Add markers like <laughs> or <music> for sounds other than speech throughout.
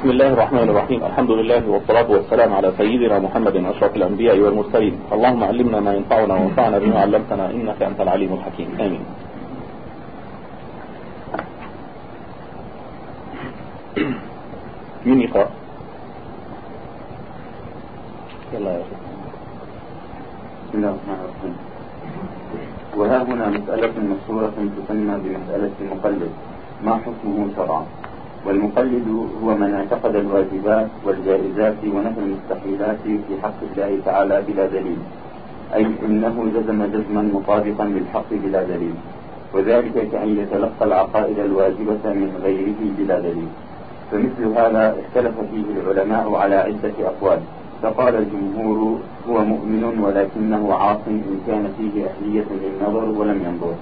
بسم الله الرحمن الرحيم الحمد لله والصلاة والسلام على سيدنا محمد أشرف الأنبياء والمرسلين اللهم علمنا ما ينفعنا وانفعنا بما علمتنا إنك أنت العليم الحكيم آمين مين يقرأ يلا يا بسم الله الرحمن الرحيم وها هنا مسألة مشهورة تسمى بمسألة المقلد ما حكمه شرعا والمقلد هو من اعتقد الواجبات والجائزات ونفى المستحيلات في حق الله تعالى بلا دليل. أي إنه جزم جزما مطابقا للحق بلا دليل. وذلك كأن يتلقى العقائد الواجبة من غيره بلا دليل. فمثل هذا اختلف فيه العلماء على عدة أقوال. فقال الجمهور هو مؤمن ولكنه عاص إن كان فيه أهلية للنظر ولم ينظر.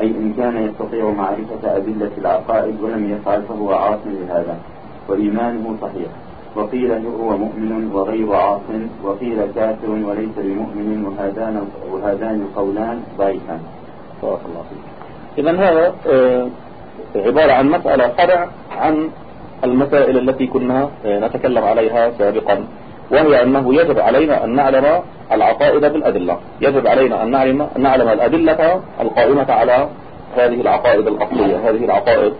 أي إن كان يستطيع معرفة أدلة العقائد ولم يفعل فهو عاص لهذا وإيمانه صحيح وقيل هو مؤمن وغير عاص وقيل كافر وليس بمؤمن وهذان وهذان القولان ضعيفان. بارك الله فيك. إذا هذا آه، عبارة عن مسألة فرع عن المسائل التي كنا آه، نتكلم عليها سابقا وهي أنه يجب علينا أن نعلم العقائد بالأدلة. يجب علينا أن نعلم, نعلم الأدلة القائمة على هذه العقائد الأصلية هذه العقائد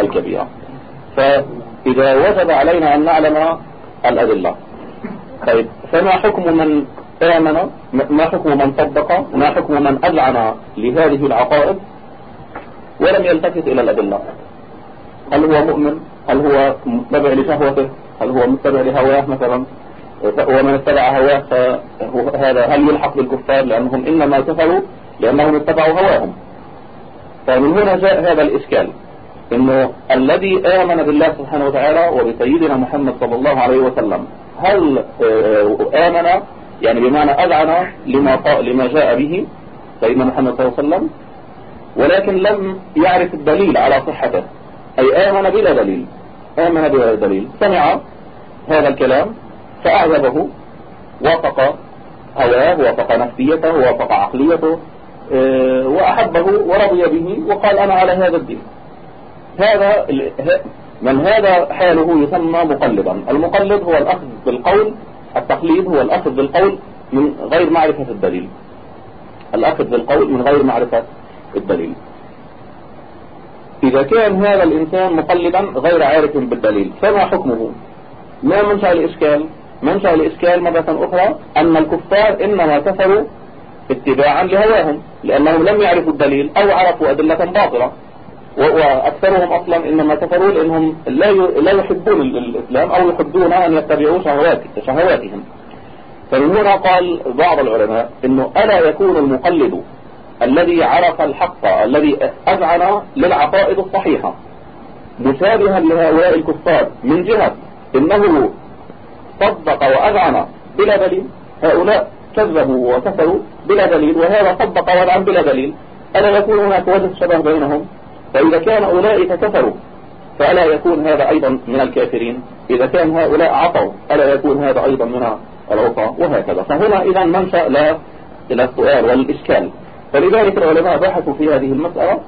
الكبيرة. فإذا وجب علينا أن نعلم الأدلة. طيب فما حكم من آمن؟ ما حكم من صدق؟ ما حكم من أذعن لهذه العقائد؟ ولم يلتفت إلى الأدلة. هل هو مؤمن؟ هل هو متبع لشهوته؟ هل هو متبع لهواه مثلا؟ ومن اتبع هواه فهذا هل يلحق بالكفار لأنهم إنما كفروا؟ لأنهم اتبعوا هواهم. فمن هنا جاء هذا الإشكال إنه الذي آمن بالله سبحانه وتعالى وبسيدنا محمد صلى الله عليه وسلم هل آه، آمن؟ يعني بمعنى أذعن لما, لما جاء به سيدنا محمد صلى الله عليه وسلم ولكن لم يعرف الدليل على صحته أي آمن بلا دليل آمن بلا دليل. سمع هذا الكلام فأعجبه. وافق هواه وافق نفسيته وافق عقليته آه، وأحبه ورضي به وقال أنا على هذا الدين. هذا من هذا حاله يسمى مقلدا. المقلد هو الأخذ بالقول التقليد هو الأخذ بالقول من غير معرفة الدليل. الأخذ بالقول من غير معرفة الدليل. إذا كان هذا الإنسان مقلدا غير عارف بالدليل فما حكمه؟ ما منشأ الإشكال؟ منشأ الإشكال مرة أخرى أن الكفار إنما كفروا اتباعا لهواهم لأنهم لم يعرفوا الدليل أو عرفوا أدلة باطلة. وأكثرهم أصلا إنما كفروا لأنهم لا لا يحبون الإسلام أو يحبون أن يتبعوا شهوات شهواتهم. فمن هنا قال بعض العلماء إنه ألا يكون المقلد الذي عرف الحق الذي أذعن للعقائد الصحيحة مشابها لهؤلاء الكفار من جهة إنه صدق وأذعن بلا دليل. هؤلاء كذبوا وكفروا بلا دليل وهذا صدق وأذعن بلا دليل. ألا يكون هناك وجه شبه بينهم؟ فإذا كان أولئك كفروا فألا يكون هذا أيضا من الكافرين. إذا كان هؤلاء عطوا ألا يكون هذا أيضا من العطاء وهكذا. فهنا إذا منشأ لا إلى السؤال والإشكال. فلذلك العلماء بحثوا في هذه المسألة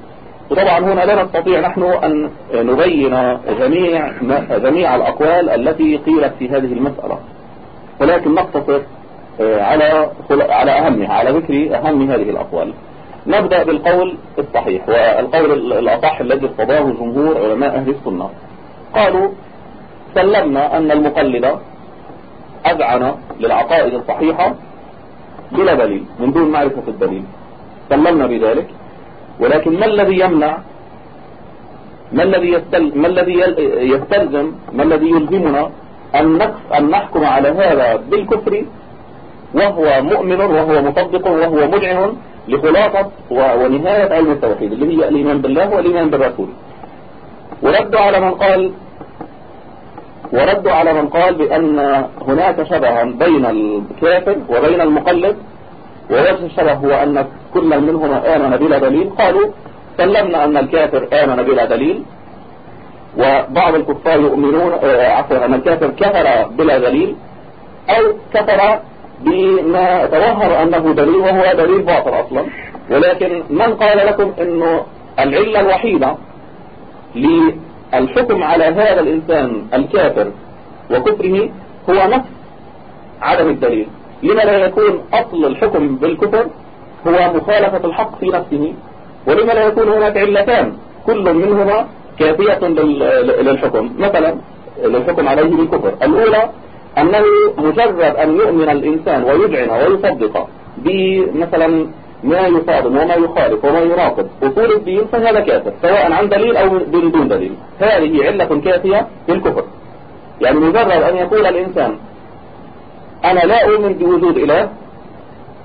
وطبعا هنا لا نستطيع نحن أن نبين جميع جميع الأقوال التي قيلت في هذه المسألة. ولكن نقتصر آه، على على أهمها على ذكر أهم هذه الأقوال. نبدأ بالقول الصحيح والقول الأصح الذي ارتضاه جمهور علماء أهل السنة. قالوا سلمنا أن المقلد أذعن للعقائد الصحيحة بلا دليل من دون معرفة الدليل. سلمنا بذلك. ولكن ما الذي يمنع؟ ما الذي يستل ما الذي يستلزم؟ ما الذي يلزمنا أن أن نحكم على هذا بالكفر وهو مؤمن وهو مصدق وهو مجعن لخلاصة ونهاية علم التوحيد اللي هي الإيمان بالله والإيمان بالرسول. وردوا على من قال وردوا على من قال بأن هناك شبها بين الكافر وبين المقلد ووجه الشبه هو أن كل منهما آمن بلا دليل. قالوا سلمنا أن الكافر آمن بلا دليل وبعض الكفار يؤمنون آه، عفوا أن الكافر كفر بلا دليل أو كفر بما تظهر أنه دليل وهو دليل باطل أصلا. ولكن من قال لكم أنه العلة الوحيدة الحكم على هذا الإنسان الكافر وكفره هو نفس عدم الدليل؟ لما لا يكون أصل الحكم بالكفر هو مخالفة الحق في نفسه ولما لا يكون هناك علتان كل منهما كافية للحكم. مثلا للحكم عليه بالكفر. الأولى أنه مجرد أن يؤمن الإنسان ويذعن ويصدق بمثلا ما يصادم وما يخالف وما يناقض أصول الدين فهذا كافر سواء عن دليل أو من دون دليل. هذه علة كافية للكفر. يعني مجرد أن يقول الإنسان أنا لا أؤمن بوجود إله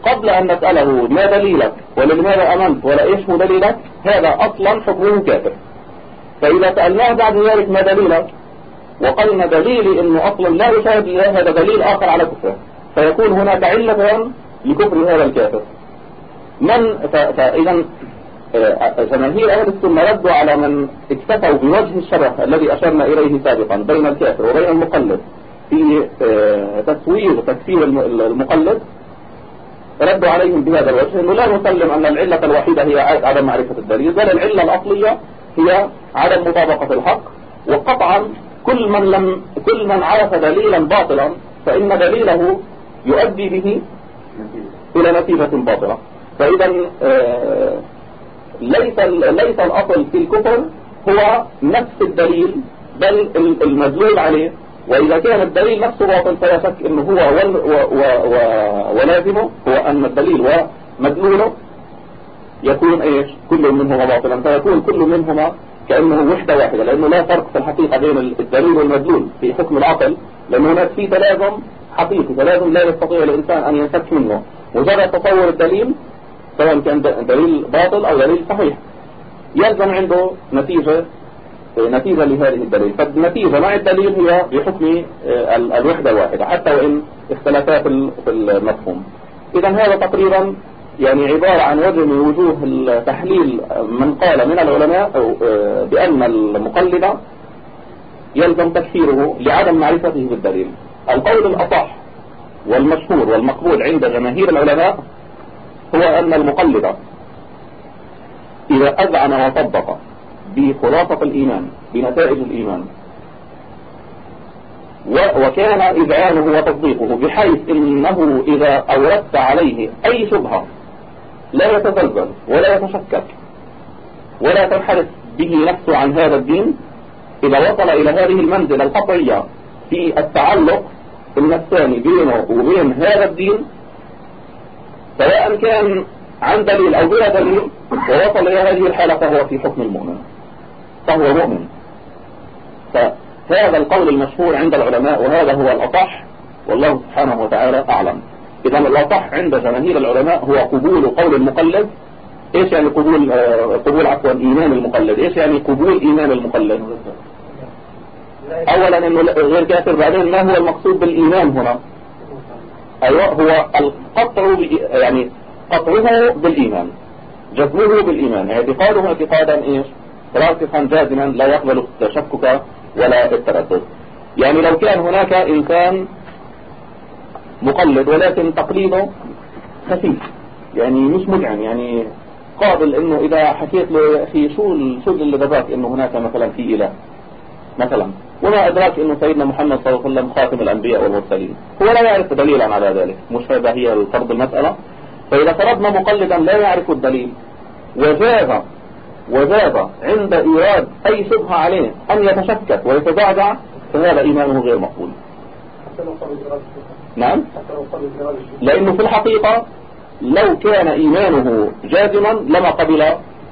قبل أن نسأله ما دليلك ولماذا أمنت ولا إيش دليلك؟ هذا أصلا حكمه كافر. فإذا سألناه بعد ذلك ما دليلك؟ وقلنا دليلي أنه أصلا لا يشاهد الله هذا دليل آخر على كفره. فيكون هناك علة لكفر هذا الكافر. من فإذا آه، جماهير أهل السنة ردوا على من اكتفوا بوجه الشرح الذي أشرنا إليه سابقا بين الكافر وبين المقلد. في آه، تسوير تكفير المقلد ردوا عليهم بهذا الوجه إنه لا نسلم أن العلة الوحيدة هي عدم معرفة الدليل بل العلة الأصلية هي عدم مطابقة الحق وقطعا كل من لم كل من عرف دليلا باطلا فإن دليله يؤدي به إلى نتيجة باطلة. فإذا آه، ليس ليس الأصل في الكفر هو نفس الدليل بل المدلول عليه وإذا كان الدليل نفسه باطل فلا شك أنه هو ولازمه هو أن الدليل ومدلوله يكون إيش؟ كل منهما باطلا. فيكون كل منهما كأنه وحدة واحدة لأنه لا فرق في الحقيقة بين الدليل والمدلول في حكم العقل لأن هناك في تلازم حقيقي تلازم لا يستطيع الإنسان أن ينفك منه. مجرد تصور الدليل سواء كان دليل باطل أو دليل صحيح. يلزم عنده نتيجة نتيجة لهذه الدليل. فالنتيجة مع الدليل؟ هي بحكم آه، الوحدة الواحدة حتى وإن اختلفا في المفهوم. إذا هذا تقريبا يعني عبارة عن وجه من وجوه التحليل من قال من العلماء آه، بأن المقلد يلزم تكفيره لعدم معرفته بالدليل. القول الأصح والمشهور والمقبول عند جماهير العلماء هو أن المقلد إذا أذعن وصدق بخلاصة الإيمان بنتائج الإيمان. وكان إذعانه وتصديقه بحيث إنه إذا أوردت عليه أي شبهة لا يتزلزل ولا يتشكك ولا تنحرف به نفسه عن هذا الدين إذا وصل إلى هذه المنزلة القطعية في التعلق النفساني بينه وبين هذا الدين سواء كان عن دليل أو بلا دليل ووصل إلى هذه الحالة فهو في حكم المؤمن. فهو مؤمن. فهذا القول المشهور عند العلماء وهذا هو الأصح والله سبحانه وتعالى أعلم. إذا الأصح عند جماهير العلماء هو قبول قول المقلد. إيش يعني قبول قبول عفوا إيمان المقلد؟ إيش يعني قبول إيمان المقلد؟ أولا إنه غير كافر بعدين ما هو المقصود بالإيمان هنا؟ أيوة هو القطع يعني قطعه بالإيمان جزمه بالإيمان. اعتقاده اعتقادا إيش؟ راسخا جازما لا يقبل التشكك ولا التردد. يعني لو كان هناك إنسان مقلد ولكن تقليده خفيف يعني مش مجعن يعني قابل إنه إذا حكيت له يا أخي شو شو اللي ذباك إنه هناك مثلا في إله مثلا. وما أدراك إنه سيدنا محمد صلى الله عليه وسلم خاتم الأنبياء والمرسلين. هو لا يعرف دليلا على ذلك مش هذا هي الفرض المسألة. فإذا فرضنا مقلدا لا يعرف الدليل. وجاز وجاز عند إيراد أي شبهة عليه أن يتشكك ويتزعزع فهذا إيمانه غير مقبول. نعم. لأنه في الحقيقة لو كان إيمانه جازما لما قبل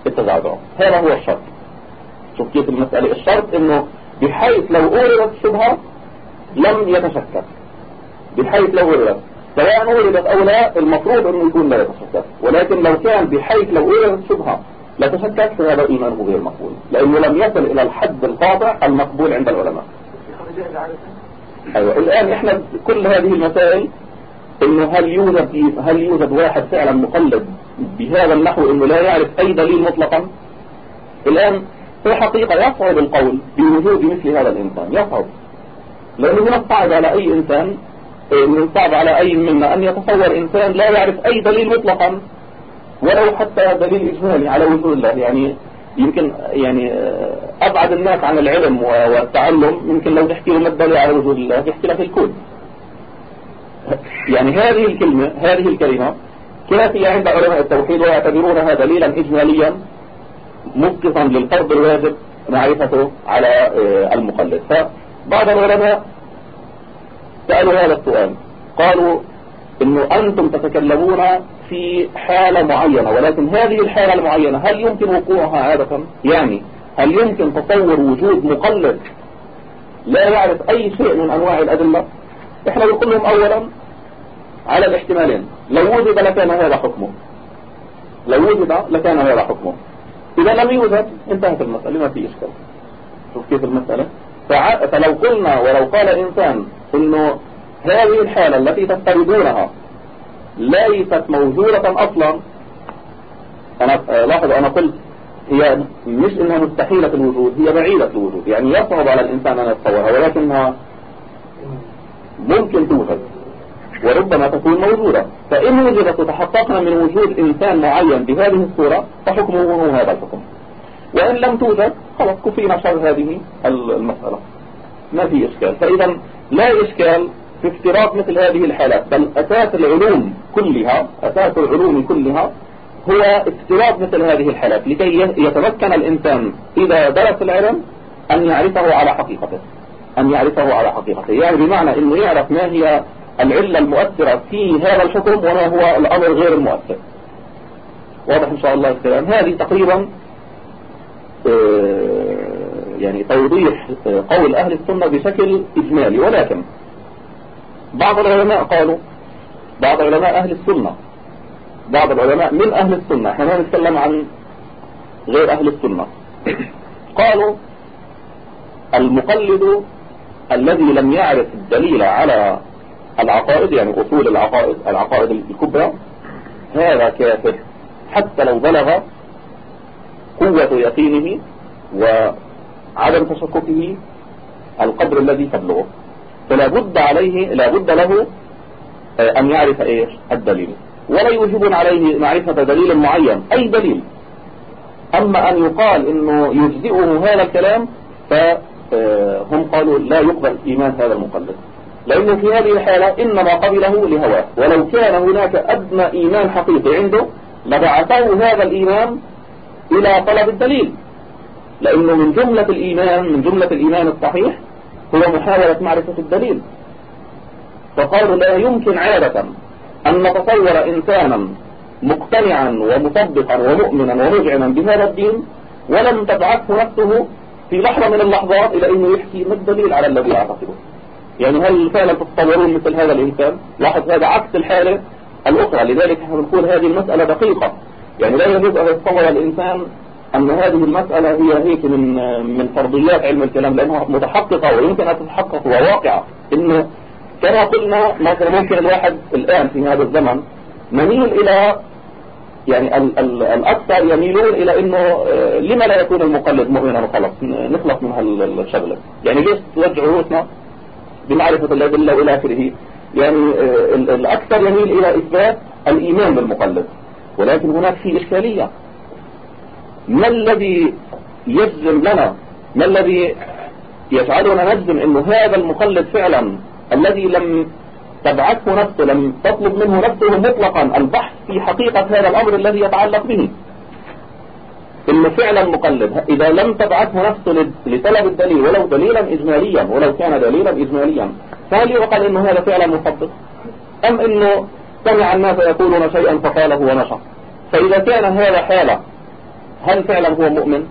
التزعزع هذا هو الشرط. شوف كيف المسألة. الشرط إنه بحيث لو أوردت الشبهة لم يتشكك. بحيث لو أوردت. سواء أوردت أو لا المفروض أنه يكون لا يتشكك. ولكن لو كان بحيث لو أوردت الشبهة لا تشكك فهذا إيمانه غير مقبول. لأنه لم يصل إلى الحد القاطع المقبول عند العلماء. أيوة. الآن إحنا كل هذه المسائل إنه هل يوجد هل يوجد واحد فعلا مقلد بهذا النحو إنه لا يعرف أي دليل مطلقا؟ الآن في الحقيقة يصعب القول بوجود مثل هذا الإنسان. يصعب. لأنه من الصعب على أي إنسان من الصعب على أي منا أن يتصور إنسان لا يعرف أي دليل مطلقا. ولو حتى دليل إجمالي على وجود الله يعني يمكن يعني أبعد الناس عن العلم والتعلم يمكن لو تحكي له ما الدليل على وجود الله يحكي لك الكون. يعني هذه الكلمة هذه الكلمة كافية عند علماء التوحيد ويعتبرونها دليلا إجماليا مسقطا للفرض الواجب معرفته على آه، المقلد. فبعض العلماء سألوا هذا السؤال قالوا إنه أنتم تتكلمون في حالة معينة ولكن هذه الحالة المعينة هل يمكن وقوعها عادة؟ يعني هل يمكن تصور وجود مقلد لا يعرف أي شيء من أنواع الأدلة؟ إحنا بنقول لهم اولا على الاحتمالين لو وجد لكان هذا حكمه. لو وجد لكان هذا حكمه. إذا لم يوجد انتهت المسألة ما في إشكال. شوف كيف المسألة. فلو قلنا ولو قال إنسان إنه هذه الحالة التي تفترضونها ليست موجودة أصلا. أنا لاحظ أنا قلت هي مش إنها مستحيلة الوجود هي بعيدة الوجود. يعني يصعب على الإنسان أن يتصورها ولكنها ممكن توجد وربما تكون موجودة. فإن وجدت وتحققنا من وجود إنسان معين بهذه الصورة فحكمه هو هذا الحكم. وإن لم توجد خلاص كفينا شر هذه المسألة. ما في إشكال. فإذا لا إشكال في افتراض مثل هذه الحالات بل أساس العلوم كلها أساس العلوم كلها هو افتراض مثل هذه الحالات لكي يتمكن الإنسان إذا درس العلم أن يعرفه على حقيقته أن يعرفه على حقيقته. يعني بمعنى أنه يعرف ما هي العلة المؤثرة في هذا الحكم وما هو الأمر غير المؤثر. واضح إن شاء الله الكلام. هذه تقريبا آه، يعني توضيح آه، قول أهل السنة بشكل إجمالي ولكن بعض العلماء قالوا بعض علماء أهل السنة بعض العلماء من أهل السنة إحنا ما نتكلم عن غير أهل السنة. قالوا المقلد الذي لم يعرف الدليل على العقائد يعني أصول العقائد العقائد الكبرى هذا كافر. حتى لو بلغ قوة يقينه وعدم تشككه القدر الذي تبلغه. فلا بد عليه لا بد له آه، أن يعرف إيش؟ الدليل. ولا يوجب عليه معرفة دليل معين أي دليل. أما أن يقال إنه يجزئه هذا الكلام فهم قالوا لا يقبل إيمان هذا المقلد لأنه في هذه الحالة إنما قبله لهواه. ولو كان هناك أدنى إيمان حقيقي عنده لبعثه هذا الإيمان إلى طلب الدليل. لأنه من جملة الإيمان من جملة الإيمان الصحيح هو محاولة معرفة الدليل. فقالوا لا يمكن عادة أن نتصور إنسانا مقتنعا ومصدقا ومؤمنا ومجعما بهذا الدين ولم تبعثه نفسه في لحظة من اللحظات إلى أنه يحكي ما الدليل على الذي يعتقده يعني هل فعلا تتصورون مثل هذا الإنسان؟ لاحظ هذا عكس الحالة الأخرى لذلك نقول هذه المسألة دقيقة. يعني لا يجوز أن يتصور الإنسان أن هذه المسألة هي هيك من من فرضيات علم الكلام لأنها متحققة ويمكن أن تتحقق وواقعة. إنه كما قلنا مثلا ممكن الواحد الآن في هذا الزمن نميل إلى يعني ال ال الأكثر يميلون إلى إنه آه، لما لا يكون المقلد مؤمنا وخلص نخلص من هالشغلة. يعني ليش توجع رؤوسنا بمعرفة الأدلة وإلى آخره؟ يعني آه، الأكثر يميل إلى إثبات الإيمان بالمقلد. ولكن هناك في إشكالية. ما الذي يجزم لنا؟ ما الذي يجعلنا نجزم انه هذا المقلد فعلا الذي لم تبعثه نفسه لم تطلب منه نفسه مطلقا البحث في حقيقة هذا الأمر الذي يتعلق به؟ إنه فعلا مقلد إذا لم تبعثه نفسه لطلب الدليل ولو دليلا إجماليا ولو كان دليلا إجماليا فهل يعقل إنه هذا فعلا مصدق؟ أم إنه سمع الناس يقولون شيئا فقاله ونشى فإذا كان هذا حالة هل فعلا هو مؤمن؟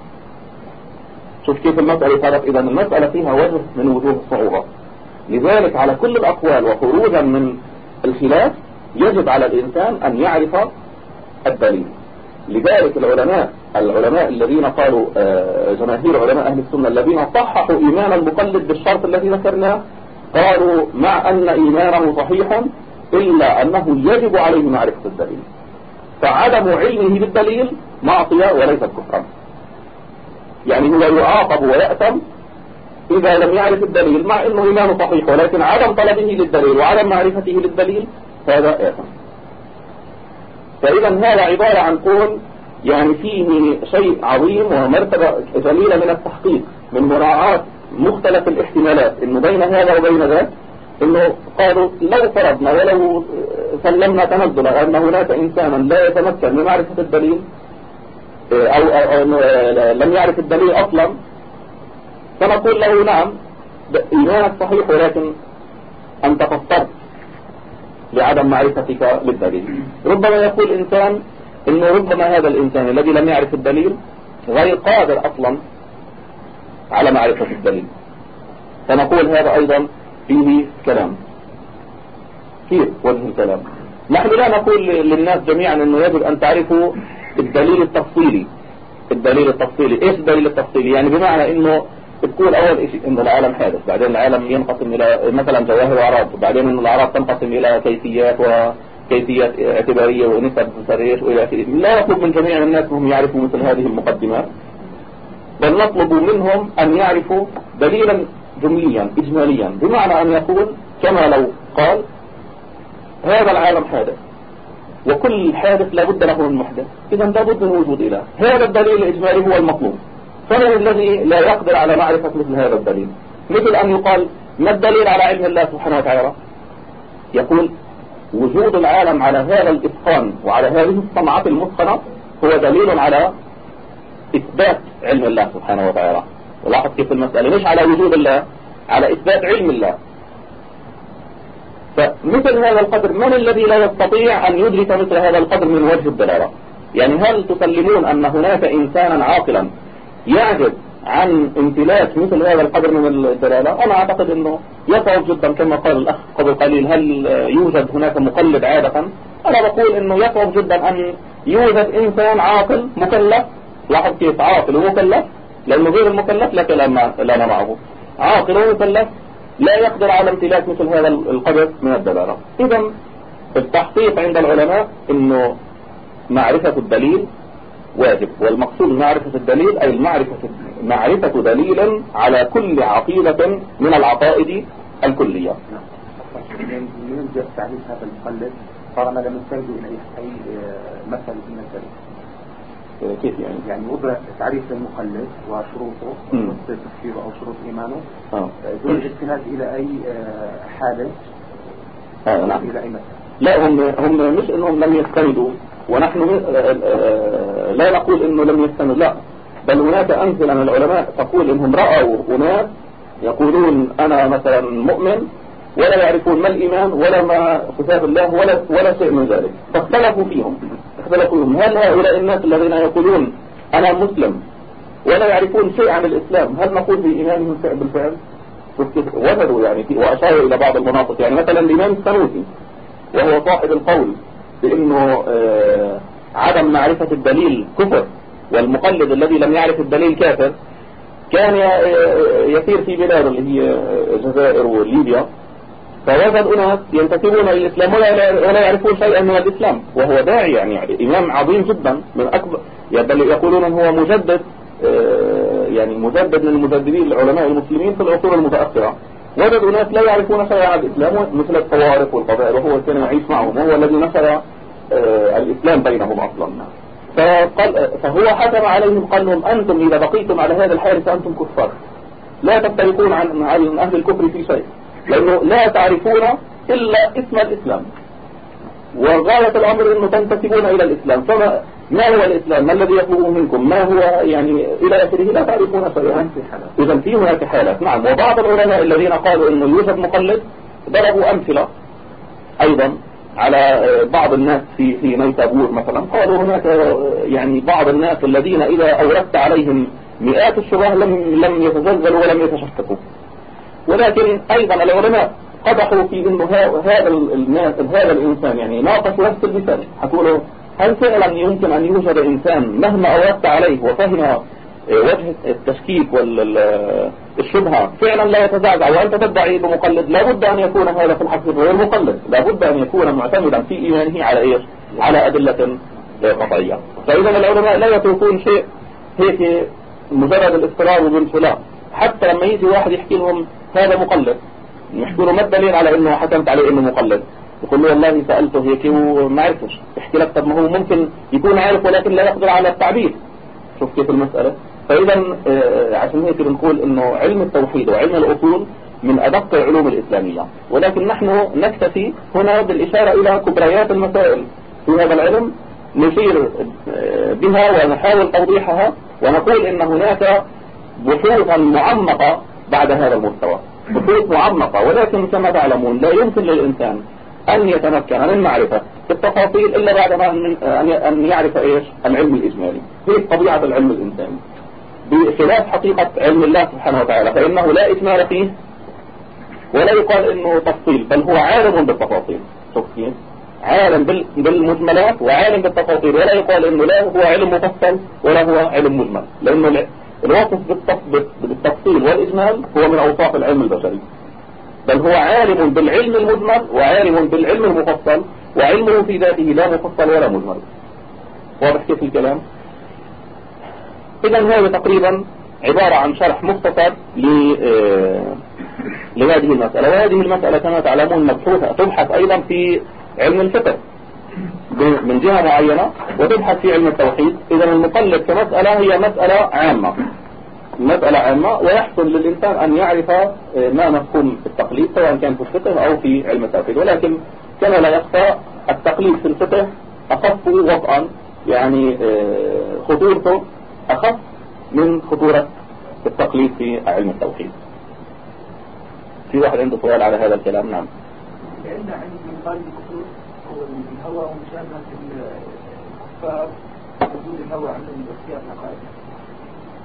شوف كيف المسألة صارت. إذا المسألة فيها وجه من وجوه الصعوبة لذلك على كل الأقوال وخروجا من الخلاف يجب على الإنسان أن يعرف الدليل. لذلك العلماء العلماء الذين قالوا آه، جماهير علماء أهل السنة الذين صححوا إيمان المقلد بالشرط الذي ذكرناه قالوا مع أن إيمانه صحيح إلا أنه يجب عليه معرفة الدليل. فعدم علمه بالدليل معصية وليست كفرا يعني هو يعاقب ويأتم إذا لم يعرف الدليل مع أنه إيمانه صحيح ولكن عدم طلبه للدليل وعدم معرفته للدليل هذا آثم. فإذا هذا عبارة عن قول يعني فيه شيء عظيم ومرتبة جليلة من التحقيق من مراعاة مختلف الاحتمالات إنه بين هذا وبين ذاك إنه قالوا لو فرضنا ولو سلمنا تنزلا أن هناك إنسانا لا يتمكن من معرفة الدليل أو, أو, أو لم يعرف الدليل أصلا فنقول له نعم ايمانك صحيح ولكن أنت فسرت لعدم معرفتك للدليل. ربما يقول إنسان إنه ربما هذا الإنسان الذي لم يعرف الدليل غير قادر أصلا على معرفة الدليل. فنقول هذا أيضا فيه كلام. كيف وجه الكلام. نحن لا نقول للناس جميعا إنه يجب أن تعرفوا الدليل التفصيلي. الدليل التفصيلي. إيش الدليل التفصيلي؟ يعني بمعنى إنه تقول أول شيء إنه العالم حادث بعدين العالم ينقسم إلى مثلا جواهر وأعراض وبعدين إنه الأعراض تنقسم إلى كيفيات وكيفيات اعتبارية ونسب فريش وإلى آخره. لا نطلب من جميع الناس أنهم يعرفوا مثل هذه المقدمات بل نطلب منهم أن يعرفوا دليلا جمليا اجماليا. بمعنى أن يقول كما لو قال هذا العالم حادث وكل حادث لابد له من محدث. اذا لابد من وجود إله. هذا الدليل الإجمالي هو المطلوب. فمن الذي لا يقدر على معرفة مثل هذا الدليل؟ مثل أن يقال ما الدليل على علم الله سبحانه وتعالى؟ يقول وجود العالم على هذا الإتقان وعلى هذه الصنعات المتقنة هو دليل على إثبات علم الله سبحانه وتعالى. ولاحظ كيف المسألة مش على وجود الله على إثبات علم الله. فمثل هذا القدر من الذي لا يستطيع أن يدرك مثل هذا القدر من وجه الدلالة؟ يعني هل تسلمون أن هناك إنسانا عاقلا يعجز عن امتلاك مثل هذا القدر من الدلالة؟ أنا أعتقد أنه يصعب جدا كما قال الأخ قبل قليل هل يوجد هناك مقلد عادة؟ أنا بقول أنه يصعب جدا أن يوجد إنسان عاقل مكلف. لاحظ كيف عاقل ومكلف. لأنه غير المكلف لا كلام لنا معه عاقل ومكلف لا يقدر على امتلاك مثل هذا القدر من الدلالة. إذا التحقيق عند العلماء أنه معرفة الدليل واجب والمقصود معرفة الدليل أي المعرفة معرفة دليل على كل عقيدة من العقائد الكلية. من جاء تعريف هذا المقلد. طالما لم يستند إلى أي مثل من الدليل كيف يعني؟ يعني وضع تعريف المقلد وشروطه تفسيره أو شروط إيمانه. آه. دون الاستناد إلى أي حالة؟ آه نعم. إلى أي مثل لا هم هم مش إنهم لم يستندوا. ونحن لا نقول إنه لم يستندوا لا. بل هناك أمثلة من العلماء تقول إنهم رأوا أناس يقولون أنا مثلا مؤمن ولا يعرفون ما الإيمان ولا ما صفات الله ولا ولا شيء من ذلك. فاختلفوا فيهم. اختلفوا فيهم هل هؤلاء الناس الذين يقولون أنا مسلم ولا يعرفون شيء عن الإسلام هل نقول بإيمانهم بالفعل؟ وجدوا يعني وأشاروا إلى بعض المناطق. يعني مثلا الإمام السنوسي وهو صاحب القول بإنه آه عدم معرفة الدليل كفر والمقلد الذي لم يعرف الدليل كافر كان يسير في بلاد اللي هي الجزائر وليبيا. فوجد أناس ينتسبون للإسلام ولا يعرفون شيئا من الإسلام. وهو داعي يعني, يعني إمام عظيم جدا من أكبر يقولون هو مجدد يعني مجدد من المجددين العلماء المسلمين في العصور المتأخرة. وجدوا ناس لا يعرفون شيئا عن الإسلام مثل الطوارق والقبائل وهو كان يعيش معهم وهو الذي نشر الإسلام بينهم أصلا. فقال فهو حكم عليهم قال لهم أنتم إذا بقيتم على هذا الحال فأنتم كفار. لا تفترقون عن عن أهل الكفر في شيء. لأنه لا تعرفون إلا اسم الإسلام. وغاية الأمر أنه تنتسبون إلى الإسلام. فما ما هو الإسلام؟ ما الذي يطلبه منكم؟ ما هو يعني إلى آخره؟ لا تعرفون شيئا. إذا في هناك حالات. نعم. وبعض العلماء الذين قالوا أنه يوجد مقلد ضربوا أمثلة. أيضا على بعض الناس في في نيسابور مثلا. قالوا هناك يعني بعض الناس الذين إذا أوردت عليهم مئات الشبه لم لم يتزلزلوا ولم يتشككوا. ولكن أيضا العلماء قدحوا في إنه هذا هذا الإنسان يعني ناقش نفس المثال هتقولوا هل فعلا يمكن أن يوجد إنسان مهما اوردت عليه وفهم وجه التشكيك والشبهة فعلا لا يتزعزع؟ وأنت تدعي بمقلد لابد أن يكون هذا في الحقيقة غير مقلد. لابد أن يكون معتمدا في إيمانه على إيش؟ على أدلة قطعية. فاذا العلماء لا يتركون شيء هيك مجرد الاضطرار والانفلاق حتى لما يجي واحد يحكي لهم هذا مقلد يحكوا له ما الدليل على إنه حكمت عليه إنه مقلد؟ يقول له والله سألته هيك وما عرفش يحكي لك طب ما هو ممكن يكون عارف ولكن لا يقدر على التعبير. شوف كيف المسألة. فإذا آه، عشان هيك بنقول إنه علم التوحيد وعلم الأصول من أدق العلوم الإسلامية. ولكن نحن نكتفي هنا بالإشارة إلى كبريات المسائل في هذا العلم نشير آه، بها ونحاول توضيحها ونقول إن هناك بحوثا معمقة بعد هذا المستوى. بحوث معمقة ولكن كما تعلمون لا يمكن للإنسان أن يتمكن من معرفة التفاصيل إلا بعد أن يعرف إيش؟ العلم الإجمالي. هي طبيعة العلم الإنساني. بخلاف حقيقة علم الله سبحانه وتعالى فإنه لا إجمال فيه ولا يقال إنه تفصيل بل هو عالم بالتفاصيل. شوف كيف؟ عالم بالمجملات وعالم بالتفاصيل ولا يقال إنه لا هو علم مفصل ولا هو علم مجمل لأنه الوصف بالتفصيل والإجمال هو من أوصاف العلم البشري. بل هو عالم بالعلم المجمل وعالم بالعلم المفصل وعلمه في ذاته لا مفصل ولا مجمل. واضح كيف الكلام؟ إذا هذا تقريبا عبارة عن شرح مختصر آه، لهذه المسألة. وهذه المسألة كما تعلمون مبحوثة تبحث أيضا في علم الفقه. من جهة معينة وتبحث في علم التوحيد. إذا المقلد كمسألة هي مسألة عامة. مسألة عامة ويحصل للإنسان أن يعرف آه، ما مفهوم التقليد سواء كان في الفقه أو في علم التوحيد. ولكن كما لا يخفى التقليد في الفقه أخف وطئا. يعني آه، خطورته أخف من خطورة التقليد في علم التوحيد. في واحد عنده سؤال على هذا الكلام؟ نعم. لأن عند من الهوى ومشابهة الكفار وجود الهوى عندهم باختيار العقائد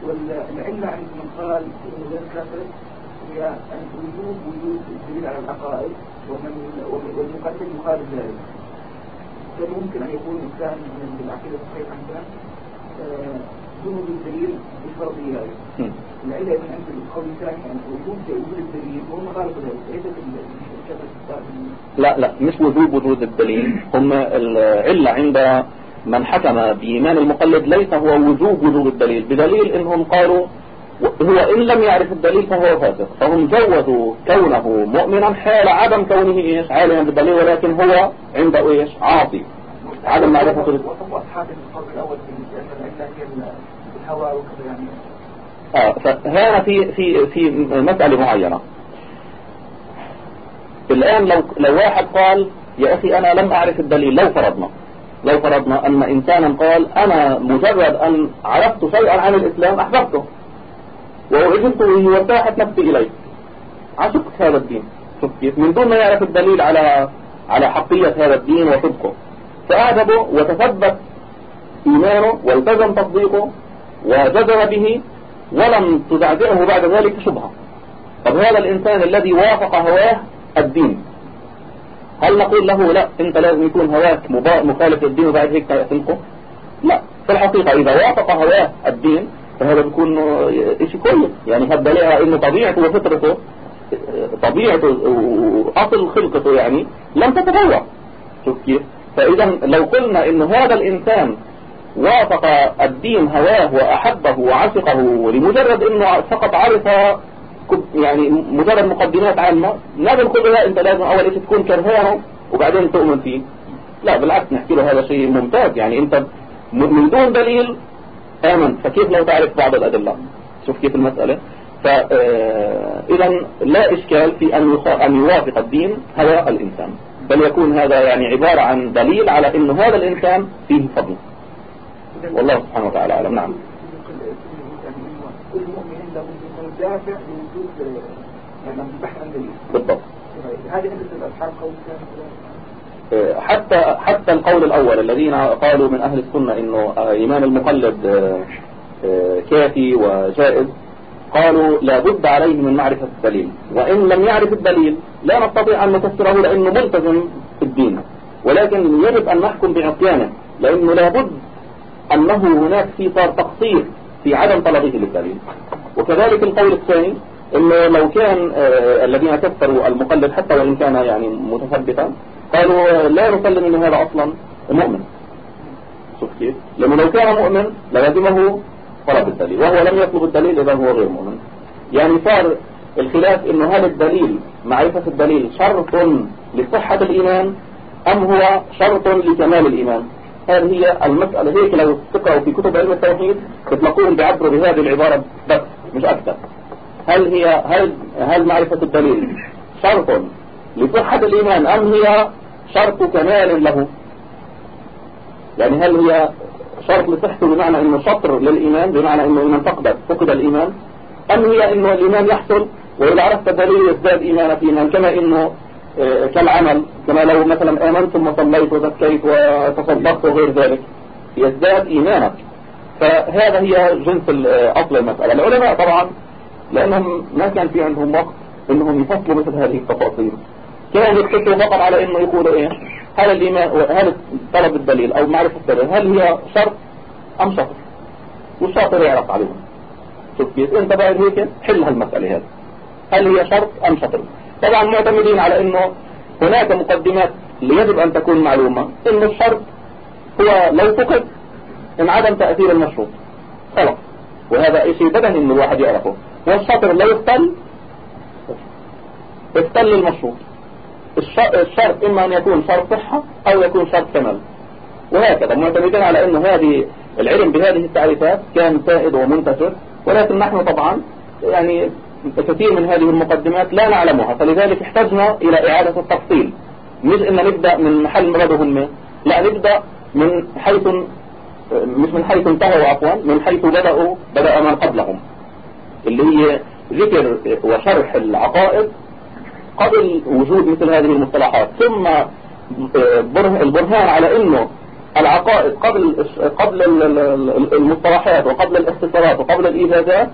والعلة عند من قال إنه غير كافر هي وجود وجود الدليل على العقائد ومن والمقدم يخالف ذلك. فممكن أن يكون إنسان من العقيدة الصحيحة عندنا دون الدليل بالفرضيات العلة من عند القول الثاني أن وجود وجود الدليل هو مخالف ذلك لا لا مش وجود وجود الدليل. هم العلة عند من حكم بإيمان المقلد ليس هو وجوب وجوب الدليل. بدليل إنهم قالوا هو إن لم يعرف الدليل فهو فاسق. فهم جوزوا كونه مؤمنا حال عدم كونه إيش؟ عالما بالدليل ولكن هو عنده إيش؟ عاصي عدم معرفة آه فهنا في في في مسألة معينة. الآن لو لو واحد قال يا أخي أنا لم أعرف الدليل لو فرضنا لو فرضنا أن إنسانا قال أنا مجرد أن عرفت شيئا عن الإسلام أحببته وأعجبت به وارتاحت نفسي إليه. عشقت هذا الدين. شوف كيف من دون ما يعرف الدليل على على حقية هذا الدين وصدقه فأعجبه وتثبت إيمانه والتزم تصديقه وجزم به ولم تزعزعه بعد ذلك شبهة. طب هذا الإنسان الذي وافق هواه الدين هل نقول له لا إنت لازم يكون هواك مخالف للدين وبعد هيك تنقه لا. في الحقيقة إذا وافق هواه الدين فهذا بيكون إشي كويس. يعني هذا لها انه طبيعته وفطرته طبيعته وأصل خلقته يعني لم تتغير شوف كيف؟ فإذا لو قلنا إن هذا الإنسان وافق الدين هواه وأحبه وعشقه لمجرد إنه فقط عرف يعني مجرد مقدمات عامة لا بنقولها أنت لازم أول شيء تكون كرهانه وبعدين تؤمن فيه. لا بالعكس نحكي له هذا شيء ممتاز. يعني أنت من دون دليل آمن. فكيف لو تعرف بعض الأدلة؟ شوف كيف المسألة. فاذا آه، لا إشكال في أن أن يوافق الدين هوى الإنسان. بل يكون هذا يعني عبارة عن دليل على انه هذا الإنسان فيه فضل. والله سبحانه وتعالى أعلم. نعم. دافع لوجود يعني بحث عن بالضبط هذه آه، حتى حتى القول الأول الذين قالوا من أهل السنة إنه إيمان المقلد آه، كافي وجائز قالوا لا بد عليه من معرفة الدليل. وإن لم يعرف الدليل لا نستطيع أن نفسره لأنه ملتزم في الدين. ولكن يجب أن نحكم بعصيانه لأنه لا بد أنه هناك في صار تقصير في عدم طلبه للدليل. وكذلك القول الثاني انه لو كان آه الذين كفروا المقلد حتى وإن كان يعني متثبتا قالوا لا نسلم إن هذا أصلا مؤمن. شوف كيف؟ لأنه لو كان مؤمن لازمه طلب الدليل وهو لم يطلب الدليل اذا هو غير مؤمن. يعني صار الخلاف انه هل الدليل معرفة الدليل شرط لصحة الإيمان أم هو شرط لكمال الإيمان؟ هذه هي المسألة هيك لو تقرأوا في كتب علم التوحيد تلاقوهم بيعبروا بهذه العبارة بس مش أكثر. هل هي هل هل معرفة الدليل؟ شرط لصحة الإيمان. أم هي شرط كمال له؟ يعني هل هي شرط لصحته بمعنى إنه شطر للإيمان بمعنى إنه ايمان فقد فقد الإيمان؟ أم هي إنه الإيمان يحصل وإذا عرفت الدليل يزداد إيمانك. ايمان كما إنه آه، كالعمل كما لو مثلا آمنت ثم صليت وزكيت وتصدقت وغير ذلك يزداد إيمانك. فهذا هي جنس أصل المسألة. العلماء طبعا لأنهم ما كان في عندهم وقت إنهم يفصلوا مثل هذه التفاصيل. كانوا يقتصروا فقط على إنه يقولوا إيه؟ هل الإيمان هل طلب الدليل أو معرفة الدليل؟ هل هي شرط أم شرط؟ والشاطر يعرف عليهم. شوف كيف؟ انت بقى هيك حل هالمسألة هذه. هل هي شرط أم شرط؟ طبعا معتمدين على إنه هناك مقدمات يجب أن تكون معلومة إن الشرط هو لو فقد انعدم تأثير المشروط. خلاص. وهذا شيء بدني إن الواحد يعرفه. والشطر لو اختل اختل المشروط. الشرط إما أن يكون شرط صحة أو يكون شرط كمال. وهكذا معتمدين على أنه هذه العلم بهذه التعريفات كان سائد ومنتشر. ولكن نحن طبعا يعني كثير من هذه المقدمات لا نعلمها فلذلك احتجنا إلى إعادة التفصيل. مش إن نبدأ من محل مرضهم لا نبدأ من حيث مش من حيث انتهوا عفوا من حيث بدأوا بدأ من قبلهم. اللي هي ذكر وشرح العقائد قبل وجود مثل هذه المصطلحات. ثم البرهان على إنه العقائد قبل قبل المصطلحات وقبل الاختصارات وقبل الإيجازات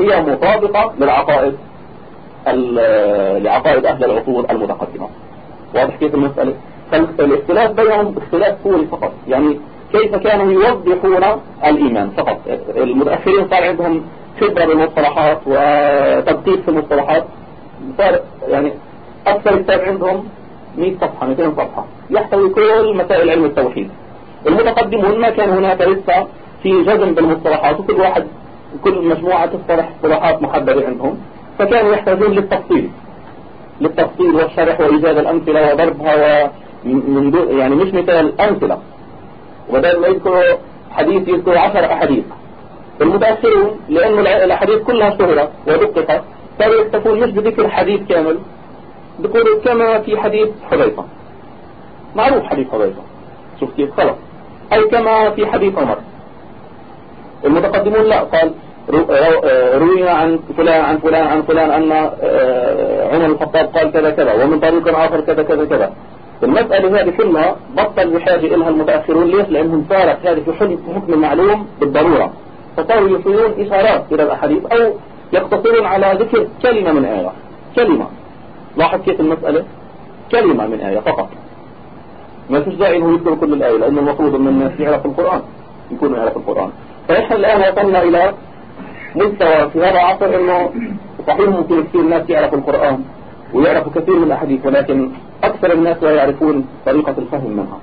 هي مطابقة للعقائد لعقائد أهل العصور المتقدمة. واضح كيف المسألة؟ فالاختلاف بينهم اختلاف صوري فقط. يعني كيف كانوا يوضحون الإيمان فقط؟ المتأخرين صار عندهم خبرة بالمصطلحات وتدقيق في المصطلحات. صار يعني أكثر كتاب عندهم 100 صفحة 200 صفحة. يحتوي كل مسائل علم التوحيد. المتقدمون ما كان هناك لسه في جزم بالمصطلحات وكل واحد كل مجموعة تصطلح اصطلاحات محددة عندهم فكانوا يحتاجون للتفصيل. للتفصيل والشرح وإيجاد الأمثلة وضربها ومن يعني مش مثال أمثلة. وبدل ما يذكروا حديث يذكروا عشر أحاديث. المتأخرون لأن الأحاديث كلها شهرت ودققت صاروا يكتفون مش بذكر حديث كامل بيقولوا كما في حديث حذيفة. معروف حديث حذيفة. شوف كيف خلاص أي كما في حديث عمر. المتقدمون لا قال روي عن فلان عن فلان عن فلان أن آه، عمر الخطاب قال كذا كذا ومن طريق آخر كذا كذا كذا. المسألة هذه كلها بطل بحاجة إلها المتأخرون. ليش؟ لأنهم صارت هذه في حكم المعلوم بالضرورة. فصاروا يصيرون إشارات إلى الأحاديث أو يقتصرون على ذكر كلمة من آية. كلمة. لاحظ كيف المسألة؟ كلمة من آية فقط. ما فيش داعي إنه يذكر كل الآية لأنه المفروض أن الناس يعرف القرآن يكونوا يعرف القرآن. فإحنا الآن وصلنا إلى مستوى في هذا العصر أنه صحيح ممكن كثير الناس يعرفوا القرآن ويعرفوا كثير من الأحاديث ولكن أكثر الناس لا يعرفون طريقة الفهم منها.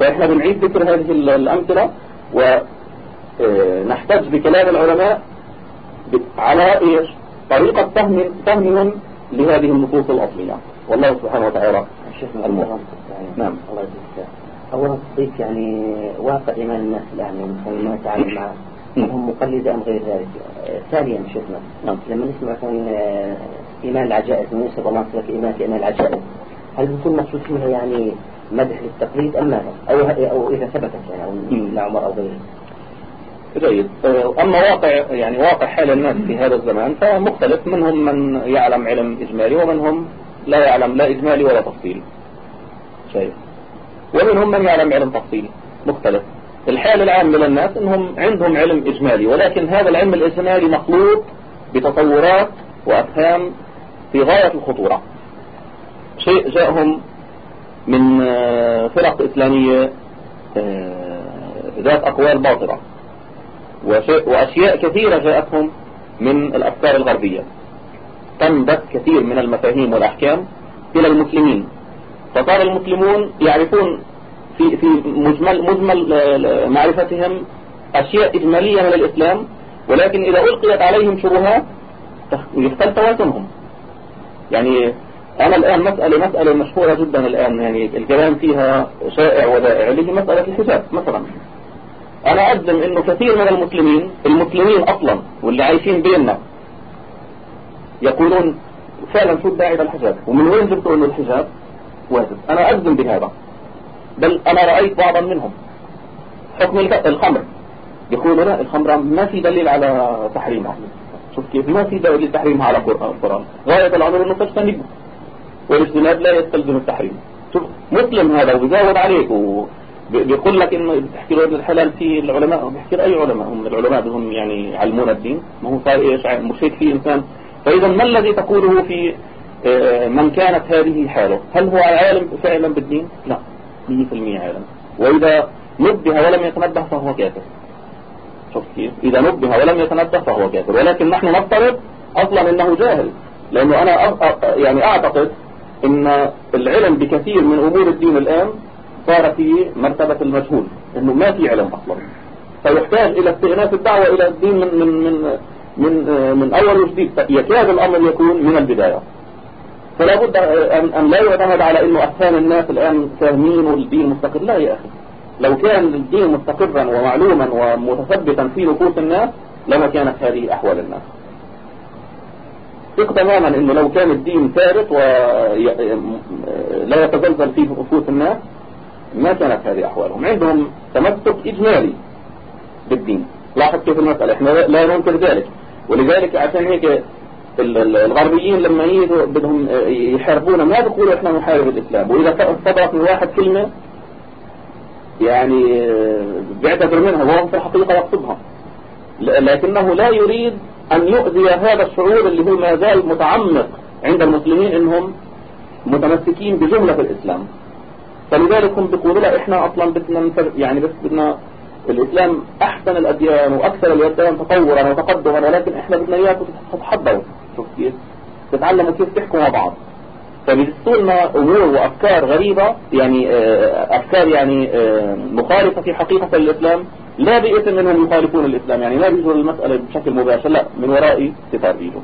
فإحنا بنعيد ذكر هذه الأمثلة ونحتاج بكلام العلماء على إيش؟ طريقة فهم فهمهم لهذه النصوص الأصلية. والله سبحانه وتعالى شيخنا المهم نعم. الله يجزيك أولا تصديق يعني واقع إيمان الناس الآن يعني ما <laughs> هم مقلدة أم غير ذلك. ثانيا شيخنا نعم. لما نسمع عن آه، إيمان العجائز نسب الله لك إيمان إيمان العجائز هل بيكون مقصود فيها يعني مدح للتقليد أم ماذا أو, أو إذا ثبتت يعني أو لعمر أو غيره. جيد أما واقع يعني واقع حال الناس في هذا الزمان فمختلف منهم من يعلم علم إجمالي ومنهم لا يعلم لا إجمالي ولا تفصيلي شايف ومنهم من يعلم علم تفصيلي مختلف. الحال العام من الناس إنهم عندهم علم إجمالي ولكن هذا العلم الإجمالي مخلوط بتصورات وأفهام في غاية الخطورة. شيء جاءهم من فرق إسلامية آه، ذات أقوال باطلة. وأشياء كثيرة جاءتهم من الأفكار الغربية. تم بث كثير من المفاهيم والأحكام إلى المسلمين. فصار المسلمون يعرفون في في مجمل مجمل آه، معرفتهم أشياء إجمالية من الإسلام ولكن إذا ألقيت عليهم شبهات يختل توازنهم. يعني أنا الآن مسألة مسألة مشهورة جدا الآن يعني الكلام فيها شائع ودائع اللي هي مسألة الحجاب مثلا. أنا أقدم إنه كثير من المسلمين المسلمين أصلا واللي عايشين بيننا يقولون فعلا شو الداعي للحجاب؟ ومن وين جبتوا إنه الحجاب؟ واجب. أنا أقدم بهذا. بل أنا رأيت بعضا منهم. حكم الخمر. يقولوا لا الخمر ما في دليل على تحريمها شوف كيف ما في دليل تحريمها على القرآن. غاية الأمر إنه تجتنبه والاجتناب لا يستلزم التحريم. شوف مسلم هذا وبيجاوب عليك وبيقول لك إنه بتحكي له الحلال في العلماء. بيحكي اي علماء. هم العلماء بدهم يعني يعلمون الدين. ما هو صار إيش مرشد في إنسان. فإذا ما الذي تقوله في آه، من كانت هذه حاله؟ هل هو عالم فعلا بالدين؟ لا. 100% عالم وإذا نبه ولم يتنبه فهو كافر. شوف كيف. إذا نبه ولم يتنبه فهو كافر. ولكن نحن نفترض أصلا إنه جاهل. لأنه أنا يعني أعتقد إن العلم بكثير من أمور الدين الآن صار في مرتبة المجهول. إنه ما في علم أصلا. فيحتاج إلى استئناف الدعوة إلى الدين من من من من, من أول وجديد. يكاد الأمر يكون من البداية. فلا بد أن لا يعتمد على إنه افهام الناس الآن فاهمين والدين مستقر. لا يا أخي. لو كان الدين مستقرا ومعلوما ومتثبتا في نفوس الناس لما كانت هذه أحوال الناس. ثق تماما إنه لو كان الدين ثابت ولا يتزلزل في نفوس الناس ما كانت هذه أحوالهم. عندهم تمسك إجمالي بالدين. لاحظ كيف المسألة؟ إحنا لا ننكر ذلك. ولذلك عشان هيك الغربيين لما يجوا بدهم يحاربونا ما بيقولوا إحنا نحارب الإسلام. وإذا صدرت من واحد كلمة يعني بيعتذر منها وهو في الحقيقة يقصدها. لكنه لا يريد أن يؤذي هذا الشعور اللي هو ما زال متعمق عند المسلمين إنهم متمسكين بجملة الإسلام. فلذلك هم بيقولوا لا إحنا أصلا بدنا يعني بس بدنا الإسلام أحسن الأديان وأكثر الأديان تطورا وتقدما ولكن إحنا بدنا إياكم تتحضروا. شوف كيف؟ تتعلموا كيف تحكوا مع بعض. فبيدسوا لنا أمور وأفكار غريبة يعني آه، أفكار يعني آه، مخالفة في حقيقة الإسلام. لا بإثم منهم يخالفون الإسلام يعني ما بيجوا المسألة بشكل مباشر لا من وراء ستار بيجوا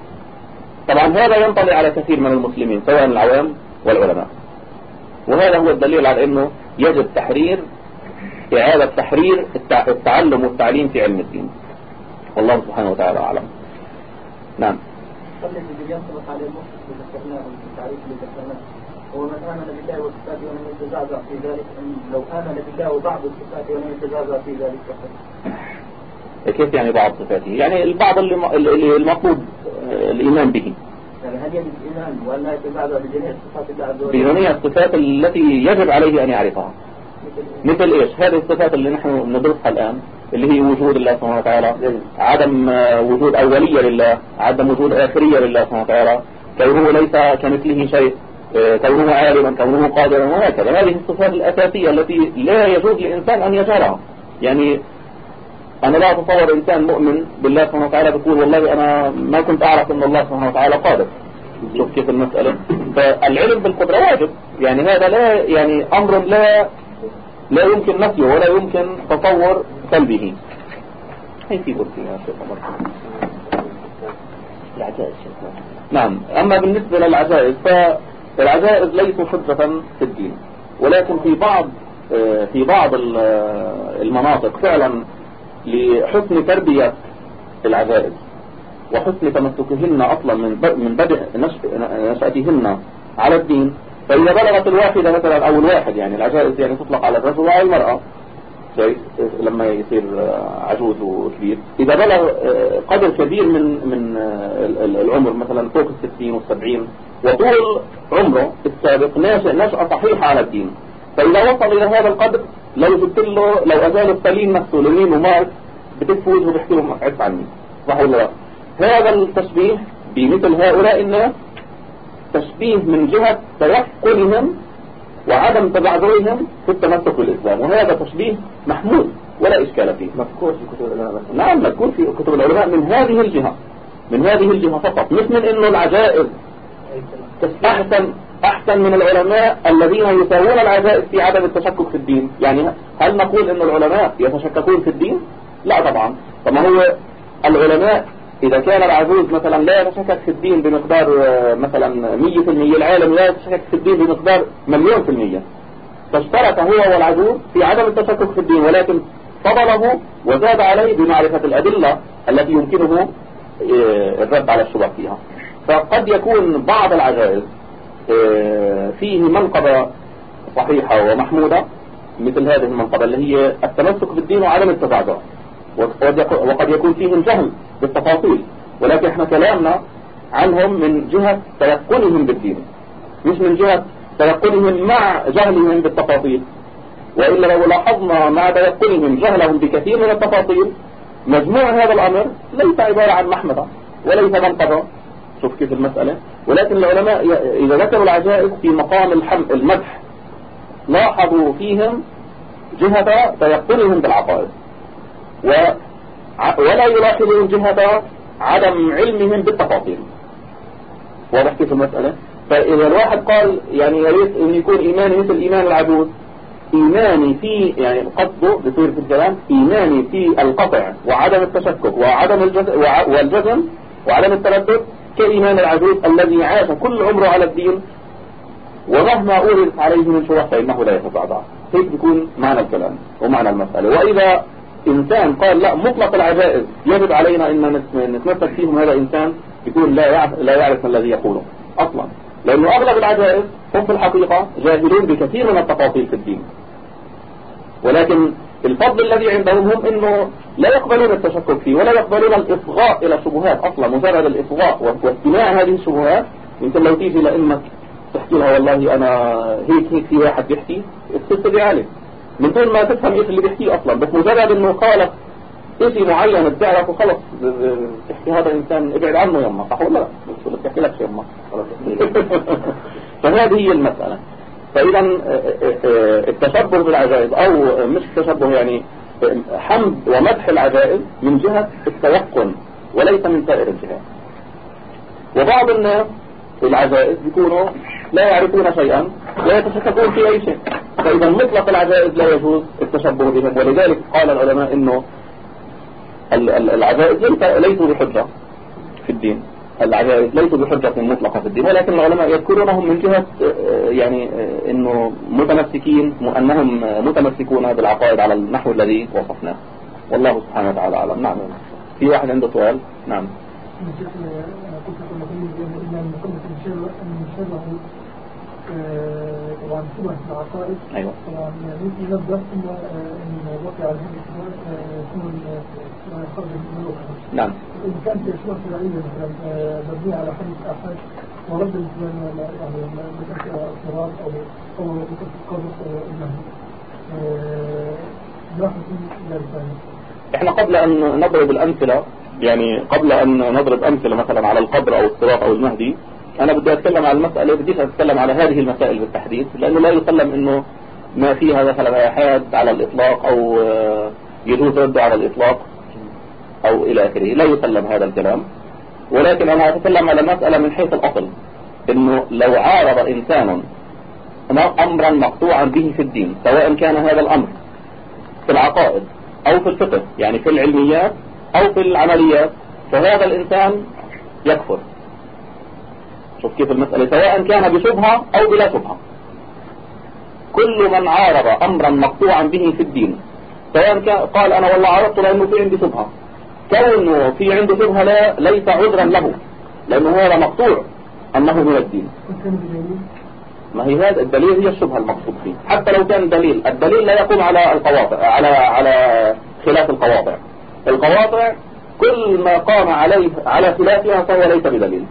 طبعا هذا ينطلي على كثير من المسلمين سواء العوام والعلماء. وهذا هو الدليل على أنه يجب تحرير إعادة تحرير التعلم والتعليم في علم الدين. والله سبحانه وتعالى أعلم. نعم. ينطبق على المسلم ذكرناه التعريف اللي ذكرناه. هو من آمن بالله وصفاته ولم يتزعزع في ذلك لو آمن بالله وبعض الصفات ولم يتزعزع في ذلك فقط. كيف يعني بعض صفاته؟ يعني البعض اللي المطلوب آه، الإيمان به. يعني هل يجب الإيمان ولا يتزعزع بجميع الصفات الله عز وجل؟ بجميع الصفات التي يجب عليه أن يعرفها. مثل إيش؟ هذه الصفات اللي نحن ندرسها الآن اللي هي وجود الله سبحانه وتعالى عدم وجود أولية لله عدم وجود آخرية لله سبحانه وتعالى. كونه ليس كمثله شيء آه، كونه عالما كونه قادرا وهكذا. هذه الصفات الأساسية التي لا يجوز للإنسان أن يجهلها. يعني أنا لا أتصور إنسان مؤمن بالله سبحانه وتعالى بيقول والله أنا ما كنت أعرف أن الله سبحانه وتعالى قادر. شوف كيف المسألة. فالعلم بالقدرة واجب. يعني هذا لا يعني أمر لا لا يمكن نفيه ولا يمكن تصور سلبه هي في قلت يا شيخ العجائز نعم أما بالنسبة للعجائز فالعجائز ليسوا حجة في الدين ولكن في بعض في بعض المناطق فعلا لحسن تربية العجائز وحسن تمسكهن أصلا من بدء نشأتهن على الدين فإذا بلغت الواحدة مثلا أو الواحد يعني العجائز يعني تطلق على الرجل وعلى المرأة. لما يصير عجوز وكبير. إذا بلغ قدر كبير من من العمر مثلا فوق الستين والسبعين وطول عمره السابق ناشئ نشأة صحيحة على الدين. فإذا وصل إلى هذا القدر لو جبت له لو أزال السليم نفسه لمين ومارك بتفوز وبيحكي له عف عني. صح ولا لا؟ هذا التشبيه بمثل هؤلاء الناس تشبيه من جهة تيقنهم وعدم تبعذرهم في التمسك بالإسلام. وهذا تشبيه محمود ولا إشكال فيه. مذكور في كتب العلماء. نعم مذكور في كتب العلماء من هذه الجهة من هذه الجهة فقط. مش من إنه العجائز أحسن أحسن من العلماء الذين يساوون العجائز في عدم التشكك في الدين. يعني هل نقول إن العلماء يتشككون في الدين؟ لا طبعا. طب هو العلماء إذا كان العجوز مثلا لا يتشكك في الدين بمقدار آه، مثلا 100% العالم لا يتشكك في الدين بمقدار مليون في المية. فاشترك هو والعجوز في عدم التشكك في الدين ولكن فضله وزاد عليه بمعرفة الأدلة التي يمكنه آه، الرد على الشبه فيها. فقد يكون بعض العجائز آه، فيه منقبة صحيحة ومحمودة مثل هذه المنقبة اللي هي التمسك بالدين وعدم التزعزع وقد يكون فيهم جهل بالتفاصيل. ولكن إحنا كلامنا عنهم من جهة تيقنهم بالدين. مش من جهة تيقنهم مع جهلهم بالتفاصيل. وإلا لو لاحظنا مع تيقنهم جهلهم بكثير من التفاصيل مجموع هذا الأمر ليس عبارة عن محمدة وليس منقبة شوف كيف المسألة. ولكن العلماء إذا ذكروا العجائز في مقام المدح لاحظوا فيهم جهة تيقنهم بالعقائد. و ولا يلاحظون جهة عدم علمهم بالتفاصيل. واضح كيف المسألة؟ فإذا الواحد قال يعني يا ريت أن يكون إيماني مثل إيمان العجوز إيماني في يعني قصده بصير في الكلام إيماني في القطع وعدم التشكك وعدم الجزم والجزم وعدم التردد كإيمان العجوز الذي عاش كل عمره على الدين. ومهما أورث عليه من شروح فإنه لا يتضعضع. هيك بيكون معنى الكلام ومعنى المسألة. وإذا إنسان قال لا مطلق العجائز. يجب علينا أن نتمسك فيهم هذا إنسان يكون لا يعرف, لا يعرف الذي يقوله أصلا. لأنه أغلب العجائز هم في الحقيقة جاهلون بكثير من التفاصيل في الدين. ولكن الفضل الذي عندهم هم إنه لا يقبلون التشكك فيه ولا يقبلون الإصغاء إلى الشبهات أصلا مجرد الإصغاء واستماع هذه الشبهات. يمكن لو تيجي لامك تحكي لها والله أنا هيك هيك في واحد بيحكي تستدعي عليه من دون ما تفهم إيش اللي بيحكيه أصلا بس مجرد إنه قال شيء معين بتعرفه خلص تحكي هذا الإنسان ابعد عنه يما صح ولا لا؟ بتحكي لك يما؟ <laughs> فهذه هي المسألة. فإذا التشبه بالعجائز أو مش التشبه يعني حمد ومدح العجائز من جهة التيقن وليس من سائر الجهات. وبعض الناس العجائز يكونوا لا يعرفون شيئا لا يتشككون في أي شيء. فإذا مطلق العجائز لا يجوز التشبه بهم ولذلك قال العلماء إنه العجائز ليسوا بحجة في الدين. العجائز ليسوا بحجة مطلقة في الدين. ولكن العلماء يذكرونهم من جهة يعني إنه متمسكين انهم متمسكون بالعقائد على النحو الذي وصفناه. والله سبحانه وتعالى أعلم. نعم. في واحد عنده سؤال؟ نعم. طبعا في العقائد أيوه. طبعا ممكن نبدا ثم ان وقع على هذه الشبهات يكون خرج من نعم. إن كانت شبهة شرعية مثلا مبنية على حديث أحد ورد يعني مثل اضطراب أو أو مثل القبض حكم ذلك إحنا قبل أن نضرب الأمثلة يعني قبل أن نضرب أمثلة مثلا على القبر أو الصراط أو المهدي أنا بدي أتكلم على المسألة بديش أتكلم على هذه المسائل بالتحديد لأنه لا يسلم إنه ما فيها مثلا أحاد على الإطلاق أو يجوز رده على الإطلاق أو إلى آخره لا يسلم هذا الكلام. ولكن أنا أتكلم على مسألة من حيث الأصل إنه لو عارض إنسان امرا مقطوعا به في الدين سواء كان هذا الأمر في العقائد أو في الفقه يعني في العلميات أو في العمليات فهذا الإنسان يكفر. شوف كيف المسألة سواء كان بشبهة أو بلا شبهة. كل من عارض أمرا مقطوعا به في الدين سواء كان قال أنا والله عرضت لأنه في عندي شبهة. كونه في عنده شبهة لا ليس عذرا له لأنه هذا مقطوع أنه من الدين. ما هي هذا؟ الدليل هي الشبهة المقصود فيه. حتى لو كان دليل الدليل لا يقوم على القواطع على على خلاف القواطع. القواطع كل ما قام عليه على خلافها فهو ليس بدليل.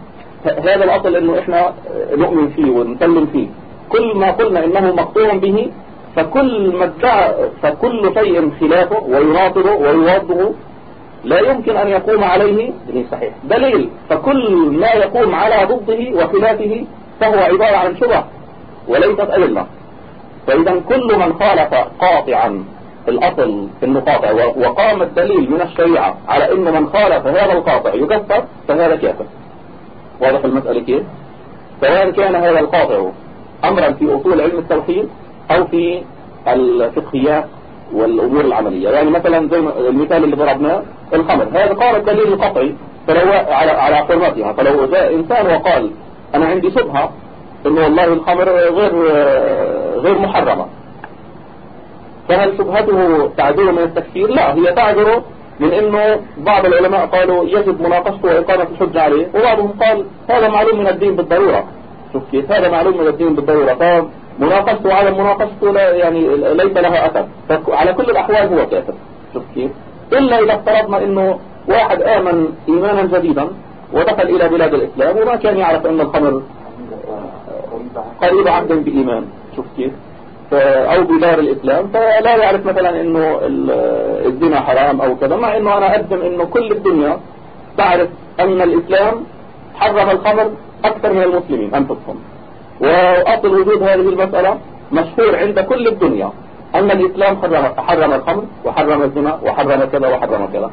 هذا الأصل إنه إحنا نؤمن فيه ونسلم فيه. كل ما قلنا إنه مقطوع به فكل ما ادعى فكل شيء خلافه ويناقضه ويوضه لا يمكن أن يقوم عليه صحيح. دليل فكل ما يقوم على ضده وخلافه فهو عبارة عن شبه وليست أدلة. فإذا كل من خالف قاطعا الأصل في النقاطع وقام الدليل من الشريعة على أن من خالف هذا القاطع يكفر فهذا كافر. واضح المسألة كيف؟ سواء كان هذا القاطع أمرا في أصول علم التوحيد أو في الفقهيات والأمور العملية. يعني مثلا زي المثال اللي ضربناه الخمر. هذا قام الدليل القطعي فلو على على حرمتها. فلو جاء إنسان وقال أنا عندي شبهة إنه والله الخمر غير غير محرمة. فهل شبهته تعذره من التكفير؟ لا هي تعذره من إنه بعض العلماء قالوا يجب مناقشته وإقامة الحجة عليه وبعضهم قال هذا معلوم من الدين بالضرورة. شوف كيف هذا معلوم من الدين بالضرورة. فمناقشته وعدم مناقشته لا يعني ليس لها أثر. فعلى كل الأحوال هو كافر. شوف كيف. إلا إذا افترضنا إنه واحد آمن إيمانا جديدا ودخل إلى بلاد الإسلام وما كان يعرف أن الخمر قريب عهد بإيمان. شوف كيف. أو بدار الإسلام فلا يعرف مثلا أنه الزنا حرام أو كذا مع أنه أنا أقدم أنه كل الدنيا تعرف أن الإسلام حرم الخمر أكثر من المسلمين أنفسهم. وأصل وجود هذه المسألة مشهور عند كل الدنيا أن الإسلام حرم, حرم الخمر وحرم الزنا وحرم كذا وحرم كذا.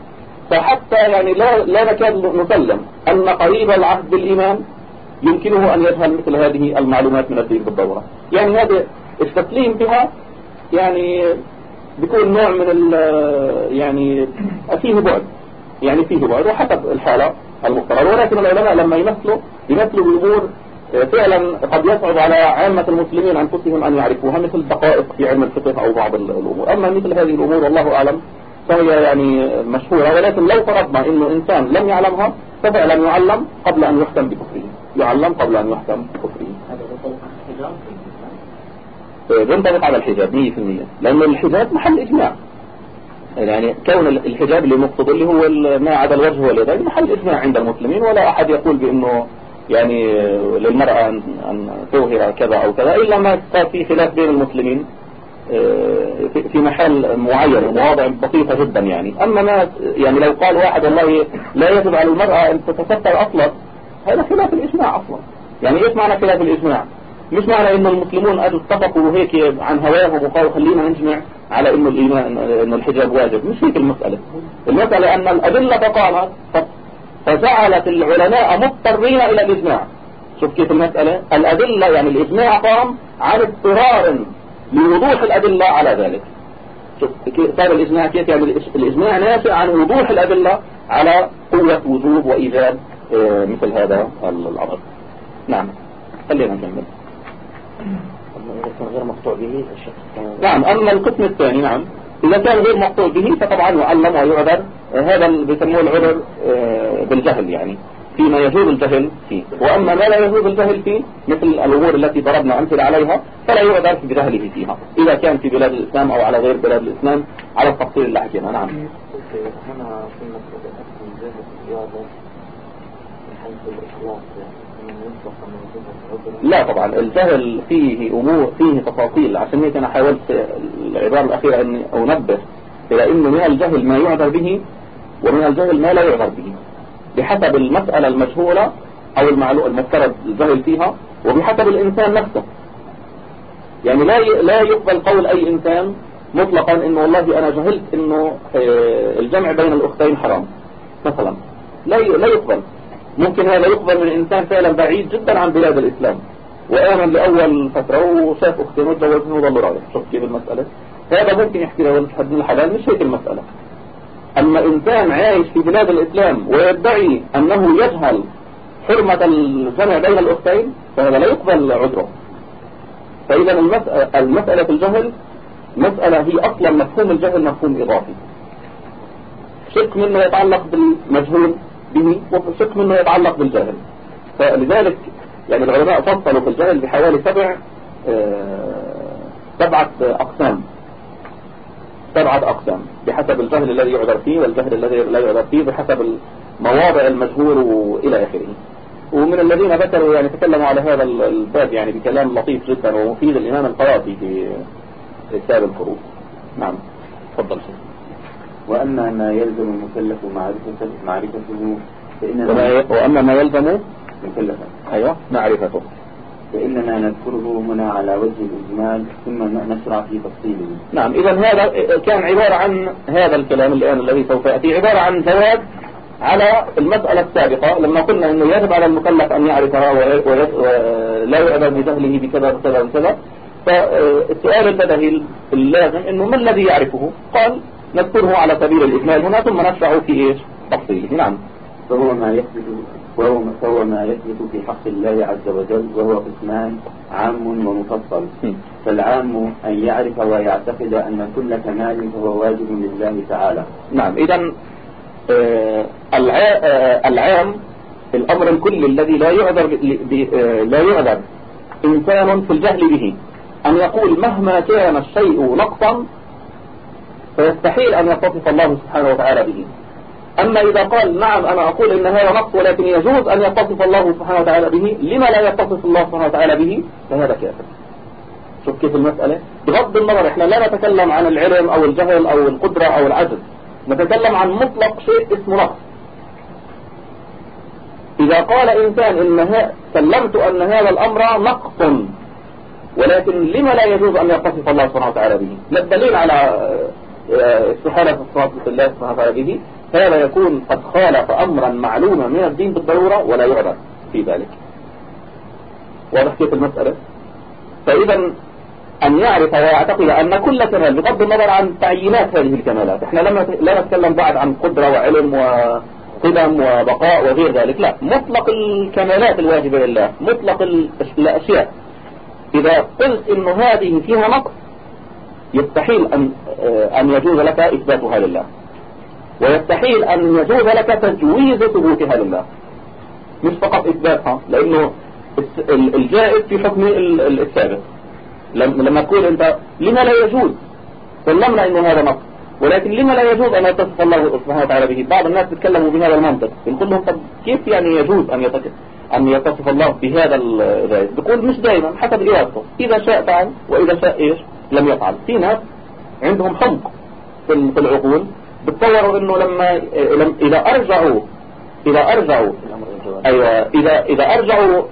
فحتى يعني لا, لا نكاد نسلم أن قريب العهد بالإيمان يمكنه أن يجهل مثل هذه المعلومات من الدين بالضرورة. يعني هذا التسليم بها يعني بيكون نوع من ال يعني فيه بعد يعني فيه بعد وحسب الحالة المفترضة ولكن العلماء لما يمثلوا يمثلوا بأمور فعلا قد يصعب على عامة المسلمين أنفسهم أن يعرفوها مثل دقائق في علم الفقه أو بعض الأمور. أما مثل هذه الأمور والله أعلم فهي يعني مشهورة. ولكن لو فرضنا أنه إنسان لم يعلمها ففعلا يعلم قبل أن يحكم بكفره. يعلم قبل أن يحكم بكفره. بينطبق على الحجاب 100% لأن الحجاب محل إجماع. يعني كون الحجاب اللي مقصود اللي هو ما عدا الوجه واليدين محل إجماع عند المسلمين ولا أحد يقول بأنه يعني للمرأة أن تظهر كذا أو كذا إلا ما صار في خلاف بين المسلمين في محل معين ومواضع بسيطة جدا يعني. أما ما يعني لو قال واحد والله لا يجب على المرأة أن تتستر أصلا هذا خلاف الإجماع أصلا. يعني إيش معنى خلاف الإجماع؟ مش معنى إن المسلمون أجوا اتفقوا هيك عن هواهم وقالوا خلينا نجمع على إنه الإيمان إنه الحجاب واجب. مش هيك المسألة. المسألة أن الأدلة قامت فجعلت العلماء مضطرين إلى الإجماع. شوف كيف المسألة. الأدلة يعني الإجماع قام عن اضطرار لوضوح الأدلة على ذلك. شوف صار الإجماع كيف يعني؟ الإجماع ناشئ عن وضوح الأدلة على قوة وجوب وإيجاب آه، مثل هذا الأمر. نعم. خلينا نكمل. غير مقطوع به نعم أما القسم الثاني نعم. إذا كان غير مقطوع به فطبعا يعلم ويعذر هذا بيسموه العذر آه، بالجهل يعني فيما يجوز الجهل فيه. وأما ما لا يجوز الجهل فيه مثل الأمور التي ضربنا أمثلة عليها فلا يعذر في بجهله فيها إذا كان في بلاد الإسلام أو على غير بلاد الإسلام على التفصيل اللي حكينا. نعم هنا في مسألة حيث الإخلاص لا طبعا الجهل فيه أمور فيه تفاصيل. عشان هيك أنا حاولت العبارة الأخيرة أني أنبه إلى أنه من الجهل ما يعذر به ومن الجهل ما لا يعذر به. بحسب المسألة المجهولة أو المعلومة المفترض الجهل فيها وبحسب الإنسان نفسه. يعني لا لا يقبل قول أي إنسان مطلقا إنه والله أنا جهلت إنه آه، الجمع بين الأختين حرام. مثلا لا لا يقبل. ممكن هذا يقبل من إنسان فعلا بعيد جدا عن بلاد الإسلام. وآمن لأول فترة وشاف أختين وتجوزهم وظل رايح شوف كيف المسألة. هذا ممكن يحكي له حد من الحلال مش هيك المسألة. أما إنسان عايش في بلاد الإسلام ويدعي أنه يجهل حرمة الجمع بين الأختين فهذا لا يقبل عذره. فإذا المسألة, المسألة في الجهل مسألة هي أصلا مفهوم الجهل مفهوم إضافي. شك منه يتعلق بالمجهول به وشك منه يتعلق بالجهل. فلذلك يعني العلماء فصلوا في الجهل بحوالي سبع آه، سبعة أقسام. سبعة أقسام. بحسب الجهل الذي يعذر فيه والجهل الذي لا يعذر فيه بحسب مواضع المجهول وإلى آخره. ومن الذين ذكروا يعني تكلموا على هذا الباب يعني بكلام لطيف جدا ومفيد الإمام القرافي في كتاب الفروض نعم. تفضل. شيخ وأما ما يلزم المكلف معرفته, معرفته فإننا وأما ما يلزم مكلفا أيوة معرفته. فإننا نذكره هنا على وجه الإجمال ثم نشرع في تفصيله. نعم إذا هذا كان عبارة عن هذا الكلام الآن الذي سوف يأتي عبارة عن جواب على المسألة السابقة لما قلنا أنه يجب على المكلف أن يعرفها ولا يعذر بجهله بكذا وكذا وكذا فالسؤال البدهي اللازم أنه ما الذي يعرفه؟ قال نذكره على سبيل الإجمال هنا ثم نشرع في إيش تفصيله. نعم. فهو ما يثبت وهو فهو ما يثبت في حق الله عز وجل وهو قسمان عام ومفصل. فالعام أن يعرف ويعتقد أن كل كمال هو واجب لله تعالى. نعم. إذا آه، آه، العام الأمر الكلي الذي لا يعذر آه، لا يعذر إنسان في الجهل به أن يقول مهما كان الشيء نقصا فيستحيل أن يتصف الله سبحانه وتعالى به. أما إذا قال نعم أنا أقول إن هذا نقص ولكن يجوز أن يتصف الله سبحانه وتعالى به. لما لا يتصف الله سبحانه وتعالى به؟ فهذا كافر. شوف كيف المسألة. بغض النظر إحنا لا نتكلم عن العلم أو الجهل أو القدرة أو العجز نتكلم عن مطلق شيء اسمه نقص إذا قال إنسان إن ها سلمت أن هذا الأمر نقص ولكن لما لا يجوز أن يتصف الله سبحانه وتعالى به؟ لا الدليل على استحالة الصفات الله سبحانه به فهذا يكون قد خالف امرا معلوما من الدين بالضرورة ولا يعرف في ذلك. واضح كيف المسألة؟ فاذا أن يعرف ويعتقد أن كل كمال بغض النظر عن تعيينات هذه الكمالات. إحنا لما لا نتكلم بعد عن قدرة وعلم وقدم وبقاء وغير ذلك لا. مطلق الكمالات الواجبة لله مطلق ال- الأشياء. إذا قلت إنه هذه فيها نقص يستحيل أن آه، أن يجوز لك إثباتها لله ويستحيل أن يجوز لك تجويز ثبوتها لله. مش فقط إثباتها لأنه الجائز في حكم ال- ال- الثابت لم- لما تقول أنت لما لا يجوز؟ سلمنا إنه هذا نص. ولكن لما لا يجوز أن يتصف الله سبحانه وتعالى به؟ بعض الناس بيتكلموا بهذا المنطق. بنقول لهم طب كيف يعني يجوز أن يتصف أن يتصف الله بهذا الذات بيقول مش دائما حسب ارادته إذا شاء فعل وإذا شاء إيش؟ لم يفعل. في ناس عندهم حمق في ال- في العقول بتصوروا إنه لما لم- إذا أرجعوا إذا أرجعوا أيوة إذا إذا أرجعوا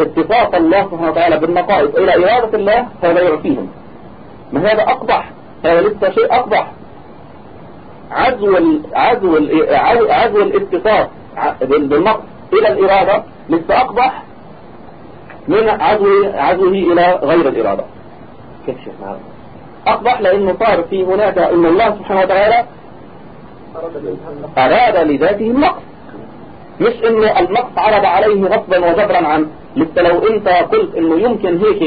اتصاف الله سبحانه وتعالى بالنقائص إلى إرادة الله فهذا يعفيهم. ما هذا أقبح هذا لسه شيء أقبح. عزو ال... عزو ال... عزو- بال- بالنقص إلى الإرادة لسه أقبح من عزو عزوه إلى غير الإرادة. كيف نعم أقبح لأنه صار في هناك أن الله سبحانه وتعالى أراد لذاته النقص. مش انه النقص عرض عليه غصبا وجبرا عنه لسه لو أنت قلت إنه يمكن هيك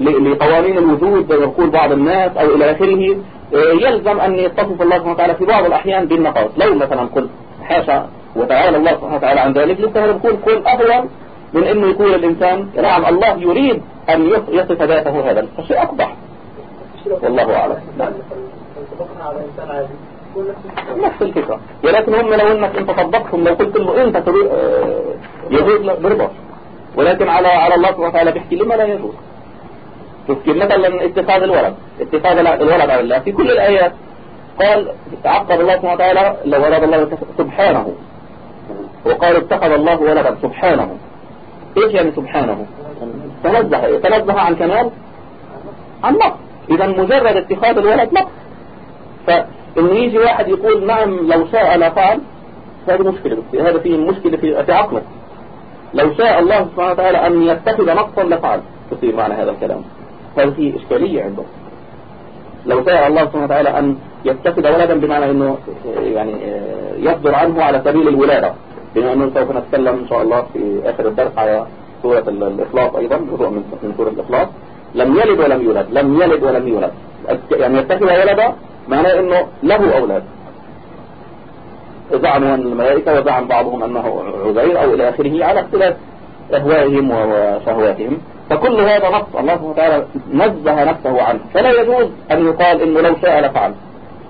لقوانين الوجود زي ما يقول بعض الناس أو إلى آخره آه، يلزم أن يتصف الله سبحانه وتعالى في بعض الأحيان بالنقائص لو مثلا قلت حاشا وتعالى الله سبحانه وتعالى عن ذلك لسه هذا بيكون قول اهون من انه يقول الإنسان نعم الله يريد يص- يصف ذاته هذا فشيء اقبح والله أعلم. نعم. نفس الفكرة. ولكن هم لو أنك انت صدقتهم لو قلت له آه، يجوز لا برضا ولكن على على الله سبحانه وتعالى بيحكي لما لا يجوز. كيف مثلا اتخاذ الولد. اتخاذ الولد على الله. في كل الآيات قال عقب الله سبحانه وتعالى لو الله سبحانه. وقال اتخذ الله ولدا سبحانه. إيش يعني سبحانه؟ تنزه. تنزه عن كمال عن نقص اذا مجرد اتخاذ الولد نقص فإن يجي واحد يقول نعم لو شاء لفعل هذه مشكلة. هذا فيه مشكلة في, في عقله. لو شاء الله سبحانه وتعالى أن يتخذ نقصا لفعل. تصير معنى هذا الكلام. هذا فيه إشكالية عنده. لو شاء الله سبحانه وتعالى أن يتخذ ولدا بمعنى أنه يعني يصدر عنه على سبيل الولادة. بما أنه سوف نتكلم إن شاء الله في آخر الدرس على سورة الإخلاص أيضا جزء من سورة الإخلاص. لم يلد ولم يولد لم يلد ولم يولد. يعني يتخذ ولدا معناه أنه له أولاد. زعموا الملائكة وزعم بعضهم أنه عزير أو إلى آخره على اختلاف أهوائهم وشهواتهم. فكل هذا نقص الله سبحانه وتعالى نزه نفسه عنه. فلا يجوز أن يقال إنه لو شاء لفعل.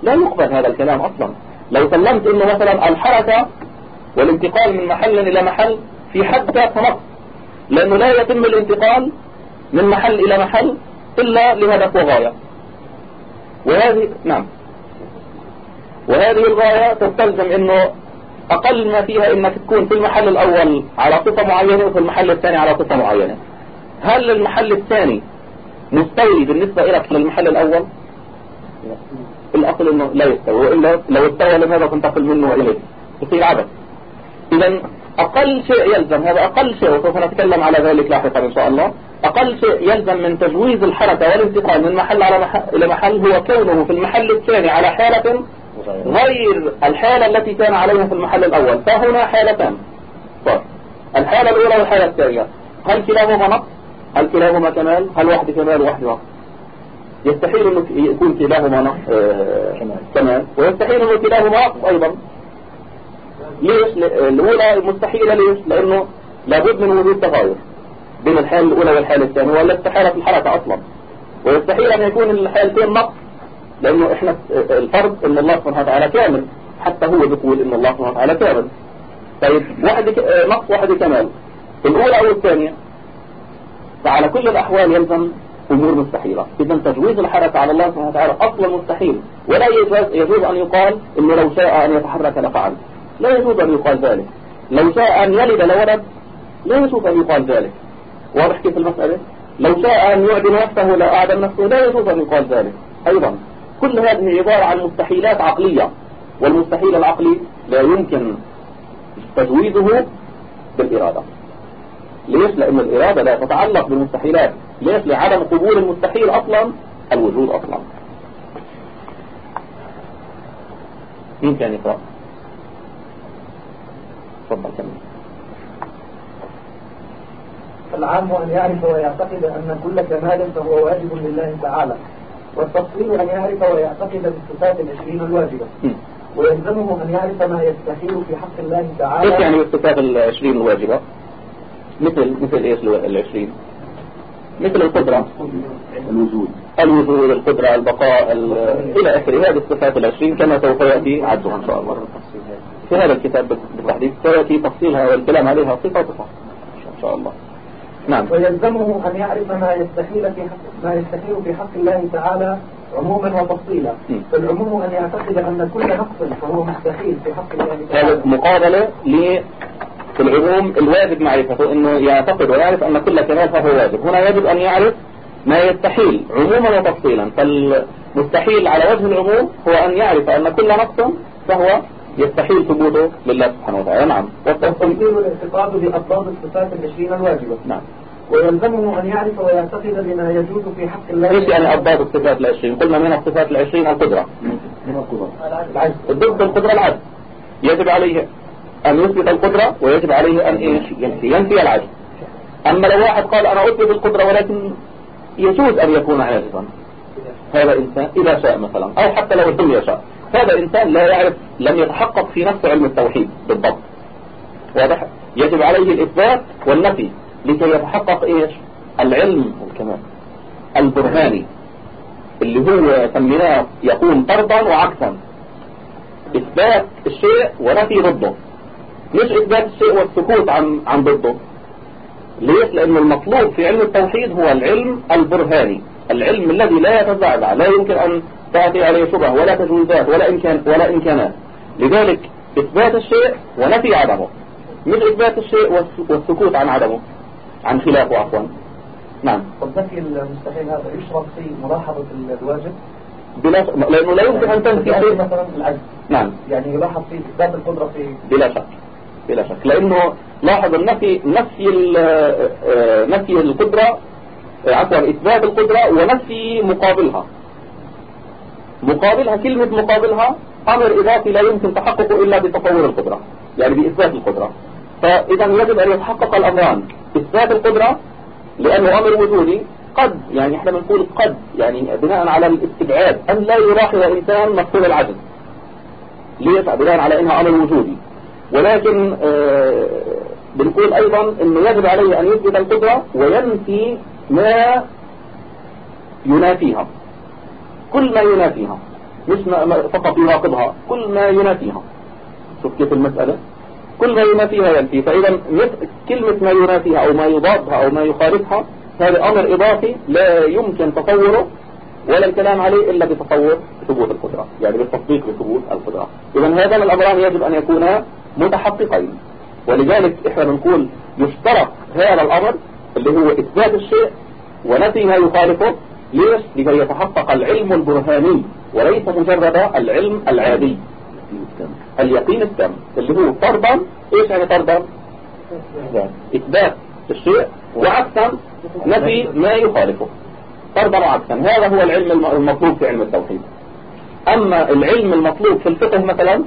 لا يقبل هذا الكلام أصلا. لو سلمت إنه مثلا الحركة والانتقال من محل إلى محل في حد نقص لأنه لا يتم الانتقال من محل إلى محل إلا لهدف وغاية. وهذه نعم. وهذه الغاية تستلزم إنه أقل ما فيها إنك تكون في المحل الأول على صفة معينة وفي المحل الثاني على صفة معينة. هل المحل الثاني مستوي بالنسبة لك للمحل الأول؟ الأصل إنه لا يستوي وإلا لو استوى لماذا تنتقل منه اليه تصير عبث. اذا أقل شيء يلزم هذا أقل شيء وسوف نتكلم على ذلك لاحقا إن شاء الله. أقل شيء يلزم من تجويز الحركة والانتقال من محل على محل إلى محل هو كونه في المحل الثاني على حالة غير الحالة التي كان عليها في المحل الأول. فهنا حالتان. صار الحالة الأولى والحالة الثانية. هل كلاهما نقص؟ هل كلاهما كمال؟ هل واحد كمال وواحد نقص؟ يستحيل أنه يكون كلاهما نقص آه كمال. ويستحيل أنه كلاهما نقص أيضا ليش الأولى مستحيلة ليش؟ لأنه لابد من وجود تغاير بين الحالة الأولى والحالة الثانية ولا استحالة في الحركة أصلا. ويستحيل أن يكون الحالتين نقص لأنه إحنا الفرض إن الله سبحانه وتعالى كامل حتى هو بيقول إن الله سبحانه وتعالى كامل. طيب واحد نقص واحد كمال. الأولى أو الثانية؟ فعلى كل الأحوال يلزم أمور مستحيلة. إذا تجويز الحركة على الله سبحانه وتعالى أصلا مستحيل. ولا يجوز, أن يقال إنه لو شاء أن يتحرك لفعل. لا يجوز أن يقال ذلك. لو شاء أن يلد لولد لا يجوز أن يقال ذلك. واضح كيف المسألة؟ لو شاء أن يعدم نفسه لا نفسه لا يجوز أن يقال ذلك. أيضا كل هذه عبارة عن مستحيلات عقلية. والمستحيل العقلي لا يمكن تجويزه بالإرادة. ليش؟ لأن الإرادة لا تتعلق بالمستحيلات. ليش؟ لعدم قبول المستحيل أصلا الوجود أصلا. مين كان يقرأ. تفضل. كمل العام أن يعرف ويعتقد أن كل كمال فهو واجب لله تعالى والتفصيل أن يعرف ويعتقد بالصفات العشرين الواجبة. ويلزمه أن يعرف ما يستحيل في حق الله تعالى. إيش يعني بالصفات العشرين الواجبة؟ مثل مثل إيش العشرين؟ مثل القدرة. الوجود. الوجود القدرة البقاء إلى آخره. هذه الصفات العشرين كما سوف يأتي عدها إن شاء الله. في هذا الكتاب بالتحديد. سيأتي تفصيلها والكلام عليها صفة صفة إن شاء الله. نعم. ويلزمه أن يعرف ما يستحيل في حق ما يستحيل في حق الله تعالى عموما وتفصيلا. فالعموم أن يعتقد أن كل نقص فهو مستحيل في حق الله تعالى. هذا مقابلة ل في العموم الواجب معرفته إنه يعتقد ويعرف أن كل كمال فهو واجب. هنا يجب أن يعرف ما يستحيل عموما وتفصيلا. فالمستحيل على وجه العموم هو أن يعرف أن كل نقص فهو يستحيل ثبوته لله سبحانه وتعالى. نعم. والتفصيل الاعتقاد بأضداد الصفات العشرين الواجبة. نعم. ويلزمه أن يعرف ويعتقد بما يجوز في حق الله. إيش يعني أضداد الصفات العشرين. قلنا من الصفات العشرين؟ القدرة. من القدرة. العجز. ضد القدرة العجز. يجب عليه أن يثبت القدرة ويجب عليه أن إيش ينفي ينفي العجز. أما لو واحد قال أنا أثبت القدرة ولكن يجوز أن يكون عاجزا. هذا إنسان إذا شاء مثلا. أو حتى لو لم يشاء. هذا إنسان لا يعرف لم يتحقق في نفس علم التوحيد بالضبط. واضح؟ يجب عليه الإثبات والنفي لكي يتحقق إيش؟ العلم والكمال البرهاني اللي هو سميناه يكون طردا وعكسا. إثبات الشيء ونفي ضده. مش إثبات الشيء والسكوت عن عن ضده. ليش؟ لأن المطلوب في علم التوحيد هو العلم البرهاني. العلم الذي لا يتزعزع لا يمكن أن تأتي عليه شبه ولا تجويزات ولا إمكان ولا إمكانات. لذلك إثبات الشيء ونفي عدمه. مش إثبات الشيء والسكوت عن عدمه. عن خلافه عفوا. نعم. والنفي المستحيل هذا يشرط في ملاحظة الواجب؟ بلا لأنه لا يمكن أن تنفي شيء. مثلا العجز. نعم. يعني يلاحظ في إثبات القدرة في بلا شك. بلا شك. لأنه لاحظ النفي نفي ال- آه، نفي القدرة آه، عفوا إثبات القدرة ونفي مقابلها. مقابلها كلمة مقابلها أمر إضافي لا يمكن تحققه إلا بتصور القدرة يعني بإثبات القدرة. فإذا يجب أن يتحقق الأمران إثبات القدرة لأنه أمر وجودي قد يعني إحنا بنقول قد يعني بناء على الاستبعاد أن لا يلاحظ إنسان مفهوم العجز ليش؟ بناء على إنها أمر وجودي. ولكن آه، بنقول أيضا انه يجب عليه أن يثبت القدرة وينفي ما ينافيها. كل ما ينافيها. مش فقط يراقبها. كل ما ينافيها. شوف كيف المسألة. كل ما ينافيها ينفي. فإذا كلمة ما ينافيها أو ما يضادها أو ما يخالفها هذا أمر إضافي لا يمكن تصوره ولا الكلام عليه إلا بتصور ثبوت القدرة. يعني بالتصديق بثبوت القدرة. إذا هذان الأمران يجب أن يكونا متحققين. ولذلك إحنا بنقول يشترط هذا الأمر اللي هو إثبات الشيء ونفي ما يخالفه ليش؟ لكي يتحقق العلم البرهاني وليس مجرد العلم العادي. اليقين التام اللي هو فرضا إيش يعني فرضا إثبات الشيء وعكسا نفي ما يخالفه. فرضا وعكسا. هذا هو العلم الم- المطلوب في علم التوحيد. أما العلم المطلوب في الفقه مثلا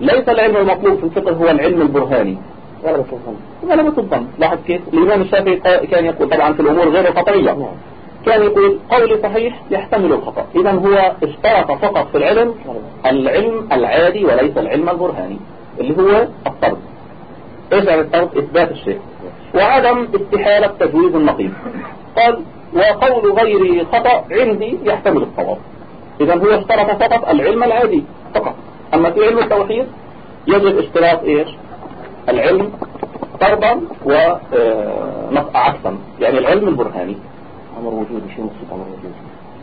ليس العلم المطلوب في الفقه هو العلم البرهاني. غلبة الظن غلبة الظن لاحظ كيف؟ الإمام الشافعي كان يقول طبعا في الأمور غير الخطرية. نعم. كان يقول قولي صحيح يحتمل الخطأ. إذا هو اشترط فقط في العلم العلم العادي وليس العلم البرهاني اللي هو الطرد. إيش يعني الطرد؟ إثبات الشيء. وعدم استحالة تجويز النقيض. قال وقول غيري خطأ عندي يحتمل الصواب. اذا هو اشترط فقط العلم العادي فقط. أما في علم التوحيد يجب اشتراط إيش؟ العلم طردا وعكسا يعني العلم البرهاني. أمر وجودي شو مقصود أمر وجودي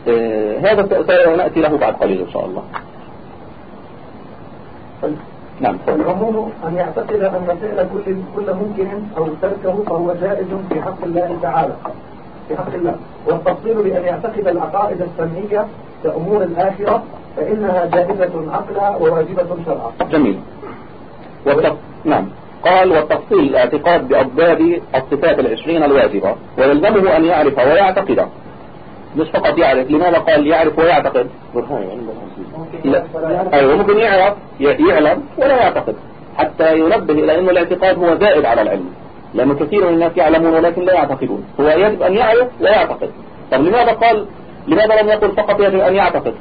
آه، هذا سنأتي له بعد قليل إن شاء الله. نعم تفضل. العموم أن يعتقد أن فعل كل كل ممكن أو تركه فهو جائز في حق الله تعالى. في حق الله. والتفصيل بأن يعتقد العقائد السمعية كأمور الآخرة فإنها جائزة عقلا وواجبة شرعا. جميل. والتف... نعم. قال والتفصيل الاعتقاد بأضداد الصفات العشرين الواجبة ويلزمه أن يعرف ويعتقد. مش فقط يعرف لماذا قال يعرف ويعتقد؟ برهان لا. أيوة ممكن يعرف يعلم ولا يعتقد. حتى ينبه إلى أن الاعتقاد هو زائد على العلم. لأن كثير من الناس يعلمون ولكن لا يعتقدون. هو يجب أن يعرف ويعتقد. طب لماذا قال لماذا لم يقل فقط يجب أن يعتقد؟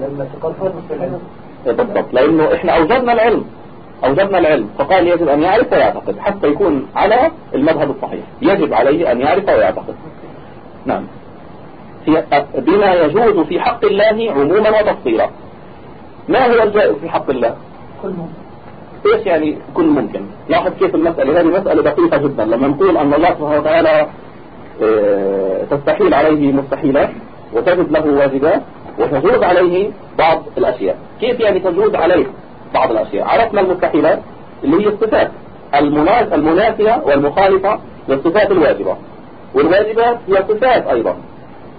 لأن الاعتقاد هو بالضبط لأنه إحنا أوجدنا العلم. أوجدنا العلم فقال يجب أن يعرف ويعتقد حتى يكون على المذهب الصحيح. يجب عليه أن يعرف ويعتقد. نعم. بما يجوز في حق الله عموما وتفصيلا. ما هو الجائز في حق الله؟ كل ممكن. إيش يعني كل ممكن؟ لاحظ كيف المسألة هذه مسألة دقيقة جدا. لما نقول أن الله سبحانه وتعالى آه، تستحيل عليه مستحيلات وتجد له واجبات وتجوز عليه بعض الأشياء. كيف يعني تجوز عليه؟ بعض الأشياء. عرفنا المستحيلات اللي هي الصفات. المناس- المنافية والمخالفة للصفات الواجبة. والواجبات هي صفات أيضا.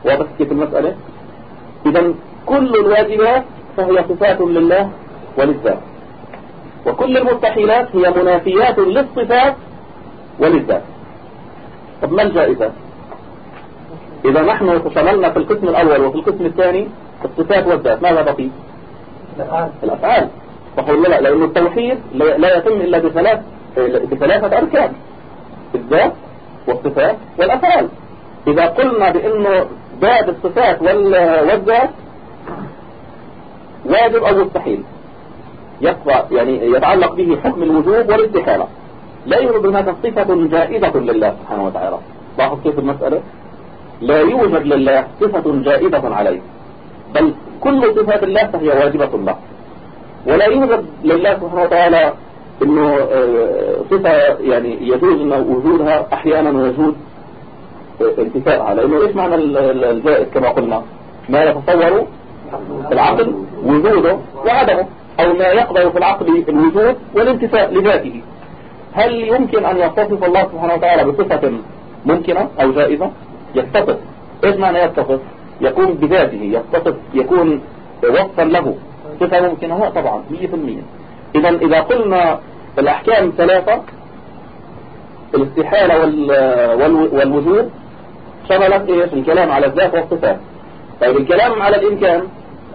واضح كيف المسألة؟ اذا كل الواجبات فهي صفات لله وللذات. وكل المستحيلات هي منافيات للصفات وللذات. طب ما الجائزة؟ إذا نحن شملنا في القسم الأول وفي القسم الثاني الصفات والذات. ماذا بقي؟ الآن الأفعال. ولا لا؟ لأن التوحيد لا يتم إلا بثلاث بثلاثة أركان الذات والصفات والأفعال. إذا قلنا بأنه باب الصفات وال- والذات واجب أو مستحيل. يقطع يعني يتعلق به حكم الوجوب والاستحالة لا يوجد هناك صفة جائزة لله سبحانه وتعالى. لاحظ كيف المسألة؟ لا يوجد لله صفة جائزة عليه. بل كل صفات الله فهي واجبة له. ولا يوجد لله سبحانه وتعالى إنه آه، صفة يعني يجوز وجودها أحيانا ويجوز آه، انتفاءها لأنه إيش معنى ال- ال- الجائز كما قلنا؟ ما يتصور العقل وجوده وعدمه أو ما يقدر في العقل الوجود والانتفاء لذاته. هل يمكن أن يتصف الله سبحانه وتعالى بصفة ممكنة أو جائزة؟ يتصف. إيش معنى يتصف؟ يكون بذاته يتصف يكون وصفا له. صفة ممكنة طبعا 100% اذا إذا قلنا الأحكام ثلاثة الاستحالة وال وال والوجود شملت إيش؟ الكلام على الذات والصفات. طيب الكلام على الإمكان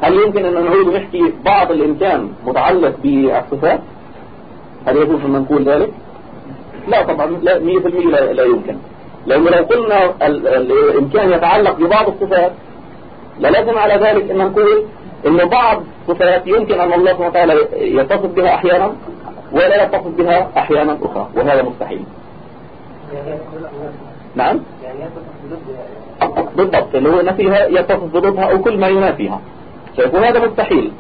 هل يمكن أن نعود ونحكي بعض الإمكان متعلق بالصفات؟ هل يجوز أن نقول ذلك؟ لا طبعا لا 100% لا, لا يمكن. لأنه لو قلنا ال- ال- الإمكان يتعلق ببعض الصفات للازم على ذلك أن نقول أن بعض الصفات يمكن أن الله سبحانه وتعالى يتصف بها أحيانا ولا يتصف بها أحيانا أخرى وهذا مستحيل. نعم؟ بالضبط اللي هو نفيها يتصف بضدها أو كل ما ينافيها. شايف وهذا مستحيل.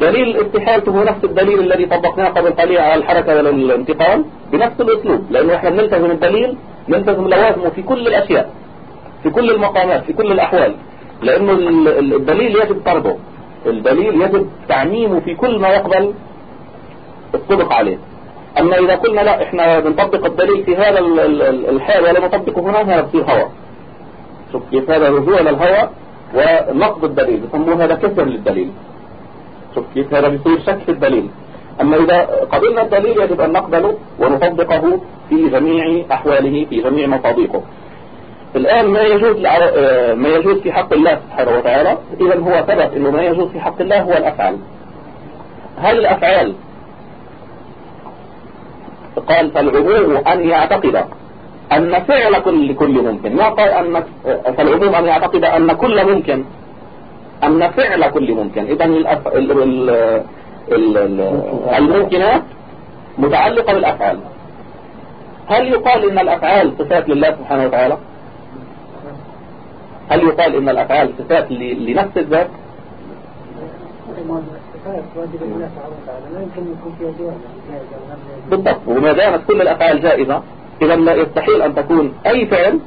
دليل استحالته هو نفس الدليل الذي طبقناه قبل قليل على الحركة والانتقال بنفس الأسلوب لأنه إحنا بنلتزم الدليل نلتزم لوازمه في كل الأشياء في كل المقامات في كل الأحوال لأنه ال- ال- الدليل يجب طرده. الدليل يجب تعميمه في كل ما يقبل الصدق عليه. أما إذا قلنا لا إحنا بنطبق الدليل في هذا ال- ال- ال- الحال ولا نطبقه هنا هذا بصير هوى. شوف كيف هذا رجوع للهوى ونقض الدليل يسموه هذا كسر للدليل. شوف كيف هذا بيصير شك في الدليل. أما إذا قبلنا الدليل يجب أن نقبله ونطبقه في جميع أحواله في جميع مصادقه الآن ما يجوز ما يجوز في حق الله سبحانه وتعالى إذا هو ثبت إنه ما يجوز في حق الله هو الأفعال. هل الأفعال؟ قال فالعموم أن يعتقد أن فعل كل كل ممكن. ما قال أن فالعموم أن يعتقد أن كل ممكن. أن فعل كل ممكن. إذا الممكنات متعلقة بالأفعال. هل يقال إن الأفعال صفات لله سبحانه وتعالى؟ هل يقال إن الأفعال صفات لنفس الذات؟ بالضبط. وما دامت كل الأفعال جائزة إذا لا يستحيل أن تكون أي فعل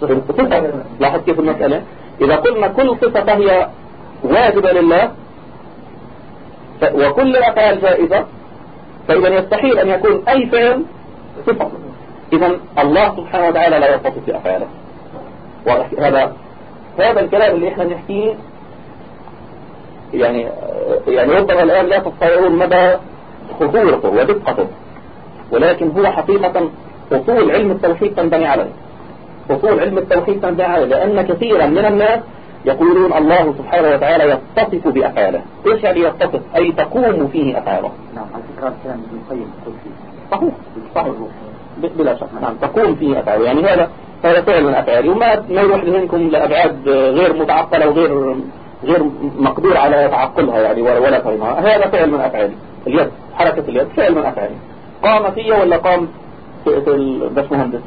صفة لاحظ كيف المسألة؟ إذا قلنا كل صفة فهي واجبة لله وكل الأفعال جائزة فإذا يستحيل أن يكون أي فعل صفة. إذا الله سبحانه وتعالى لا يتصف بأفعاله. وهذا هذا الكلام اللي إحنا نحكيه يعني يعني ربما الآن لا تتصورون مدى خطورته ودقته ولكن هو حقيقة أصول علم التوحيد تنبني عليه. أصول علم التوحيد تنبني عليه لأن كثيرا من الناس يقولون الله سبحانه وتعالى يتصف بأفعاله. إيش يعني يتصف؟ أي تقوم فيه أفعاله. نعم على فكرة كلام ابن القيم صحيح صحيح. بلا شك. نعم تقوم فيه أفعاله. يعني هذا هذا فعل من أفعاله وما ما يروح ذهنكم لأبعاد غير متعقلة وغير غير مقدور على تعقلها يعني ولا فهمها هذا فعل من أفعاله اليد حركة اليد فعل من أفعاله قام فيه ولا قام في, في الباشمهندس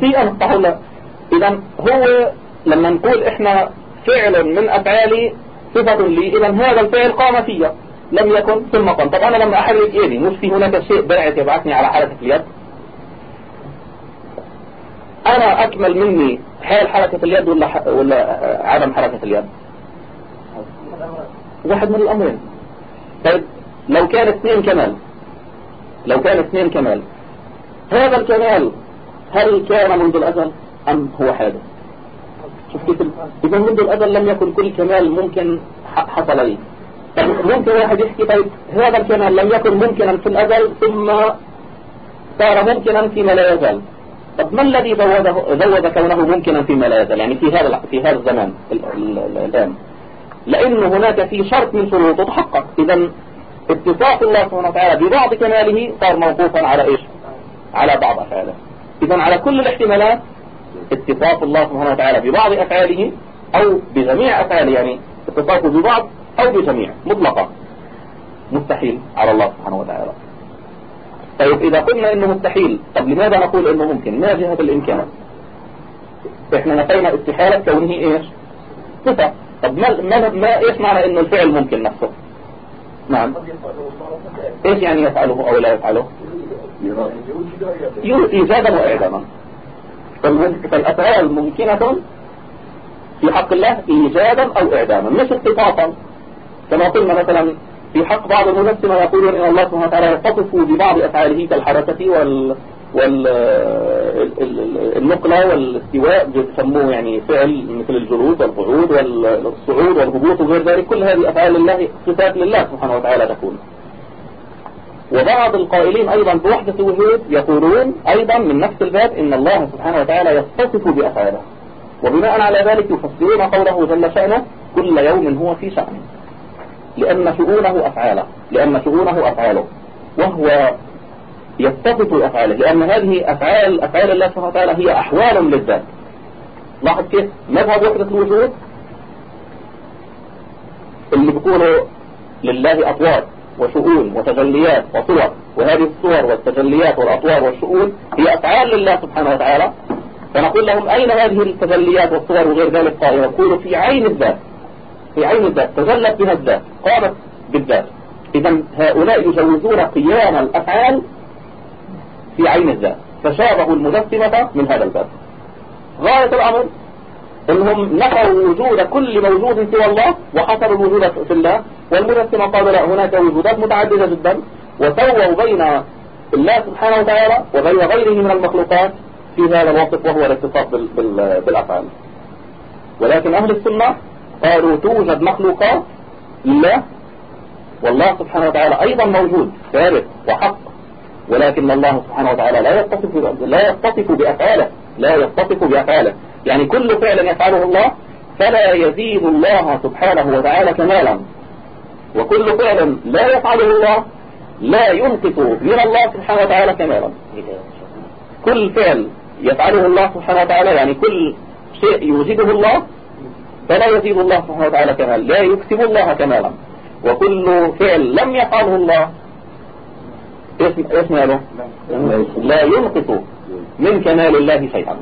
في أمر صح ولا إذا هو لما نقول إحنا فعل من أفعالي صفة لي إذا هذا الفعل قام فيا. لم يكن ثم قام. طب أنا لما أحرك إيدي. مش في هناك شيء باعث يبعثني على حركة اليد. أنا أكمل مني حال حركة اليد ولا ولا عدم حركة اليد؟ واحد من الأمرين. طيب لو كان اثنين كمال لو كان اثنين كمال هذا الكمال هل كان منذ الأزل أم هو حادث؟ شوف كيف إذا منذ الأزل لم يكن كل كمال ممكن حصل لي. طيب ممكن واحد يحكي طيب هذا الكمال لم يكن ممكنا في الأزل ثم صار ممكنا فيما لا يزال. طب ما الذي زود كونه ممكنا فيما لا يزال يعني في هذا في هذا الزمان الآن. لأن هناك في شرط من شروطه تحقق إذا اتصاف الله سبحانه وتعالى ببعض كماله صار موقوفا على إيش؟ على بعض أفعاله. إذا على كل الاحتمالات اتصاف الله سبحانه وتعالى ببعض أفعاله أو بجميع أفعاله يعني اتصافه ببعض أو بجميع مطلقا. مستحيل على الله سبحانه وتعالى. طيب إذا قلنا إنه مستحيل طب لماذا نقول إنه ممكن؟ ما جهة الإمكان إحنا نفينا استحالة كونه إيش؟ صفة. طب ما, ما, ما إيش معنى إنه الفعل ممكن نفسه؟ نعم. إيش يعني يفعله أو لا يفعله؟ إيجادا وإعداما. فالأفعال ممكنة في حق الله إيجادا أو إعداما؟ مش اختصاصا كما قلنا مثلا في حق بعض المجسمة يقولون إن الله سبحانه وتعالى يتصف ببعض أفعاله كالحركة وال والنقلة والاستواء بيسموه يعني فعل مثل الجلوس والقعود والصعود والهبوط وغير ذلك. كل هذه أفعال الله صفات لله سبحانه وتعالى تكون. وبعض القائلين أيضا بوحدة الوجود يقولون أيضا من نفس الباب إن الله سبحانه وتعالى يتصف بأفعاله. وبناء على ذلك يفسرون قوله جل شأنه كل يوم هو في شأن لأن شؤونه أفعاله لأن شؤونه أفعاله. وهو يتصف بأفعاله لأن هذه أفعال أفعال الله سبحانه وتعالى هي أحوال للذات. لاحظ كيف؟ مذهب وحدة الوجود اللي بيقولوا لله أطوار وشؤون وتجليات وصور وهذه الصور والتجليات والأطوار والشؤون هي أفعال لله سبحانه وتعالى. فنقول لهم أين هذه التجليات والصور وغير ذلك؟ قال يقول في عين الذات. في عين الذات تجلت بها الذات قامت بالذات إذا هؤلاء يجوزون قيام الأفعال في عين الذات فشابهوا المجسمة من هذا الباب. غاية الأمر إنهم نفوا وجود كل موجود سوى الله وحصروا الوجود في الله. والمجسمة قالوا لا هناك وجودات متعددة جدا. وسووا بين الله سبحانه وتعالى وبين غيره من المخلوقات في هذا الوصف وهو الاتصاف بالأفعال. ولكن أهل السنة قالوا توجد مخلوقات؟ لله والله سبحانه وتعالى أيضا موجود ثابت وحق. ولكن الله سبحانه وتعالى لا يتصف لا يتصف بأفعاله لا يتصف بأفعاله. يعني كل فعل يفعله الله فلا يزيد الله سبحانه وتعالى كمالا. وكل فعل لا يفعله الله لا ينقص من الله سبحانه وتعالى كمالا. كل فعل يفعله الله سبحانه وتعالى يعني كل شيء يوجده الله فلا يزيد الله سبحانه وتعالى كمال. لا يكسب الله كمالا. وكل فعل لم يفعله الله اسم اسمه لا ينقص من كمال الله شيئا.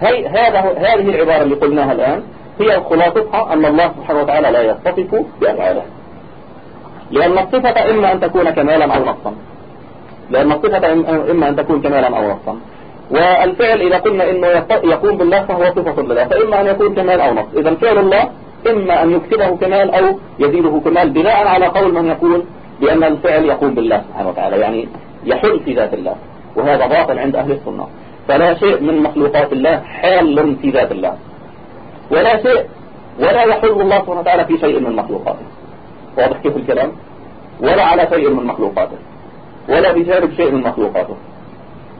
هي هذا هذه العبارة اللي قلناها الآن هي خلاصتها أن الله سبحانه وتعالى لا يتصف بأفعاله لأن الصفة إما أن تكون كمالا أو نقصا لأن الصفة إما أن تكون كمالا أو نقصا والفعل إذا قلنا إنه يقوم بالله فهو صفة لله فإما أن يكون كمال أو نقص. إذا فعل الله إما أن يكتبه كمال أو يزيده كمال بناء على قول من يقول بأن الفعل يقوم بالله سبحانه وتعالى يعني يحل في ذات الله وهذا باطل عند أهل السنة. فلا شيء من مخلوقات الله حال في ذات الله. ولا شيء ولا يحل الله سبحانه وتعالى في شيء من مخلوقاته. واضح كيف الكلام؟ ولا على شيء من مخلوقاته. ولا بجانب شيء من مخلوقاته.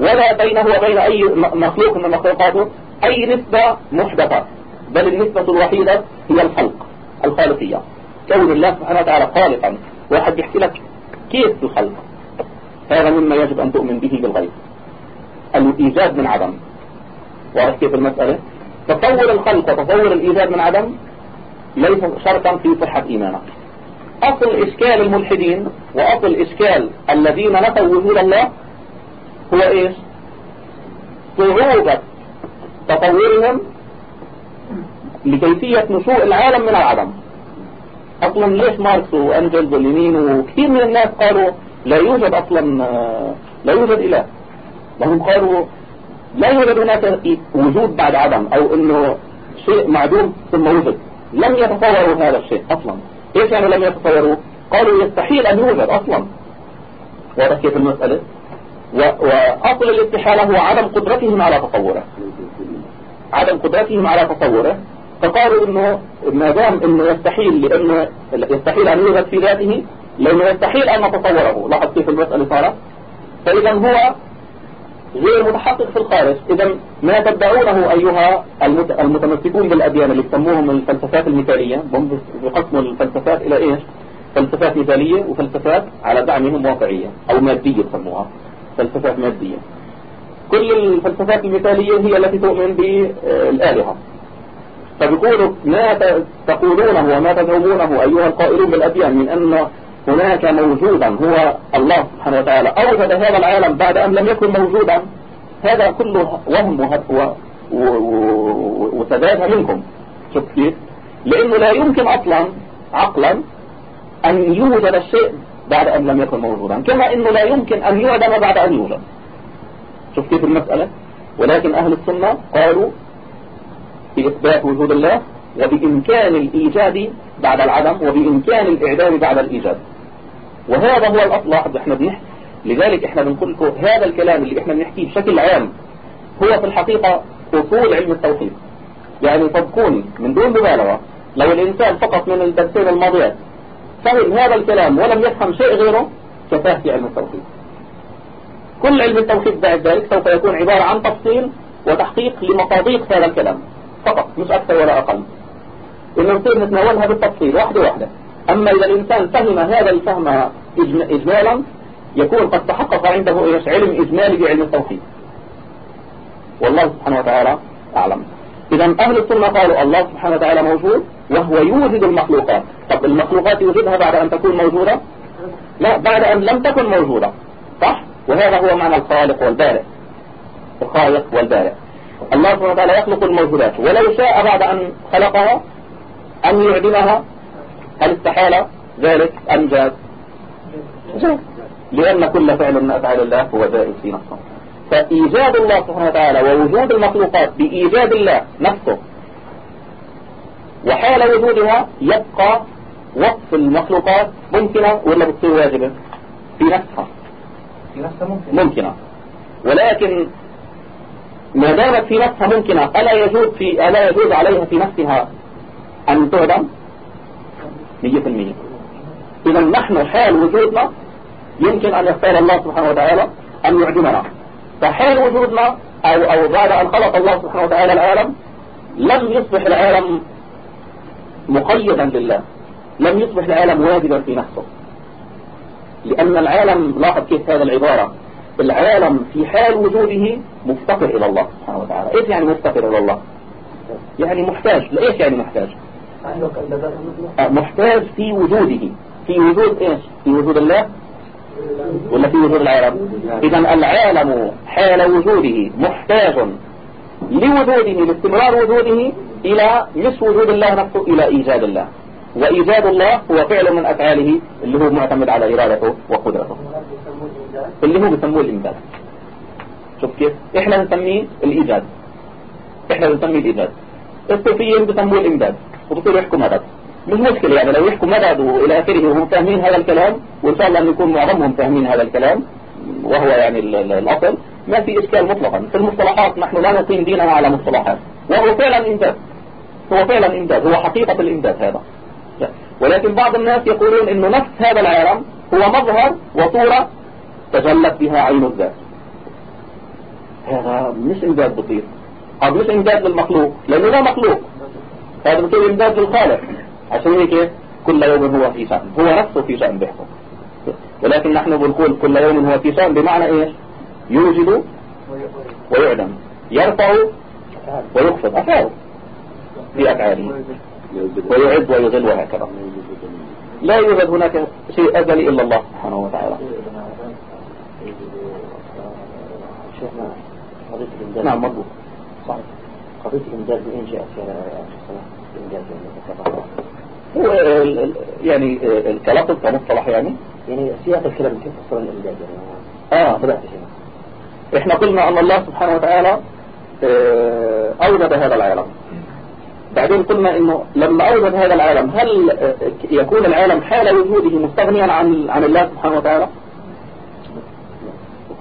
ولا بينه وبين أي مخلوق من مخلوقاته أي نسبة محدثة. بل النسبة الوحيدة هي الخلق الخالقية. كون الله سبحانه وتعالى خالقا. واحد يحكي لك كيف الخلق؟ هذا مما يجب أن تؤمن به بالغيب. الإيجاد من عدم. واضح كيف المسألة؟ تصور الخلق وتصور الإيجاد من عدم ليس شرطا في صحة إيمانك. أصل إشكال الملحدين وأصل إشكال الذين نفوا وجود الله هو إيش صعوبة تطورهم لكيفية نشوء العالم من العدم. أصلا ليش ماركس وأنجلز واليمين وكثير من الناس قالوا لا يوجد أصلا لا يوجد إله. لهم قالوا لا يوجد هناك وجود بعد عدم أو أنه شيء معدوم ثم وجد. لم يتصوروا هذا الشيء أصلا. إيش يعني لم يتصوروا قالوا يستحيل أن يوجد أصلا. واضح كيف المسألة؟ وأصل الاستحالة هو عدم قدرتهم على تصوره عدم قدرتهم على تصوره فقالوا إنه ما دام إنه يستحيل لأنه يستحيل أن يوجد في ذاته لأنه يستحيل أن نتصوره لاحظ كيف المسألة صارت فإذا هو غير متحقق في الخارج. إذا ما تدعونه أيها المتمسكون بالأديان اللي يسموهم الفلسفات المثالية. هم بقسموا الفلسفات إلى إيش؟ فلسفات مثالية وفلسفات على دعمهم واقعية أو مادية يسموها. فلسفات مادية كل الفلسفات المثالية هي التي تؤمن بالآلهة. فبيقولوا ما تقولونه وما تزعمونه أيها القائلون بالأديان من أن هناك موجودا هو الله سبحانه وتعالى. أوجد هذا العالم بعد أن لم يكن موجودا. هذا كله وهم وسدادها منكم. شوف كيف. لأنه لا يمكن أصلا عقلا أن يوجد الشيء بعد أن لم يكن موجودا. كما أنه لا يمكن أن يعدم بعد أن يوجد. شوف كيف المسألة. ولكن أهل السنة قالوا في إثبات وجود الله وبإمكان الإيجاد بعد العدم وبإمكان الإعدام بعد الإيجاد. وهذا هو الأصل إحنا بنحكي لذلك إحنا بنقول لكم هذا الكلام اللي إحنا بنحكيه بشكل عام هو في الحقيقة أصول علم التوحيد. يعني صدقوني من دون مبالغة. لو الإنسان فقط من الدرسين الماضيات فهم هذا الكلام ولم يفهم شيء غيره كفاه في علم التوحيد. كل علم التوحيد بعد ذلك سوف يكون عبارة عن تفصيل وتحقيق لمصاديق هذا الكلام. فقط مش أكثر ولا أقل. إنه نصير نتناولها بالتفصيل واحدة واحدة. أما إذا الإنسان فهم هذا الفهم إجمالا يكون قد تحقق عنده إيش علم إجمالي بعلم التوحيد. والله سبحانه وتعالى أعلم. إذا أهل السنة قالوا الله سبحانه وتعالى موجود. وهو يوجد المخلوقات. طب المخلوقات يوجدها بعد أن تكون موجودة؟ لا بعد أن لم تكن موجودة. صح؟ وهذا هو معنى الخالق والبارئ. الخالق والبارئ. الله سبحانه وتعالى يخلق الموجودات. ولو شاء بعد أن خلقها أن يعدمها هل استحال ذلك أم جاز؟ لأن كل فعل من أفعال الله هو جائز في نفسه. فإيجاد الله سبحانه وتعالى ووجود المخلوقات بإيجاد الله نفسه وحال وجودها يبقى وصف المخلوقات ممكنة ولا بتصير واجبة؟ في نفسها. في نفسها ممكن ممكنة. ولكن ما دامت في نفسها ممكنة ألا يجوز في ألا يجوز عليها في نفسها أن تعدم 100% إذا نحن حال وجودنا يمكن أن يختار الله سبحانه وتعالى أن يعدمنا. فحال وجودنا أو, أو بعد أن خلق الله سبحانه وتعالى العالم لم يصبح العالم مقيدا لله لم يصبح العالم واجبا في نفسه. لأن العالم لاحظ كيف هذا العبارة العالم في حال وجوده مفتقر إلى الله سبحانه وتعالى. إيش يعني مفتقر إلى الله؟ يعني محتاج. لإيش يعني محتاج؟ آه، محتاج في وجوده. في وجود إيش؟ في وجود الله؟ ولا في وجود العالم؟ إذا العالم حال وجوده محتاج لوجوده لاستمرار وجوده إلى مش وجود الله نفسه إلى إيجاد الله. وإيجاد الله هو فعل من أفعاله اللي هو معتمد على إرادته وقدرته. اللي هو بيسموه الإنجاز شوف كيف؟ إحنا بنسميه الإيجاد. إحنا بنسميه الإيجاد. الصوفيين بيسموه الإنجاز وبصيروا يحكوا مدد. مش مشكلة يعني لو يحكوا مدد وإلى آخره وهم فاهمين هذا الكلام وإن شاء الله أن يكون معظمهم فاهمين هذا الكلام وهو يعني الأصل ما في إشكال مطلقا. في المصطلحات نحن لا نقيم ديننا على مصطلحات. وهو فعلا إنجاز. هو فعلا إمداد هو حقيقة الإمداد هذا. ولكن بعض الناس يقولون أنه نفس هذا العالم هو مظهر وصورة تجلت بها عين الذات. هذا مش إمداد بسيط. هذا مش إمداد للمخلوق لأنه لا مخلوق. هذا بصير إمداد للخالق. عشان هيك كل يوم هو في شأن. هو نفسه في شأن بيحكم. ولكن نحن بنقول كل يوم هو في شأن بمعنى إيش؟ يوجد ويعدم يرفع ويخفض أفعاله في أفعاله ويعد ويذل وهكذا. لا يوجد هناك شيء أزلي إلا الله سبحانه وتعالى. نعم مضبوط. صحيح. قضية الإمداد بإن جاءت الإمداد هو يعني الكلام كمصطلح يعني؟ يعني سياق الكلام كيف فصل الإمداد يعني؟ آه. بدأت إحنا قلنا أن الله سبحانه وتعالى آه، أوجد هذا العالم. بعدين قلنا إنه لما أوجد هذا العالم هل يكون العالم حال وجوده مستغنيا عن عن الله سبحانه وتعالى؟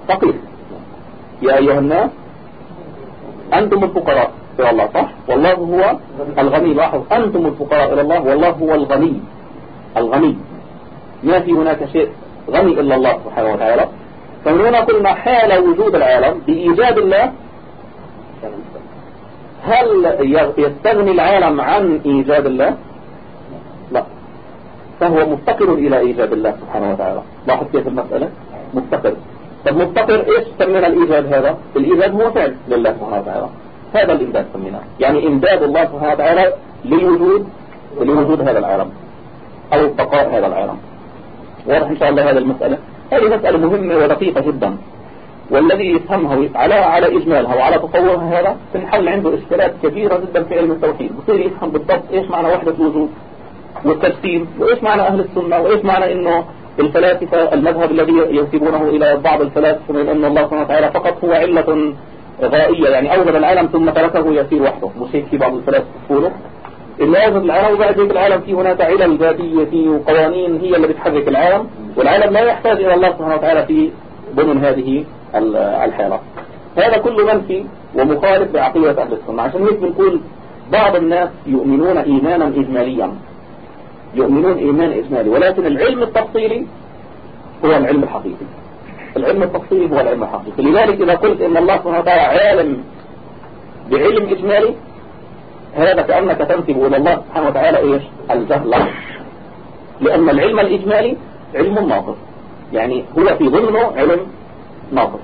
فقير يا أيها الناس أنتم الفقراء إلى الله صح؟ والله هو الغني لاحظ. أنتم الفقراء إلى الله والله هو الغني الغني. ما في هناك شيء غني إلا الله سبحانه وتعالى. قلنا حال وجود العالم بإيجاد الله هل يستغني العالم عن إيجاد الله؟ لا. فهو مفتقر إلى إيجاد الله سبحانه وتعالى. لاحظ كيف المسألة؟ مفتقر. طب مفتقر إيش سمينا الإيجاد هذا؟ الإيجاد هو فعل لله سبحانه وتعالى. هذا الإمداد سميناه. يعني إمداد الله سبحانه وتعالى لوجود لوجود هذا العالم أو بقاء هذا العالم. واضح إن شاء الله هذه المسألة؟ هذه مسألة مهمة ودقيقة جدا. والذي يفهمها على على إجمالها وعلى تصورها هذا تنحل عنده إشكالات كثيرة جدا في علم التوحيد. بصير يفهم بالضبط إيش معنى وحدة الوجود والتجسيم وإيش معنى أهل السنة وإيش معنى إنه الفلاسفة المذهب الذي ينسبونه إلى بعض الفلاسفة من أن الله سبحانه وتعالى فقط هو علة غائية يعني أوجد العالم ثم تركه يسير وحده. مش هيك في بعض الفلاسفة يقولوا. أوجد العالم وبعد ذلك العالم فيه هناك علل ذاتية فيه وقوانين هي اللي بتحرك العالم والعالم لا يحتاج إلى الله سبحانه وتعالى في ضمن هذه الحالة. هذا كله منفي ومخالف بعقيدة أهل السنة. عشان هيك بنقول بعض الناس يؤمنون إيمانا إجماليا. يؤمنون إيمان إجمالي. ولكن العلم التفصيلي هو العلم الحقيقي. العلم التفصيلي هو العلم الحقيقي. لذلك إذا قلت إن الله سبحانه وتعالى عالم بعلم إجمالي هذا كأنك تنسب إلى الله سبحانه وتعالى إيش؟ الجهل. لأن العلم الإجمالي علم ناقص يعني هو في ضمنه علم ناقص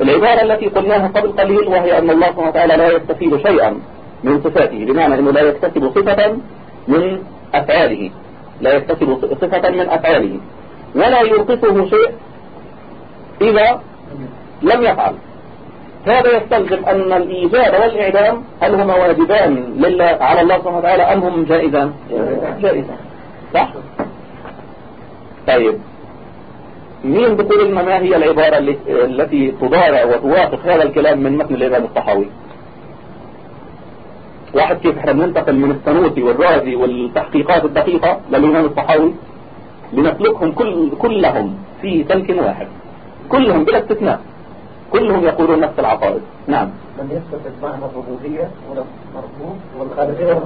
العبارة التي قلناها قبل قليل وهي أن الله سبحانه وتعالى لا يستفيد شيئا من صفاته بمعنى أنه لا يكتسب صفة من أفعاله. لا يكتسب صفة من أفعاله. ولا ينقصه شيء إذا لم يفعل. هذا يستلزم أن الإيجاد والإعدام هل هما واجبان لله على الله سبحانه وتعالى أم هم جائزان؟ جائزان. صح؟ طيب. مين بيقول لنا ما هي العبارة التي تضارع وتوافق هذا الكلام من متن الإمام الطحاوي؟ واحد كيف إحنا بننتقل من السنوسي والرازي والتحقيقات الدقيقة للإمام الطحاوي؟ لنسلكهم كل كلهم في سلك واحد. كلهم بلا استثناء. كلهم يقولون نفس العقائد. نعم. من يثبت معنى الربوبية مرفوض والخالقية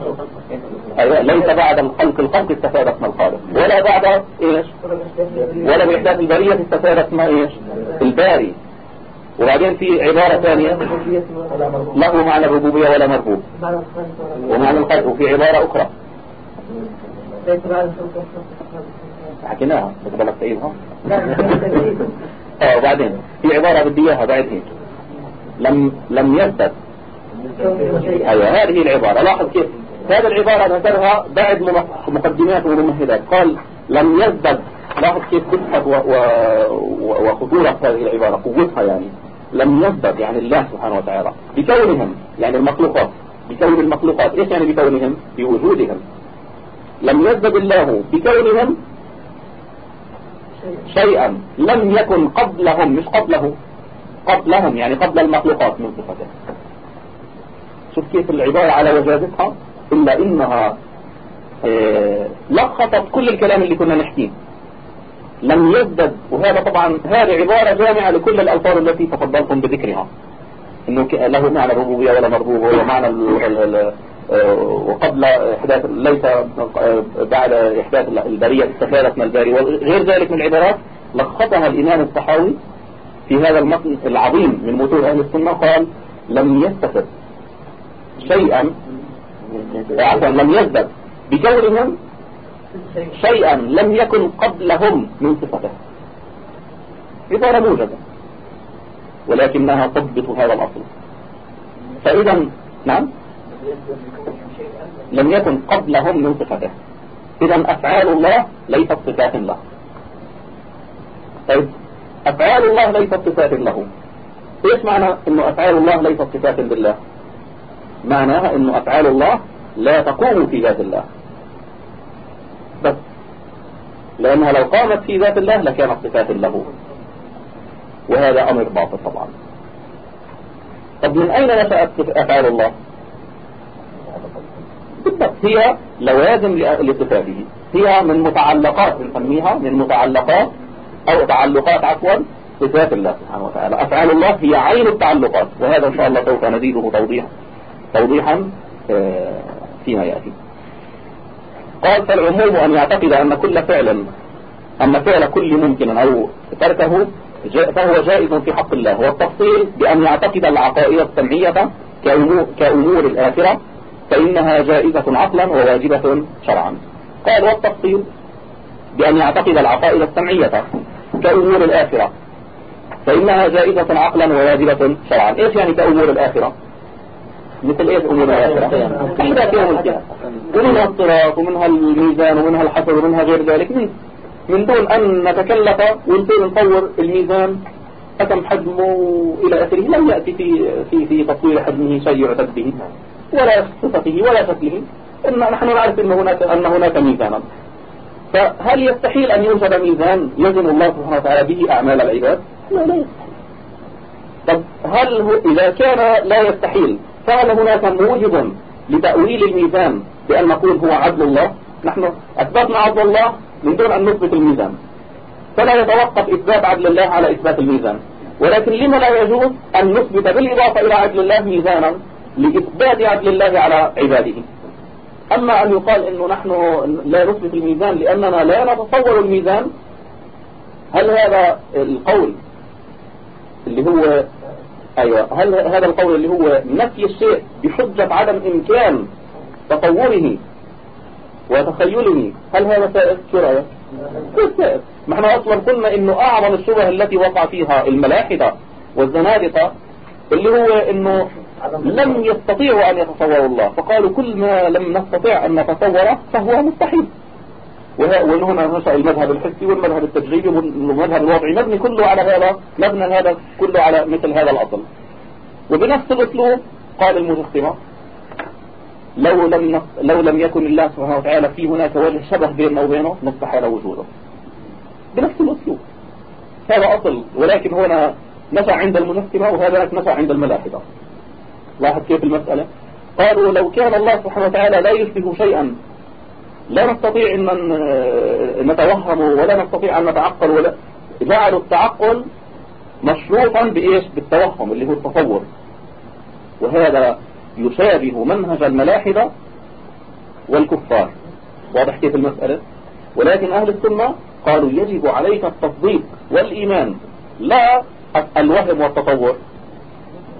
أيوة ليس بعد الخلق الخلق استفاد اسم الخالق. ولا بعد إيش؟ ولا بإحداث البرية استفاد اسم إيش؟ الباري. وبعدين في عبارة ثانية. له معنى الربوبية ولا مربوب ومعنى الخلق وفي عبارة أخرى. حكيناها بس بالك تعيدها آه وبعدين في عبارة بدي اياها بعد هيك لم لم يثبت. أيوه هذه العبارة. لاحظ كيف. هذه العبارة ذكرها بعد مقدمات وممهدات. قال لم يزدد لاحظ كيف دقة وخطورة هذه العبارة قوتها يعني. لم يزدد يعني الله سبحانه وتعالى. بكونهم يعني المخلوقات. بكون المخلوقات. إيش يعني بكونهم؟ بوجودهم. لم يزدد الله. بكونهم شيئا لم يكن قبلهم مش قبله قبلهم يعني قبل المخلوقات من صفته. شوف كيف العبارة على وجازتها إلا إنها آه لخصت كل الكلام اللي كنا نحكيه. لم يزدد وهذا طبعا هذه عبارة جامعة لكل الألفاظ التي تفضلتم بذكرها. إنه له معنى الربوبية ولا مربوبة ولا معنى وقبل إحداث ليس بعد إحداث البرية استفادت من الباري. وغير ذلك من العبارات لخصها الإمام الصحاوي في هذا المتن العظيم من متون أهل السنة قال لم يستفد شيئا عفوا لم يزدد بكونهم شيئا لم يكن قبلهم من صفته. عبارة موجبة ولكنها تضبط هذا الأصل. فإذا نعم؟ لم يكن قبلهم من صفته. إذا أفعال الله ليست صفات له طيب أفعال الله ليست صفات له إيش معنى أنه أفعال الله ليست صفات لله معناها أنه أفعال الله لا تقوم في ذات الله. بس لأنها لو قامت في ذات الله لكانت صفات له. وهذا أمر باطل طبعا. طب من أين نشأت أفعال الله؟ بالضبط. هي لوازم لصفاته هي من متعلقات نسميها من متعلقات أو تعلقات عفوا صفات الله سبحانه وتعالى. أفعال الله هي عين التعلقات وهذا إن شاء الله سوف نزيده توضيحا توضيحا فيما يأتي. قال فالعموم أن يعتقد أن كل فعل أن فعل كل ممكن أو تركه فهو جائز في حق الله. والتفصيل بأن يعتقد العقائد السمعية كأمور الآخرة فإنها جائزة عقلا وواجبة شرعا. قال والتفصيل بأن يعتقد العقائد السمعية كأمور الآخرة. فإنها جائزة عقلا وواجبة شرعا. إيش يعني كأمور الآخرة؟ مثل إيش أمور الآخرة؟ كيف يوم القيامة ومنها الصراط ومنها الميزان ومنها الحسد ومنها غير ذلك من, من دون أن نتكلف ونصير نصور الميزان حكم حجمه إلى آخره؟ لم يأتي في في في تصوير حجمه شيء يعتد به. ولا صفته ولا شكله. إن نحن نعرف أن هناك أن هناك ميزانا. فهل يستحيل أن يوجد ميزان يزن الله سبحانه وتعالى به أعمال العباد؟ لا لا يستحيل. طب هل هو إذا كان لا يستحيل فهل هناك موجب لتأويل الميزان بأن نقول هو عدل الله؟ نحن أثبتنا عدل الله من دون أن نثبت الميزان. فلا يتوقف إثبات عدل الله على إثبات الميزان. ولكن لما لا يجوز أن نثبت بالإضافة إلى عدل الله ميزانا؟ لإثبات عدل الله على عباده. أما أن يقال أنه نحن لا نثبت الميزان لأننا لا نتصور الميزان هل هذا القول اللي هو أيوة هل هذا القول اللي هو نفي الشيء بحجة عدم إمكان تصوره وتخيله هل هذا سائد شو رأيك؟ ما إحنا أصلا قلنا إنه أعظم الشبه التي وقع فيها الملاحدة والزنادقة اللي هو إنه لم يستطيعوا أن يتصوروا الله. فقالوا كل ما لم نستطيع أن نتصوره فهو مستحيل. ومن هنا نشأ المذهب الحسي والمذهب التجريبي والمذهب الوضعي. مبني كله على هذا مبنى هذا كله على مثل هذا الأصل. وبنفس الأسلوب قال المجسمة لو لم لو لم يكن الله سبحانه وتعالى في هناك وجه شبه بيننا وبينه نستحيل وجوده. بنفس الأسلوب. هذا أصل. ولكن هنا نشأ عند المجسمة وهذا نشأ عند الملاحدة. لاحظ كيف المسألة؟ قالوا لو كان الله سبحانه وتعالى لا يشبه شيئا لا نستطيع أن نتوهم ولا نستطيع أن نتعقل ولا جعلوا التعقل مشروطا بإيش؟ بالتوهم اللي هو التصور. وهذا يشابه منهج الملاحدة والكفار. واضح كيف المسألة؟ ولكن أهل السنة قالوا يجب عليك التصديق والإيمان لا الوهم والتطور.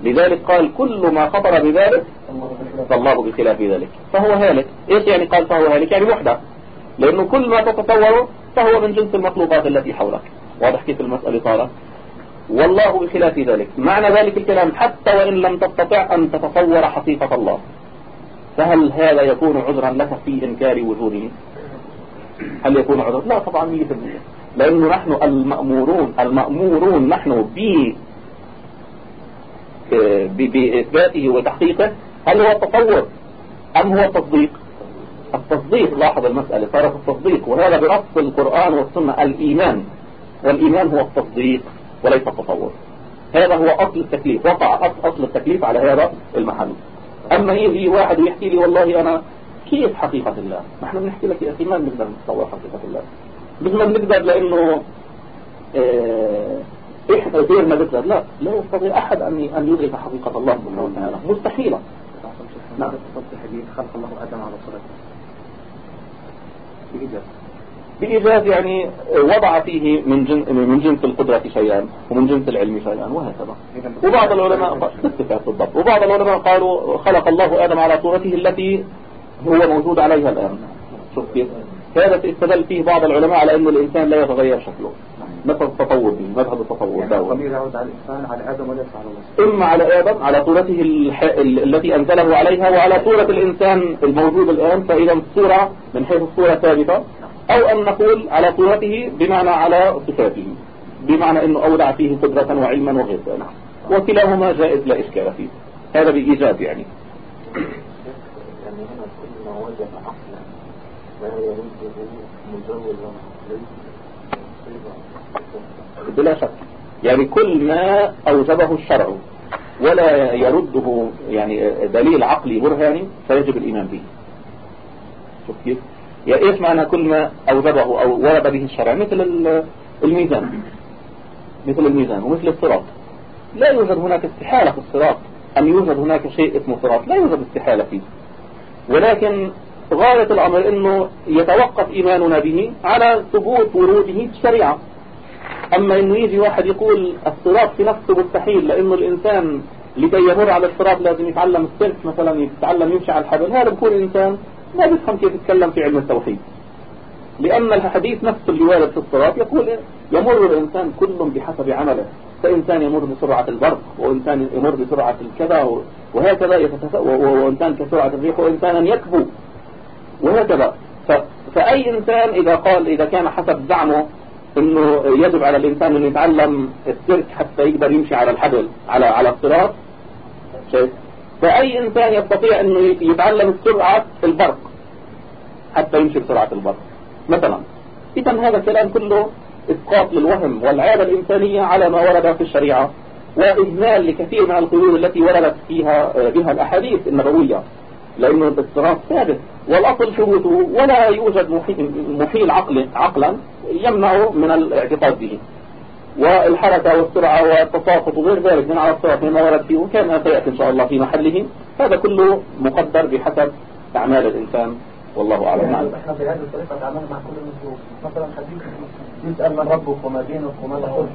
لذلك قال كل ما خطر بذلك فالله بخلاف ذلك. فهو هالك. إيش يعني قال فهو هالك؟ يعني محدث لأنه كل ما تتصوره فهو من جنس المخلوقات التي حولك. واضح كيف المسألة صارت والله بخلاف ذلك. معنى ذلك الكلام حتى وإن لم تستطع أن تتصور حقيقة الله. فهل هذا يكون عذرا لك في إنكار وجوده؟ هل يكون عذرا؟ لا طبعا 100% لأنه نحن المأمورون المأمورون نحن بإثباته وتحقيقه هل هو التصور أم هو التصديق التصديق لاحظ المسألة صارت التصديق وهذا بنص القرآن والسنة الإيمان. والإيمان هو التصديق وليس التصور هذا هو أصل التكليف وقع أصل التكليف على هذا المحل. أما يجي واحد ويحكي لي والله أنا كيف حقيقة الله؟ نحن بنحكي لك يا أخي ما بنقدر نتصور حقيقة الله. ما بنقدر لأنه آه إحنا غير ما لا لا يستطيع أحد أن أن يدرك حقيقة الله سبحانه وتعالى. مستحيلة. نعم. حديث خلق الله آدم على صورته بإيجاز بإيجاز يعني وضع فيه من جنس من جنس القدرة شيئا ومن جنس العلم شيئا وهكذا. وبعض العلماء بالضبط وبعض العلماء قالوا خلق الله آدم على صورته التي هو موجود عليها الآن. شوف كيف. هذا استدل فيه بعض العلماء على أن الإنسان لا يتغير شكله. مثل التطور به مذهب التطور يعني الضمير يعود على الإنسان على آدم وليس على الله. إما على آدم على صورته الح... التي أنزله عليها وعلى صورة الإنسان الموجود الآن فإذا الصورة من حيث الصورة ثابتة. أو أن نقول على صورته بمعنى على صفاته. بمعنى أنه أودع فيه قدرة وعلما وغير ذلك وكلاهما جائز لا إشكال فيه. هذا بإيجاز يعني. يعني هنا كل ما وجد عقلا لا يرده مجوز بلا شك. يعني كل ما أوجبه الشرع ولا يرده يعني دليل عقلي برهاني فيجب الإيمان به. شوف كيف؟ يعني إيش معنى كل ما أوجبه أو ورد به الشرع؟ مثل الميزان. مثل الميزان ومثل الصراط. لا يوجد هناك استحالة في الصراط. أن يوجد هناك شيء اسمه صراط. لا يوجد استحالة فيه. ولكن غاية الأمر أنه يتوقف إيماننا به على ثبوت وروده في الشريعة أما أنه يجي واحد يقول الصراط في نفسه مستحيل لأنه الإنسان لكي يمر على الصراط لازم يتعلم السلك مثلا يتعلم يمشي على الحبل. هذا بكون إنسان ما بيفهم كيف يتكلم في علم التوحيد. لأن الحديث نفسه اللي وارد في الصراط يقول يمر الإنسان كل بحسب عمله. فإنسان يمر بسرعة البرق وإنسان يمر بسرعة الكذا وهكذا وإنسان كسرعة الريح وإنسانا يكبو. وهكذا. فأي إنسان إذا قال إذا كان حسب زعمه إنه يجب على الإنسان انه يتعلم السيرك حتى يقدر يمشي على الحبل على على الصراط. شايف فأي إنسان يستطيع انه يتعلم سرعة البرق حتى يمشي بسرعة البرق. مثلا اذا هذا الكلام كله إسقاط للوهم والعادة الإنسانية على ما ورد في الشريعة وإجمال لكثير من القيود التي وردت فيها بها الأحاديث النبوية. لأنه الصراط ثابت. والأصل ثبوته ولا يوجد محيل عقل عقلا يمنع من الاعتقاد به. والحركة والسرعة والتساقط وغير ذلك من على الصراط مما ورد فيه وكان سيأتي إن شاء الله في محله. هذا كله مقدر بحسب أعمال الإنسان. والله أعلم. نعم إحنا في هذه الطريقة تعاملنا مع كل النصوص مثلا حديث يسأل من ربك وما دينك وما تقول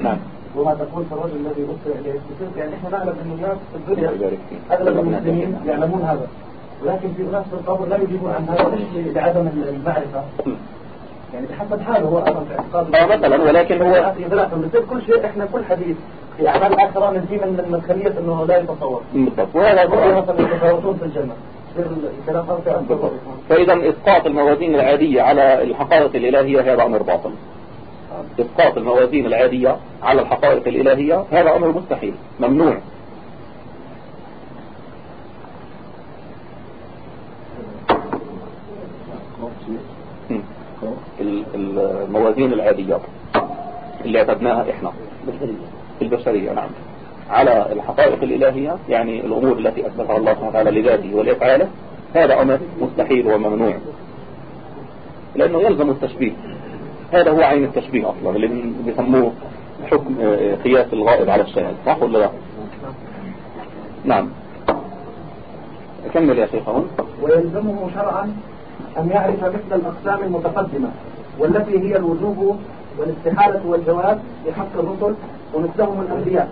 نعم. وما تقول في الرجل الذي أسر إليه. يعني إحنا نعلم أن الناس في الدنيا أغلب المسلمين يعلمون هذا. ولكن في ناس في القبر لا يجيبون عن هذا لعدم المعرفة. يعني بحسب حاله هو أصلا في اعتقاد آه مثلا ولكن هو بصير كل شيء إحنا كل حديث في أعمال الآخرة من في من من خلية أنه لا يتصور. بالضبط وهذا مثلا يتفاوتون في هذا فإذا إسقاط الموازين العادية على الحقائق الإلهية هذا أمر باطل. إسقاط الموازين العادية على الحقائق الإلهية هذا أمر مستحيل ممنوع. الموازين العادية اللي اعتدناها إحنا. البشرية نعم. على الحقائق الإلهية يعني الأمور التي أثبتها الله سبحانه وتعالى لذاته ولأفعاله هذا أمر مستحيل وممنوع. لأنه يلزم التشبيه. هذا هو عين التشبيه أصلا اللي بيسموه حكم قياس الغائب على الشاهد صح ولا لا؟ نعم. كمل يا شيخ هون ويلزمه شرعا أن يعرف مثل الأقسام المتقدمة والتي هي الوجوب والاستحالة والجواز بحق الرسل ومثلهم الأنبياء.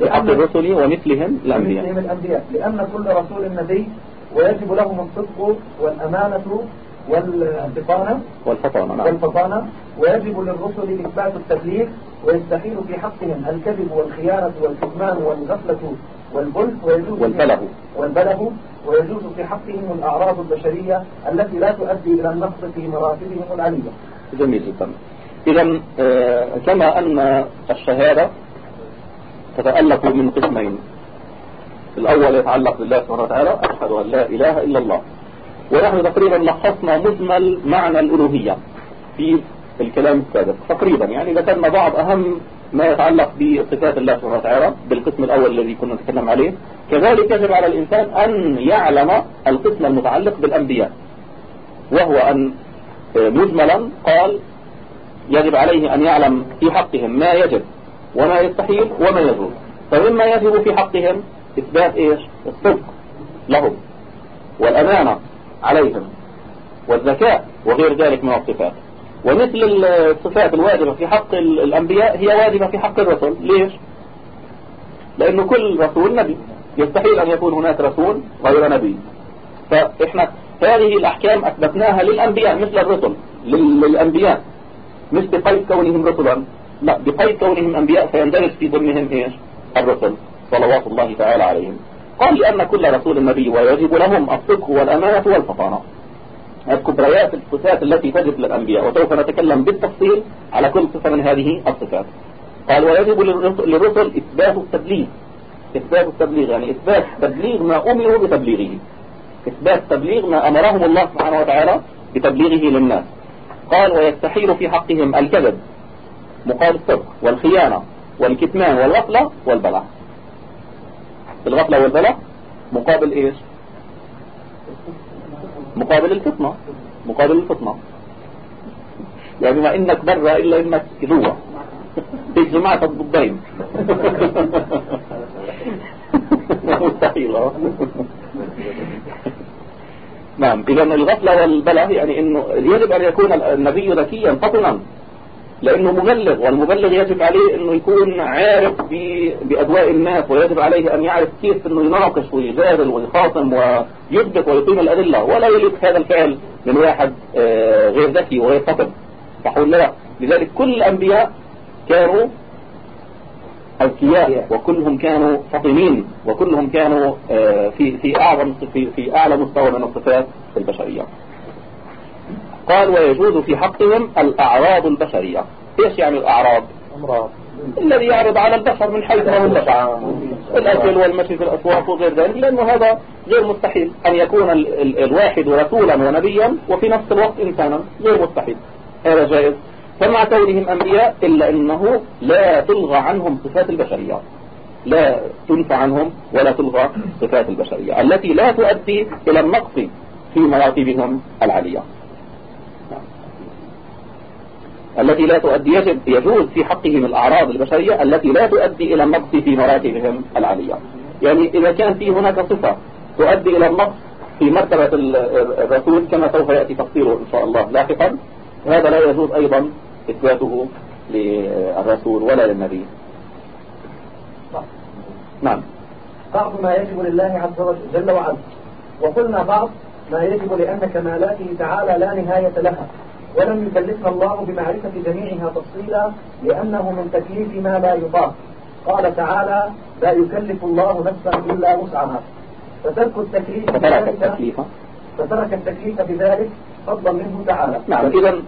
لأن- الرسل ومثلهم الأنبياء ومثلهم الأنبياء. لأن كل رسول نبي ويجب لهم الصدق والأمانة والبطانة والفطانة نعم. والفطانة. ويجب للرسل إثبات التبليغ ويستحيل في حقهم الكذب والخيانة والكتمان والغفلة والبلف. ويجوز والبله. والبله ويجوز في حقهم الأعراض البشرية التي لا تؤدي إلى النقص في مراتبهم العلية جميل جدا. إذا آه، كما أن الشهادة تتألف من قسمين. الأول يتعلق بالله سبحانه وتعالى أشهد أن لا إله إلا الله. ونحن تقريبا لخصنا مجمل معنى الألوهية في الكلام السابق. تقريبا يعني ذكرنا بعض أهم ما يتعلق بصفات الله سبحانه وتعالى بالقسم الأول الذي كنا نتكلم عليه. كذلك يجب على الإنسان أن يعلم القسم المتعلق بالأنبياء وهو أن مجملا قال يجب عليه أن يعلم في حقهم ما يجب وما يستحيل وما يجوز فمما يجب في حقهم إثبات إيش؟ الصدق لهم والأمانة عليهم. والذكاء وغير ذلك من الصفات. ومثل الصفات الواجبة في حق ال- الأنبياء هي واجبة في حق الرسل ليش؟ لأنه كل رسول نبي. يستحيل أن يكون هناك رسول غير نبي. فإحنا هذه الأحكام أثبتناها للأنبياء مثل الرسل. لل- للأنبياء. مش بقيد كونهم رسلا. لا بقيد كونهم أنبياء فيندرج في ضمنهم إيش؟ الرسل. صلوات الله تعالى عليهم. قال لأن كل رسول نبي ويجب لهم الصدق والأمانة والفطانة. الكبريات الصفات التي تجب للأنبياء وسوف نتكلم بالتفصيل على كل صفة من هذه الصفات. قال ويجب للرسل إثبات التبليغ. إثبات التبليغ يعني إثبات تبليغ ما أمروا بتبليغه. إثبات تبليغ ما أمرهم الله سبحانه وتعالى بتبليغه للناس. قال ويستحيل في حقهم الكذب مقابل الصدق والخيانة والكتمان والغفلة والبلع الغفلة والبلع مقابل إيش؟ مقابل الفطنة. مقابل الفطنة. يعني ما إنك برا إلا إنك جوا في جماعة الضدين مستحيل. نعم إذا الغفلة والبلاء يعني إنه يجب أن يكون النبي ذكيا فطنا. لأنه مبلغ والمبلغ يجب عليه أنه يكون عارف بأدواء الناس ويجب عليه أن يعرف كيف أنه يناقش ويجادل ويخاصم ويثبت ويقيم الأدلة. ولا يليق هذا الفعل من واحد آه، غير ذكي وغير فطن صح ولا لا. لذلك كل الأنبياء كانوا أذكياء. وكلهم كانوا فطنين وكلهم كانوا آه، في في أعظم في في أعلى مستوى من الصفات البشرية. قال ويجوز في حقهم الأعراض البشرية. إيش يعني الأعراض؟ أمراض الذي يعرض على البشر من حيث هو البشر الأكل والمشي في الأسواق وغير ذلك لأنه هذا غير مستحيل. أن يكون ال ال الواحد رسولا ونبيا وفي نفس الوقت إنسانا غير مستحيل. هذا جائز. فمع كونهم أنبياء إلا أنه لا تلغى عنهم صفات البشرية. لا تنفى عنهم ولا تلغى صفات البشرية. التي لا تؤدي إلى النقص في مراتبهم العالية. التي لا تؤدي يجب يجوز في حقهم الأعراض البشرية التي لا تؤدي إلى النقص في مراتبهم العالية. يعني إذا كان في هناك صفة تؤدي إلى النقص في مرتبة ال- الرسول كما سوف يأتي تفصيله إن شاء الله لاحقا. هذا لا يجوز أيضا إثباته للرسول ولا للنبي. نعم. بعض ما يجب لله عز وجل جل وعلا. وقلنا بعض ما يجب لأن كمالاته تعالى لا نهاية لها. ولم يكلفها الله بمعرفة جميعها تفصيلا لأنه من تكليف ما لا يطاق. قال تعالى لا يكلف الله نفسا إلا وسعها. فترك التكليف فترك بذلك- التكليف. فترك التكليف بذلك فضلا منه تعالى. نعم إذا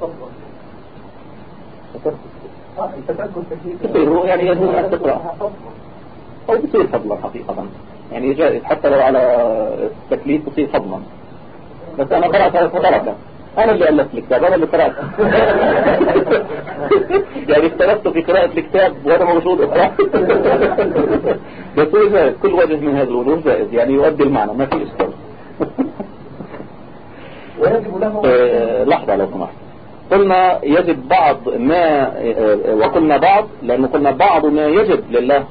فضلا آه، فترك التكليف تصير يعني يجوز أن تقرأ أو بتصير فضلا حقيقة. يعني حتى لو على التكليف تصير فضلا. بس أنا قرأت فترك. أنا اللي ألفت الكتاب أنا اللي قرأت. <laughs> يعني اختلفت في قراءة الكتاب وأنا موجود. أقرأ <laughs> بس هو جائز كل وجه من هذه الوجوه جائز يعني يؤدي المعنى ما في إشكال <laughs> آه، لحظة لو سمحت. قلنا يجب بعض ما آه، وقلنا بعض لأنه قلنا بعض ما يجب لله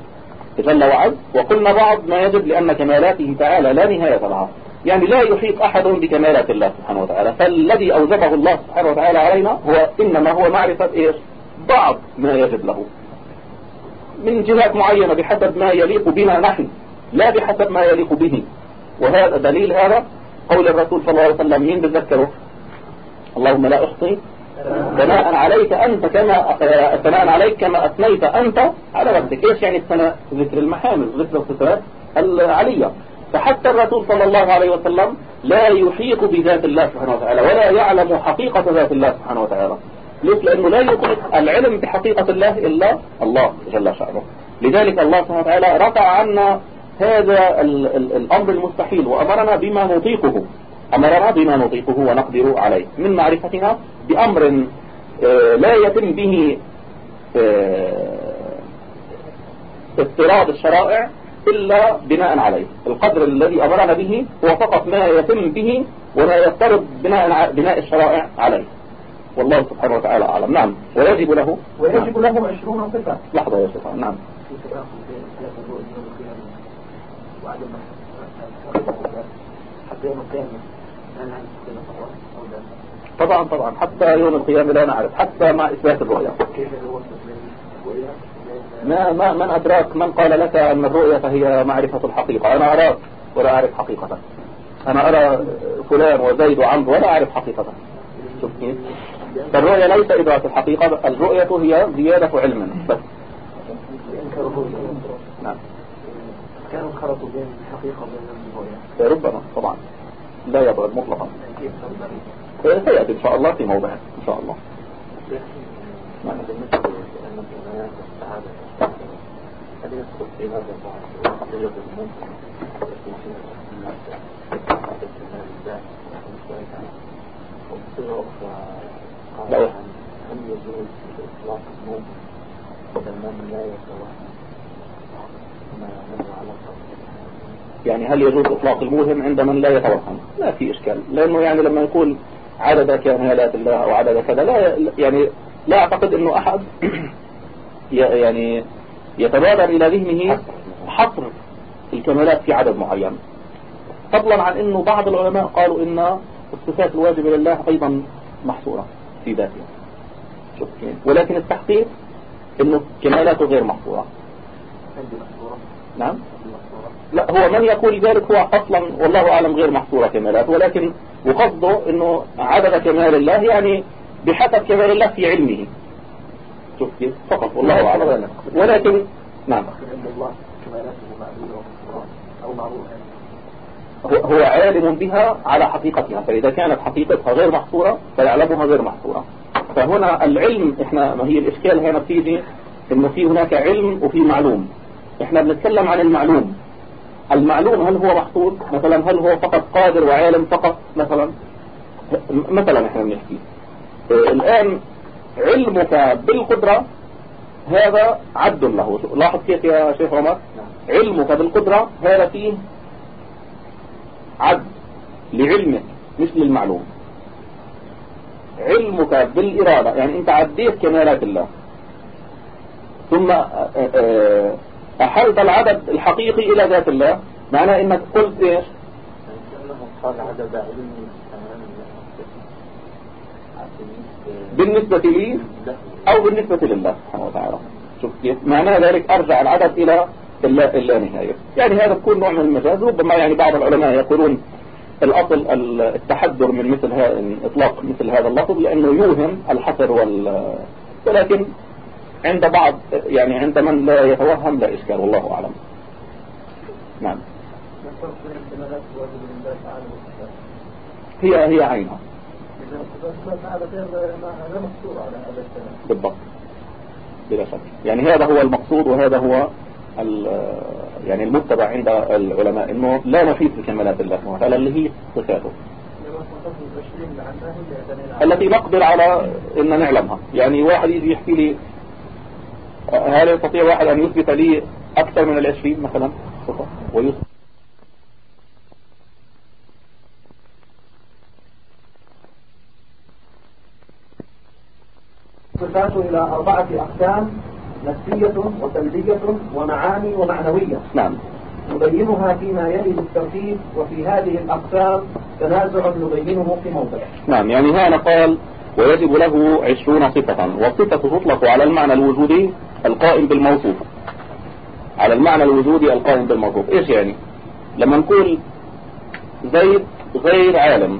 جل وعز وقلنا بعض ما يجب لأن كمالاته تعالى لا نهاية لها. يعني لا يحيط أحد بكمالات الله سبحانه وتعالى. فالذي أوجبه الله سبحانه وتعالى علينا هو إنما هو معرفة إيش؟ بعض ما يجب له. من جهات معينة بحسب ما يليق بنا نحن لا بحسب ما يليق به. وهذا دليل هذا قول الرسول صلى الله عليه وسلم مين بتذكره؟ اللهم لا أحصي ثناء عليك أنت كما ثناء عليك كما أثنيت أنت على نفسك إيش يعني الثناء؟ ذكر المحامد ذكر الصفات العلية. فحتى الرسول صلى الله عليه وسلم لا يحيط بذات الله سبحانه وتعالى ولا يعلم حقيقة ذات الله سبحانه وتعالى. ليش؟ لأنه لا يطلق العلم بحقيقة الله إلا الله جل شأنه. لذلك الله سبحانه وتعالى رفع عنا هذا ال ال الأمر المستحيل وأمرنا بما نطيقه. أمرنا بما نطيقه ونقدر عليه. من معرفتنا بأمر آه، لا يتم به آه، اضطراد الشرائع إلا بناء عليه. القدر الذي أمرنا به هو فقط ما يتم به ولا يضطرد بناء بناء الشرائع عليه. والله سبحانه وتعالى أعلم. نعم. ويجب له ويجب له عشرون صفة. لحظة يا شيخ. نعم. طبعا طبعا. حتى يوم القيامة لا نعرف. حتى مع إثبات الرؤية. كيف للرؤية ما ما من أدراك من قال لك أن الرؤية هي معرفة الحقيقة. أنا أراك ولا أعرف حقيقتك أنا أرى فلان وزيد وعمرو ولا أعرف حقيقتك شوف كيف؟ فالرؤية ليس إدراك الحقيقة الرؤية هي زيادة علم بس. نعم. كانوا خلطوا بين الحقيقة وبين الرؤية ربما طبعا. لا يبرد مطلقا. تنبغي سيأتي إن شاء الله في موضع إن شاء الله. نعم. يعني هل يجوز إطلاق الموهم عند من لا يتوهم؟ لا في إشكال. لأنه يعني لما يقول عدد كمالات الله أو عدد كذا لا يعني لا أعتقد أنه أحد <clears throat> يعني يتبادر إلى ذهنه حصر الكمالات في عدد معين. فضلا عن أنه بعض العلماء قالوا أن الصفات الواجبة لله أيضا محصورة في ذاتها ولكن التحقيق أنه كمالاته غير محصورة. نعم. لا هو من يقول ذلك هو أصلا والله أعلم غير محصورة كمالات ولكن وقصده أنه عدد كمال الله يعني بحسب كمال الله في علمه. كيف فقط والله أعلم. ولكن نعم. هو عالم بها على حقيقتها فإذا كانت حقيقتها غير محصورة فيعلمها غير محصورة. فهنا العلم إحنا ما هي الإشكال هنا بتيجي انه في هناك علم وفي معلوم. إحنا بنتكلم عن المعلوم. المعلوم هل هو محصور؟ مثلا هل هو فقط قادر وعالم فقط؟ مثلا مثلا إحنا بنحكي. آه، الآن علمك بالقدرة هذا عد له لاحظ كيف يا شيخ عمر؟ علمك بالقدرة هذا فيه عد لعلمك مش للمعلوم. علمك بالإرادة يعني أنت عديت كمالات الله. ثم آه، آه، أحلت العدد الحقيقي إلى ذات الله. معناه أنك قلت عدد علمي تمام بالنسبة لي أو بالنسبة لله سبحانه وتعالى. شوف كيف؟ معناه ذلك أرجع العدد إلى اللا اللا نهاية. يعني هذا بكون نوع من المجاز ربما يعني بعض العلماء يقولون الأصل ال- التحذر من مثل هذا إطلاق مثل هذا اللفظ لأنه يوهم الحصر وال ولكن عند بعض يعني عند من لا يتوهم لا إشكال والله أعلم. نعم؟ هي هي عينها. بالضبط. بلا شك. يعني هذا هو المقصود وهذا هو يعني المتبع عند العلماء إنه لا نفيد بكمالات الله سبحانه وتعالى اللي هي صفاته. التي نقدر على إن نعلمها. يعني واحد يجي يحكي لي هل يستطيع واحد أن يثبت لي أكثر من العشرين مثلا؟ ويثبت صفاته إلى أربعة أقسام نفسية وسلبية ومعاني ومعنوية. نعم. نبينها فيما يلي بالترتيب وفي هذه الأقسام تنازع نبينه في موضع. نعم يعني هنا قال ويجب له عشرون صفة والصفة تطلق على المعنى الوجودي القائم بالموصوف. على المعنى الوجودي القائم بالموصوف. إيش يعني؟ لما نقول زيد غير عالم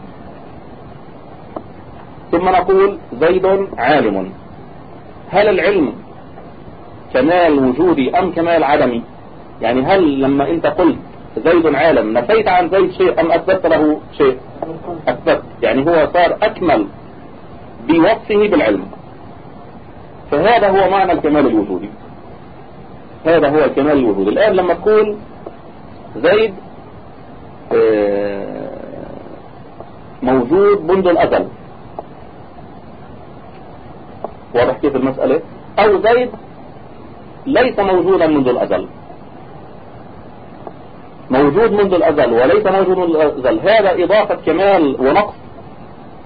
ثم نقول زيد عالم. هل العلم كمال وجودي أم كمال عدمي؟ يعني هل لما أنت قلت زيد عالم نفيت عن زيد شيء أم أثبت له شيء؟ أثبت. يعني هو صار أكمل بوصفه بالعلم. فهذا هو معنى الكمال الوجودي. هذا هو الكمال الوجودي. الآن لما تقول زيد آه، موجود منذ الأزل. واضح كيف المسألة؟ أو زيد ليس موجودا منذ الأزل. موجود منذ الأزل وليس موجود منذ الأزل. هذا إضافة كمال ونقص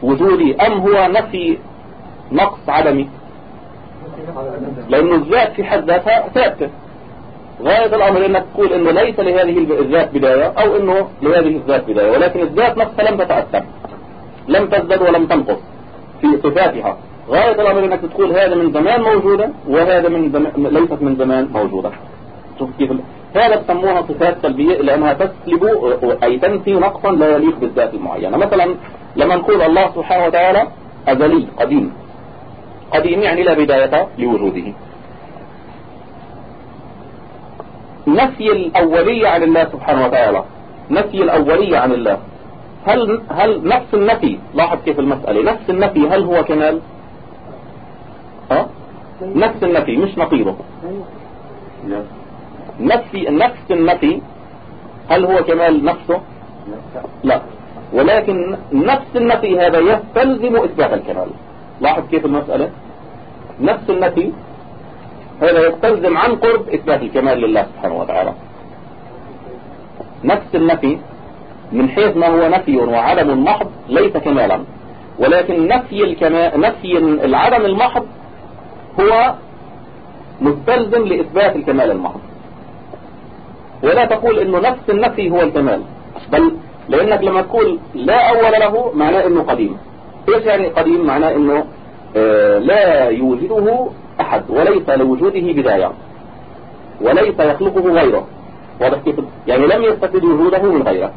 وجودي. أم هو نفي نقص عدمي؟ لأنه الذات في حد ذاتها ثابتة. غاية الأمر أنك تقول أنه ليس لهذه الذات بداية أو أنه لهذه الذات بداية. ولكن الذات نفسها لم تتأثر. لم تزدد ولم تنقص في صفاتها. غاية الأمر أنك تقول هذا من زمان موجودة وهذا من زمان ليست من زمان موجودة. شوف كيف هذا بسموها صفات سلبية لأنها تسلب أي تنفي نقصا لا يليق بالذات المعينة. مثلا لما نقول الله سبحانه وتعالى أزلي قديم. قديم يعني لا بداية لوجوده. نفي الأولية عن الله سبحانه وتعالى. نفي الأولية عن الله. هل هل نفس النفي لاحظ كيف المسألة. نفس النفي هل هو كمال؟ نفس النفي مش نقيضه. نفي نفس النفي هل هو كمال نفسه؟ لا. ولكن نفس النفي هذا يستلزم إثبات الكمال. لاحظ كيف المسألة؟ نفس النفي هذا يستلزم عن قرب إثبات الكمال لله سبحانه وتعالى. نفس النفي من حيث ما هو نفي وعدم محض ليس كمالا. ولكن نفي الكمال نفي العدم المحض هو مستلزم لإثبات الكمال المحض. ولا تقول إنه نفس النفي هو الكمال. بل لأنك لما تقول لا أول له معناه إنه قديم. إيش يعني قديم؟ معناه إنه آه لا يوجده أحد وليس لوجوده بداية وليس يخلقه غيره. واضح كيف؟ يعني لم يستفد وجوده من غيره.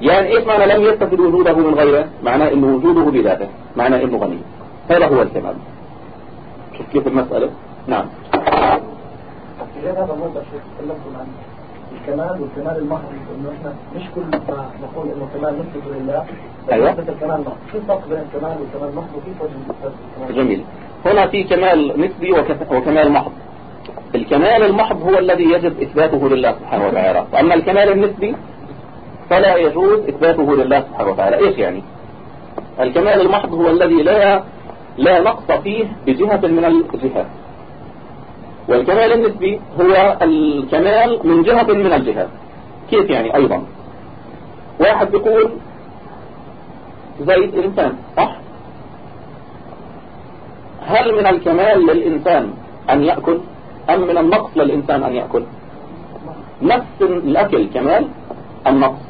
يعني إيش معنى لم يستفد وجوده من غيره؟ معناه إنه وجوده بذاته معناه إنه غني. هذا هو الكمال. شوف كيف المسألة؟ نعم. في هذا الموضع شيء تكلمتم عن الكمال والكمال المحض إنه إحنا مش كل ما نقول إنه كمال نثبت لله أيوة. نثبت الكمال محض شو الفرق بين الكمال والكمال المحض اثبات الكمال جميل. هنا في كمال نسبي وك- وكمال محض. الكمال المحض هو الذي يجب إثباته لله سبحانه وتعالى. وأما الكمال النسبي فلا يجوز إثباته لله سبحانه وتعالى. إيش يعني؟ الكمال المحض هو الذي لا لا نقص فيه بجهة من الجهات. والكمال النسبي هو الكمال من جهة من الجهات. كيف يعني أيضا؟ واحد بيقول زيد إنسان صح؟ هل من الكمال للإنسان أن يأكل؟ أم من النقص للإنسان أن يأكل؟ نفس الأكل كمال أم نقص؟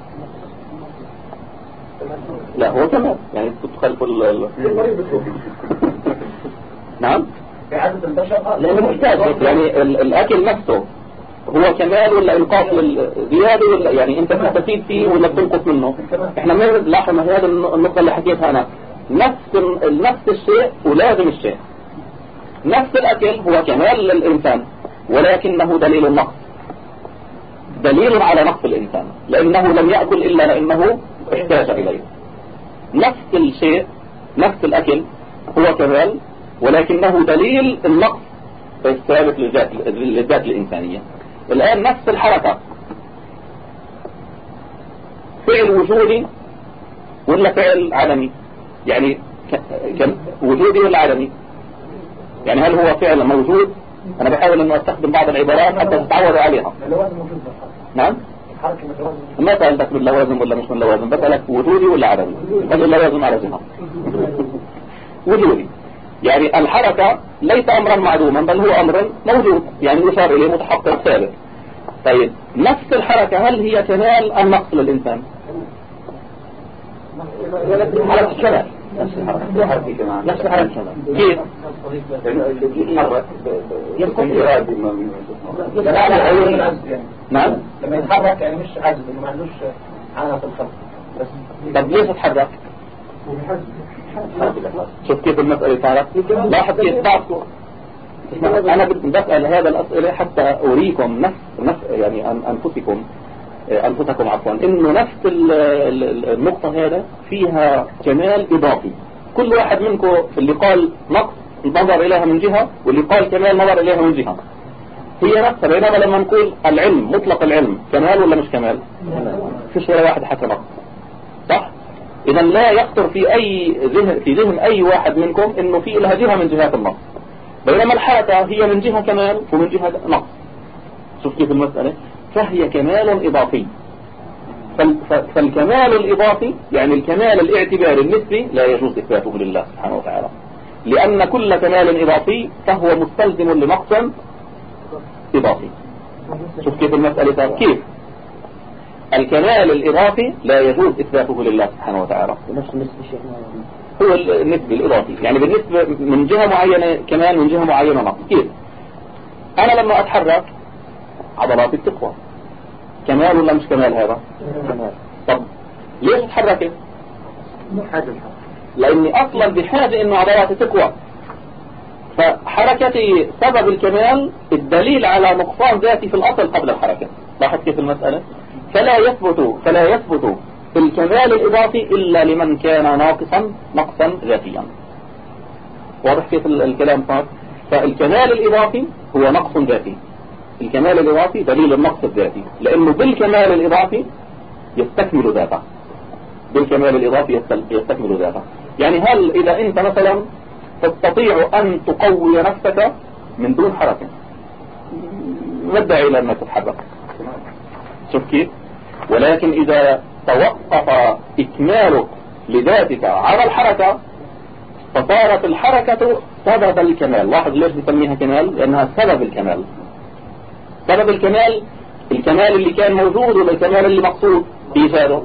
لا هو كمال يعني تدخل في ال- ال- <laughs> نعم. إعادة البشر لأنه محتاج يعني ال- الأكل نفسه هو كمال ولا إنقاص للزيادة ولا يعني أنت بتستفيد فيه ولا بتنقص منه؟ إحنا ما لاحظنا هذه النقطة اللي حكيتها أنا. نفس نفس الشيء ولازم الشيء. نفس الأكل هو كمال للإنسان ولكنه دليل النقص. دليل على نقص الإنسان. لأنه لم يأكل إلا لأنه احتاج إليه. نفس الشيء نفس الأكل هو كمال ولكنه دليل النقص الثابت للذات للذات الإنسانية. الآن نفس الحركة. فعل وجودي ولا فعل عدمي؟ يعني. وجودي ولا عدمي؟ يعني هل هو فعل موجود؟ أنا بحاول أن أستخدم بعض العبارات حتى تتعودوا عليها. نعم؟ ما سألتك من لوازم ولا مش من لوازم بسألك وجودي ولا عدمي؟ هذه اللوازم على جهة وجودي. يعني الحركة ليس أمرا معدوما بل هو أمر موجود يعني يشار إليه متحقق ثابت طيب نفس الحركة هل هي كمال أم نقص للإنسان حركة كمال نفس الحركة. حركة كمان نفس الحركة. كيف؟ يتحرك يكون إرادي ما لا يعني. نعم. لما يتحرك يعني مش عزل انه ما عندوش عانة في الخلق. بس طب ليش اتحرك شوف كيف المسألة صارت لاحظ كيف بعضكم أنا بسأل هذا الأسئلة حتى أريكم نفس نفس يعني أن- أنفسكم. أنفسكم عفوا. إنه نفس ال- ال- النقطة هذا فيها كمال إضافي. كل واحد منكم اللي قال نقص نظر إليها من جهة واللي قال كمال نظر إليها من جهة. هي نفسها بينما لما نقول العلم مطلق العلم كمال ولا مش كمال فيش ولا واحد حكى نقص. صح؟ إذا لا يخطر في أي ذهن في ذهن أي واحد منكم إنه في لها جهة من جهات النقص. بينما الحركة هي من جهة كمال ومن جهة نقص. شوف كيف المسألة. فهي كمال إضافي. فالكمال الإضافي يعني الكمال الاعتباري النسبي لا يجوز إثباته لله سبحانه وتعالى. لأن كل كمال إضافي فهو مستلزم لنقص إضافي. شوف كيف المسألة كيف؟ الكمال الإضافي لا يجوز إثباته لله سبحانه وتعالى. هو النسبي الإضافي. يعني بالنسبة من جهة معينة كمان من جهة معينة نقص. كيف؟ أنا لما أتحرك عضلاتي بتقوى. كمال ولا مش كمال هذا؟ كمال. طب ليش تحركت حاجة لأني أصلا بحاجة إنه عضلاتي تقوى فحركتي سبب الكمال الدليل على نقصان ذاتي في الأصل قبل الحركة. لاحظ كيف المسألة؟ فلا يثبت فلا يثبت الكمال الإضافي إلا لمن كان ناقصا نقصا ذاتيا. واضح كيف ال- الكلام صار؟ فالكمال الإضافي هو نقص ذاتي. الكمال الإضافي دليل النقص الذاتي لأنه بالكمال الإضافي يستكمل ذاته. بالكمال الإضافي يستكمل ذاته. يعني هل إذا أنت مثلا تستطيع أن تقوي نفسك من دون حركة ما الداعي إلى أنك تتحرك. شوف كيف؟ ولكن إذا توقف إكمالك لذاتك على الحركة فصارت الحركة سبب الكمال. لاحظ ليش بسميها كمال؟ لأنها سبب الكمال. سبب الكمال الكمال اللي كان موجود ولا الكمال اللي مقصود؟ إيجاده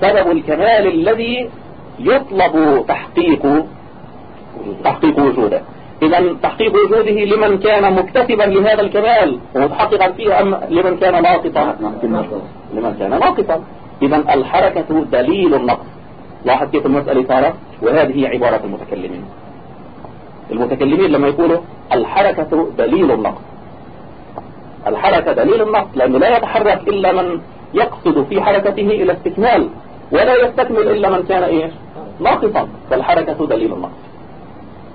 سبب. الكمال الذي يطلب تحقيقه تحقيق وجوده. إذا تحقيق وجوده لمن كان مكتسبا لهذا الكمال ومتحققا فيه أم لمن كان ناقصا؟ لمن كان ناقصا. إذا الحركة دليل النقص. لاحظ كيف المسألة صارت؟ وهذه عبارة المتكلمين. المتكلمين لما يقولوا الحركة دليل النقص. الحركة دليل النقص لأنه لا يتحرك إلا من يقصد في حركته إلى استكمال ولا يستكمل إلا من كان إيش؟ ناقصا فالحركة دليل النقص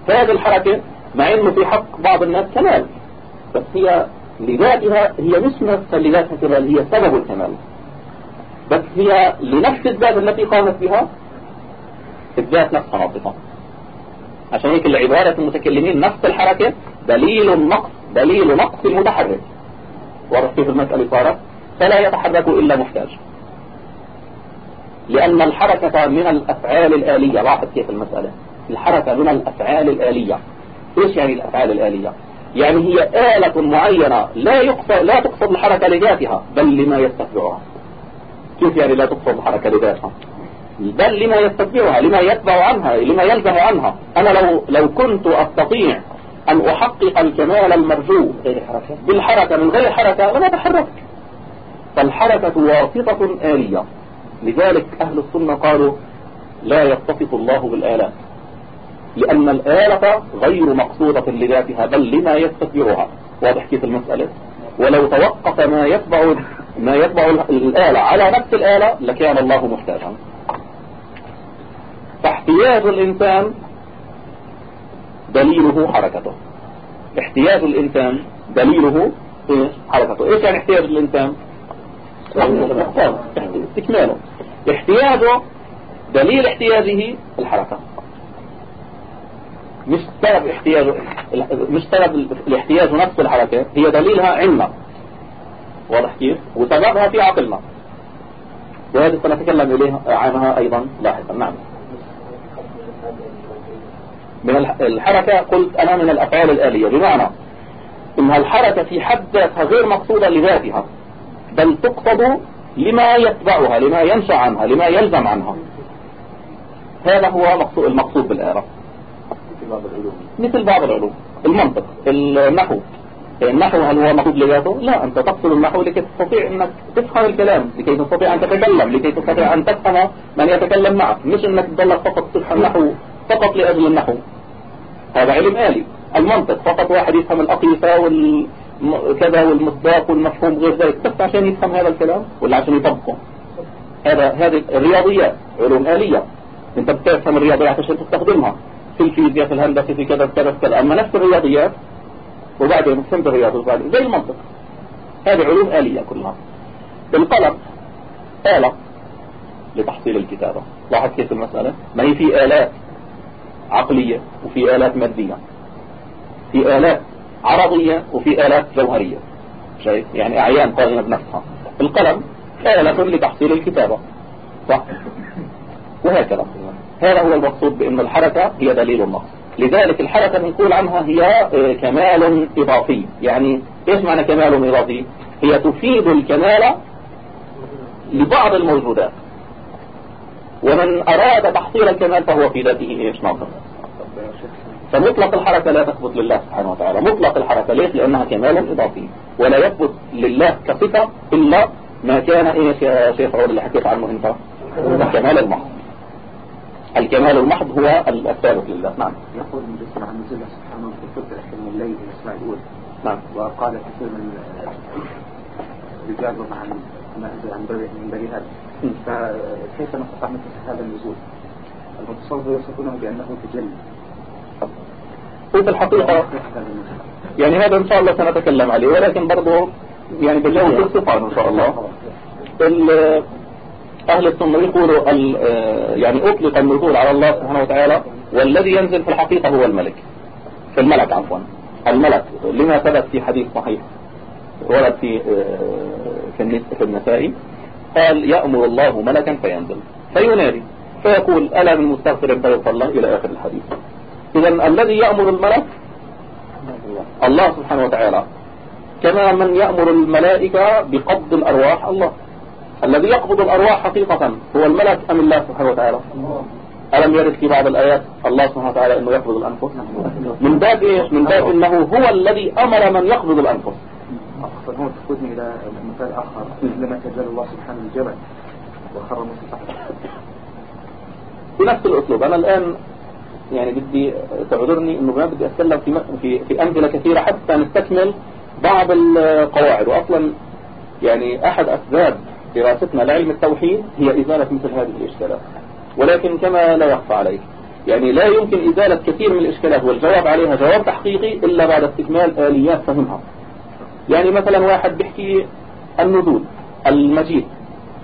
فهذه الحركة مع إنه في حق بعض الناس كمال بس هي لذاتها هي مش نفسها لذاتها كمال هي سبب الكمال. بس هي لنفس الذات التي قامت بها الذات نفسها ناقصة عشان هيك العبارة المتكلمين نفس الحركة دليل النقص دليل نقص المتحرك. كيف المسألة صارت فلا يتحرك إلا محتاج. لأن الحركة من الأفعال الآلية لاحظ كيف المسألة الحركة من الأفعال الآلية. إيش يعني الأفعال الآلية؟ يعني هي آلة معينة لا يقصد لا تقصد الحركة لذاتها بل لما يستتبعها كيف يعني لا تقصد الحركة لذاتها؟ بل لما يستتبعها لما يتبع عنها لما يلزم عنها. أنا لو لو كنت أستطيع أن أحقق الكمال المرجو. غير حركة؟ بالحركة من غير حركة لما تحرك فالحركة واسطة آلية. لذلك أهل السنة قالوا لا يتصف الله بالآلات. لأن الآلة غير مقصودة لذاتها بل لما يستتبعها واضح كيف المسألة؟ ولو توقف ما يتبع ما يتبع الآلة على نفس الآلة لكان الله محتاجا. فاحتياج الإنسان دليله حركته. احتياج الإنسان دليله إيش حركته. إيش يعني احتياج الإنسان؟ استكماله احتياجه دليل احتياجه الحركة. مش سبب احتياجه مش سبب الاحتياج نفس الحركة هي دليلها علمنا واضح كيف؟ وسببها في عقلنا. وهذه سنتكلم إليها عنها أيضا لاحقا. نعم. من الحركة قلت أنا من الأفعال الآلية. بمعنى إنها الحركة في حد ذاتها غير مقصودة لذاتها بل تقصد لما يتبعها لما ينشأ عنها لما يلزم عنها. هذا هو مقصود المقصود بالآلة مثل بعض العلوم. المنطق النحو. النحو هل هو مقصود لذاته؟ لا أنت تقصد النحو لكي تستطيع أنك تفهم الكلام لكي تستطيع أن تتكلم لكي تستطيع أن تفهم من يتكلم معك. مش أنك تضلك فقط تفهم النحو فقط لأجل النحو. هذا علم آلي. المنطق فقط واحد يفهم الأقيسة والكذا والمصداق والمفهوم غير ذلك بس عشان يفهم هذا الكلام ولا عشان يطبقه. هذا هذه الرياضيات علوم آلية. أنت بتفهم الرياضيات عشان تستخدمها. في الفيزياء في الهندسة في كذا كذا كذا. أما نفس الرياضيات وبعدين فهمت الرياضة وبعدين زي المنطق. هذه علوم آلية كلها. القلم آلة لتحصيل الكتابة. لاحظ كيف المسألة؟ ما هي في آلات. عقلية وفي آلات مادية في آلات عرضية وفي آلات جوهرية شايف؟ يعني أعيان قائمة بنفسها. القلم آلة لتحصيل الكتابة صح؟ وهكذا. هذا هو المقصود بأن الحركة هي دليل النص لذلك الحركة نقول عنها هي آه، كمال إضافي. يعني إيش معنى كمال إضافي؟ هي تفيد الكمال لبعض الموجودات. ومن أراد تحصيل الكمال فهو في ذاته إيش ناقص؟ فمطلق الحركة لا تثبت لله سبحانه وتعالى. مطلق الحركة ليش؟ لأنها كمال إضافي. ولا يثبت لله كصفة إلا ما كان إيش يا شيخ عود اللي حكيت عنه أنت؟ الكمال المحض. الكمال المحض هو الثالث لله. نعم. يقول المجسم عن نزل سبحانه في كتب من الليل الاسماء الأولى. نعم. وقال كثير من الرجال عن ما أنزل عن آدم. فكيف نستطيع مثل هذا النزول؟ المتصوف يصفونه بأنه تجلي في الحقيقة. يعني هذا إن شاء الله سنتكلم عليه ولكن برضه يعني بالجو في الصفات إن شاء الله. أهل السنة يقولوا يعني أطلق النزول على الله سبحانه وتعالى والذي ينزل في الحقيقة هو الملك. في الملك عفوا. الملك. لما ثبت في حديث صحيح ورد في آه، في النسائي قال يأمر الله ملكا فينزل فينادي فيقول ألا من مستغفر فيغفر الله؟ إلى آخر الحديث. إذا الذي يأمر الملك الله سبحانه وتعالى. كما من يأمر الملائكة بقبض الأرواح الله. الذي يقبض الأرواح حقيقة هو الملك أم الله سبحانه وتعالى؟ ألم يرد في بعض الآيات الله سبحانه وتعالى أنه يقبض الأنفس؟ من باب إيش؟ من باب أنه هو الذي أمر من يقبض الأنفس. هو تقودني إلى مثال آخر لما تجل الله سبحانه الجبل وخر موسى بنفس الأسلوب. أنا الآن يعني بدي تعذرني إنه ما بدي أتكلم في في في أمثلة كثيرة حتى نستكمل بعض القواعد. واصلا يعني أحد أسباب دراستنا لعلم التوحيد هي إزالة مثل هذه الإشكالات. ولكن كما لا يخفى عليك. يعني لا يمكن إزالة كثير من الإشكالات والجواب عليها جواب تحقيقي إلا بعد استكمال آليات فهمها. يعني مثلا واحد بيحكي النزول المجيء.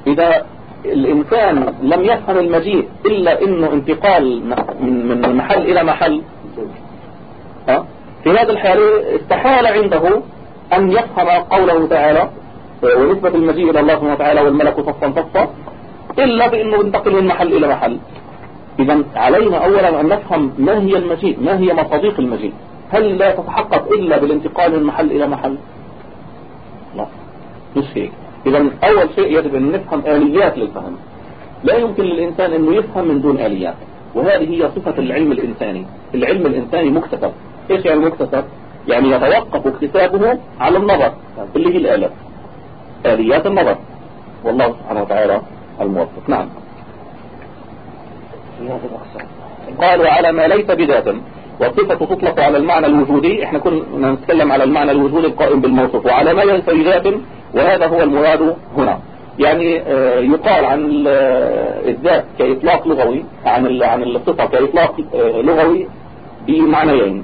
إذا الإنسان لم يفهم المجيء إلا إنه انتقال من محل إلى محل في هذا الحال استحال عنده أن يفهم قوله تعالى ونسبة المجيء إلى الله سبحانه وتعالى والملك صفا صفا إلا بأنه ينتقل من محل إلى محل. إذا علينا أولا أن نفهم ما هي المجيء ما هي مصاديق المجيء. هل لا تتحقق إلا بالانتقال من محل إلى محل؟ لا. مش هيك. إذا أول شيء يجب أن نفهم آليات للفهم. لا يمكن للإنسان أنه يفهم من دون آليات. وهذه هي صفة العلم الإنساني. العلم الإنساني مكتسب. إيش يعني مكتسب؟ يعني يتوقف اكتسابه على النظر اللي هي الآلات آليات النظر. والله سبحانه وتعالى الموفق. نعم. قال وعلى ما ليس بذات. والصفة تطلق على المعنى الوجودي. إحنا كنا نتكلم على المعنى الوجودي القائم بالموصف وعلى ما ليس بذات وهذا هو المراد هنا. يعني آه، يقال عن آه، الذات كإطلاق لغوي عن عن الصفة كإطلاق آه، لغوي بمعنيين.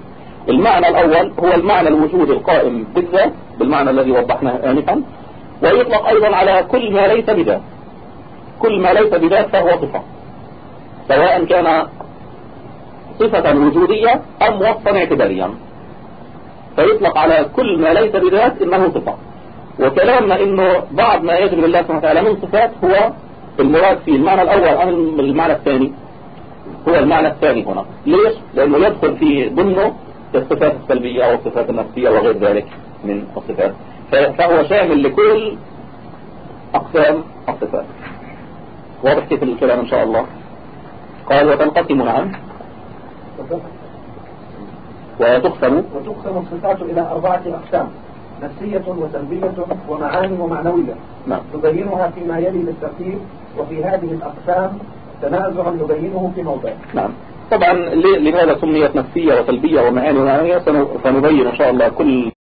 المعنى الأول هو المعنى الوجودي القائم بالذات بالمعنى الذي وضحناه آنفا ويطلق أيضا على كل ما ليس بذات. كل ما ليس بذات فهو صفة سواء كان صفة وجودية أم وصفا اعتباريا. فيطلق على كل ما ليس بذات إنه صفة. وكلامنا إنه بعض ما يجب لله سبحانه وتعالى من صفات هو المراد فيه المعنى الأول أم المعنى الثاني. هو المعنى الثاني هنا. ليش؟ لأنه يدخل في ضمنه الصفات السلبية أو الصفات النفسية وغير ذلك من الصفات. فهو شامل لكل أقسام الصفات. واضح كيف الكلام إن شاء الله؟ قال وتنقسم نعم. وتقسم؟ وتقسم الصفات إلى أربعة أقسام نفسية وسلبية ومعاني ومعنوية. نعم. نبينها فيما يلي بالترتيب وفي هذه الأقسام تنازعا نبينه في موضع. نعم. طبعا لماذا سميت نفسية وسلبية ومعاني ومعنوية؟ سنبين إن شاء الله كل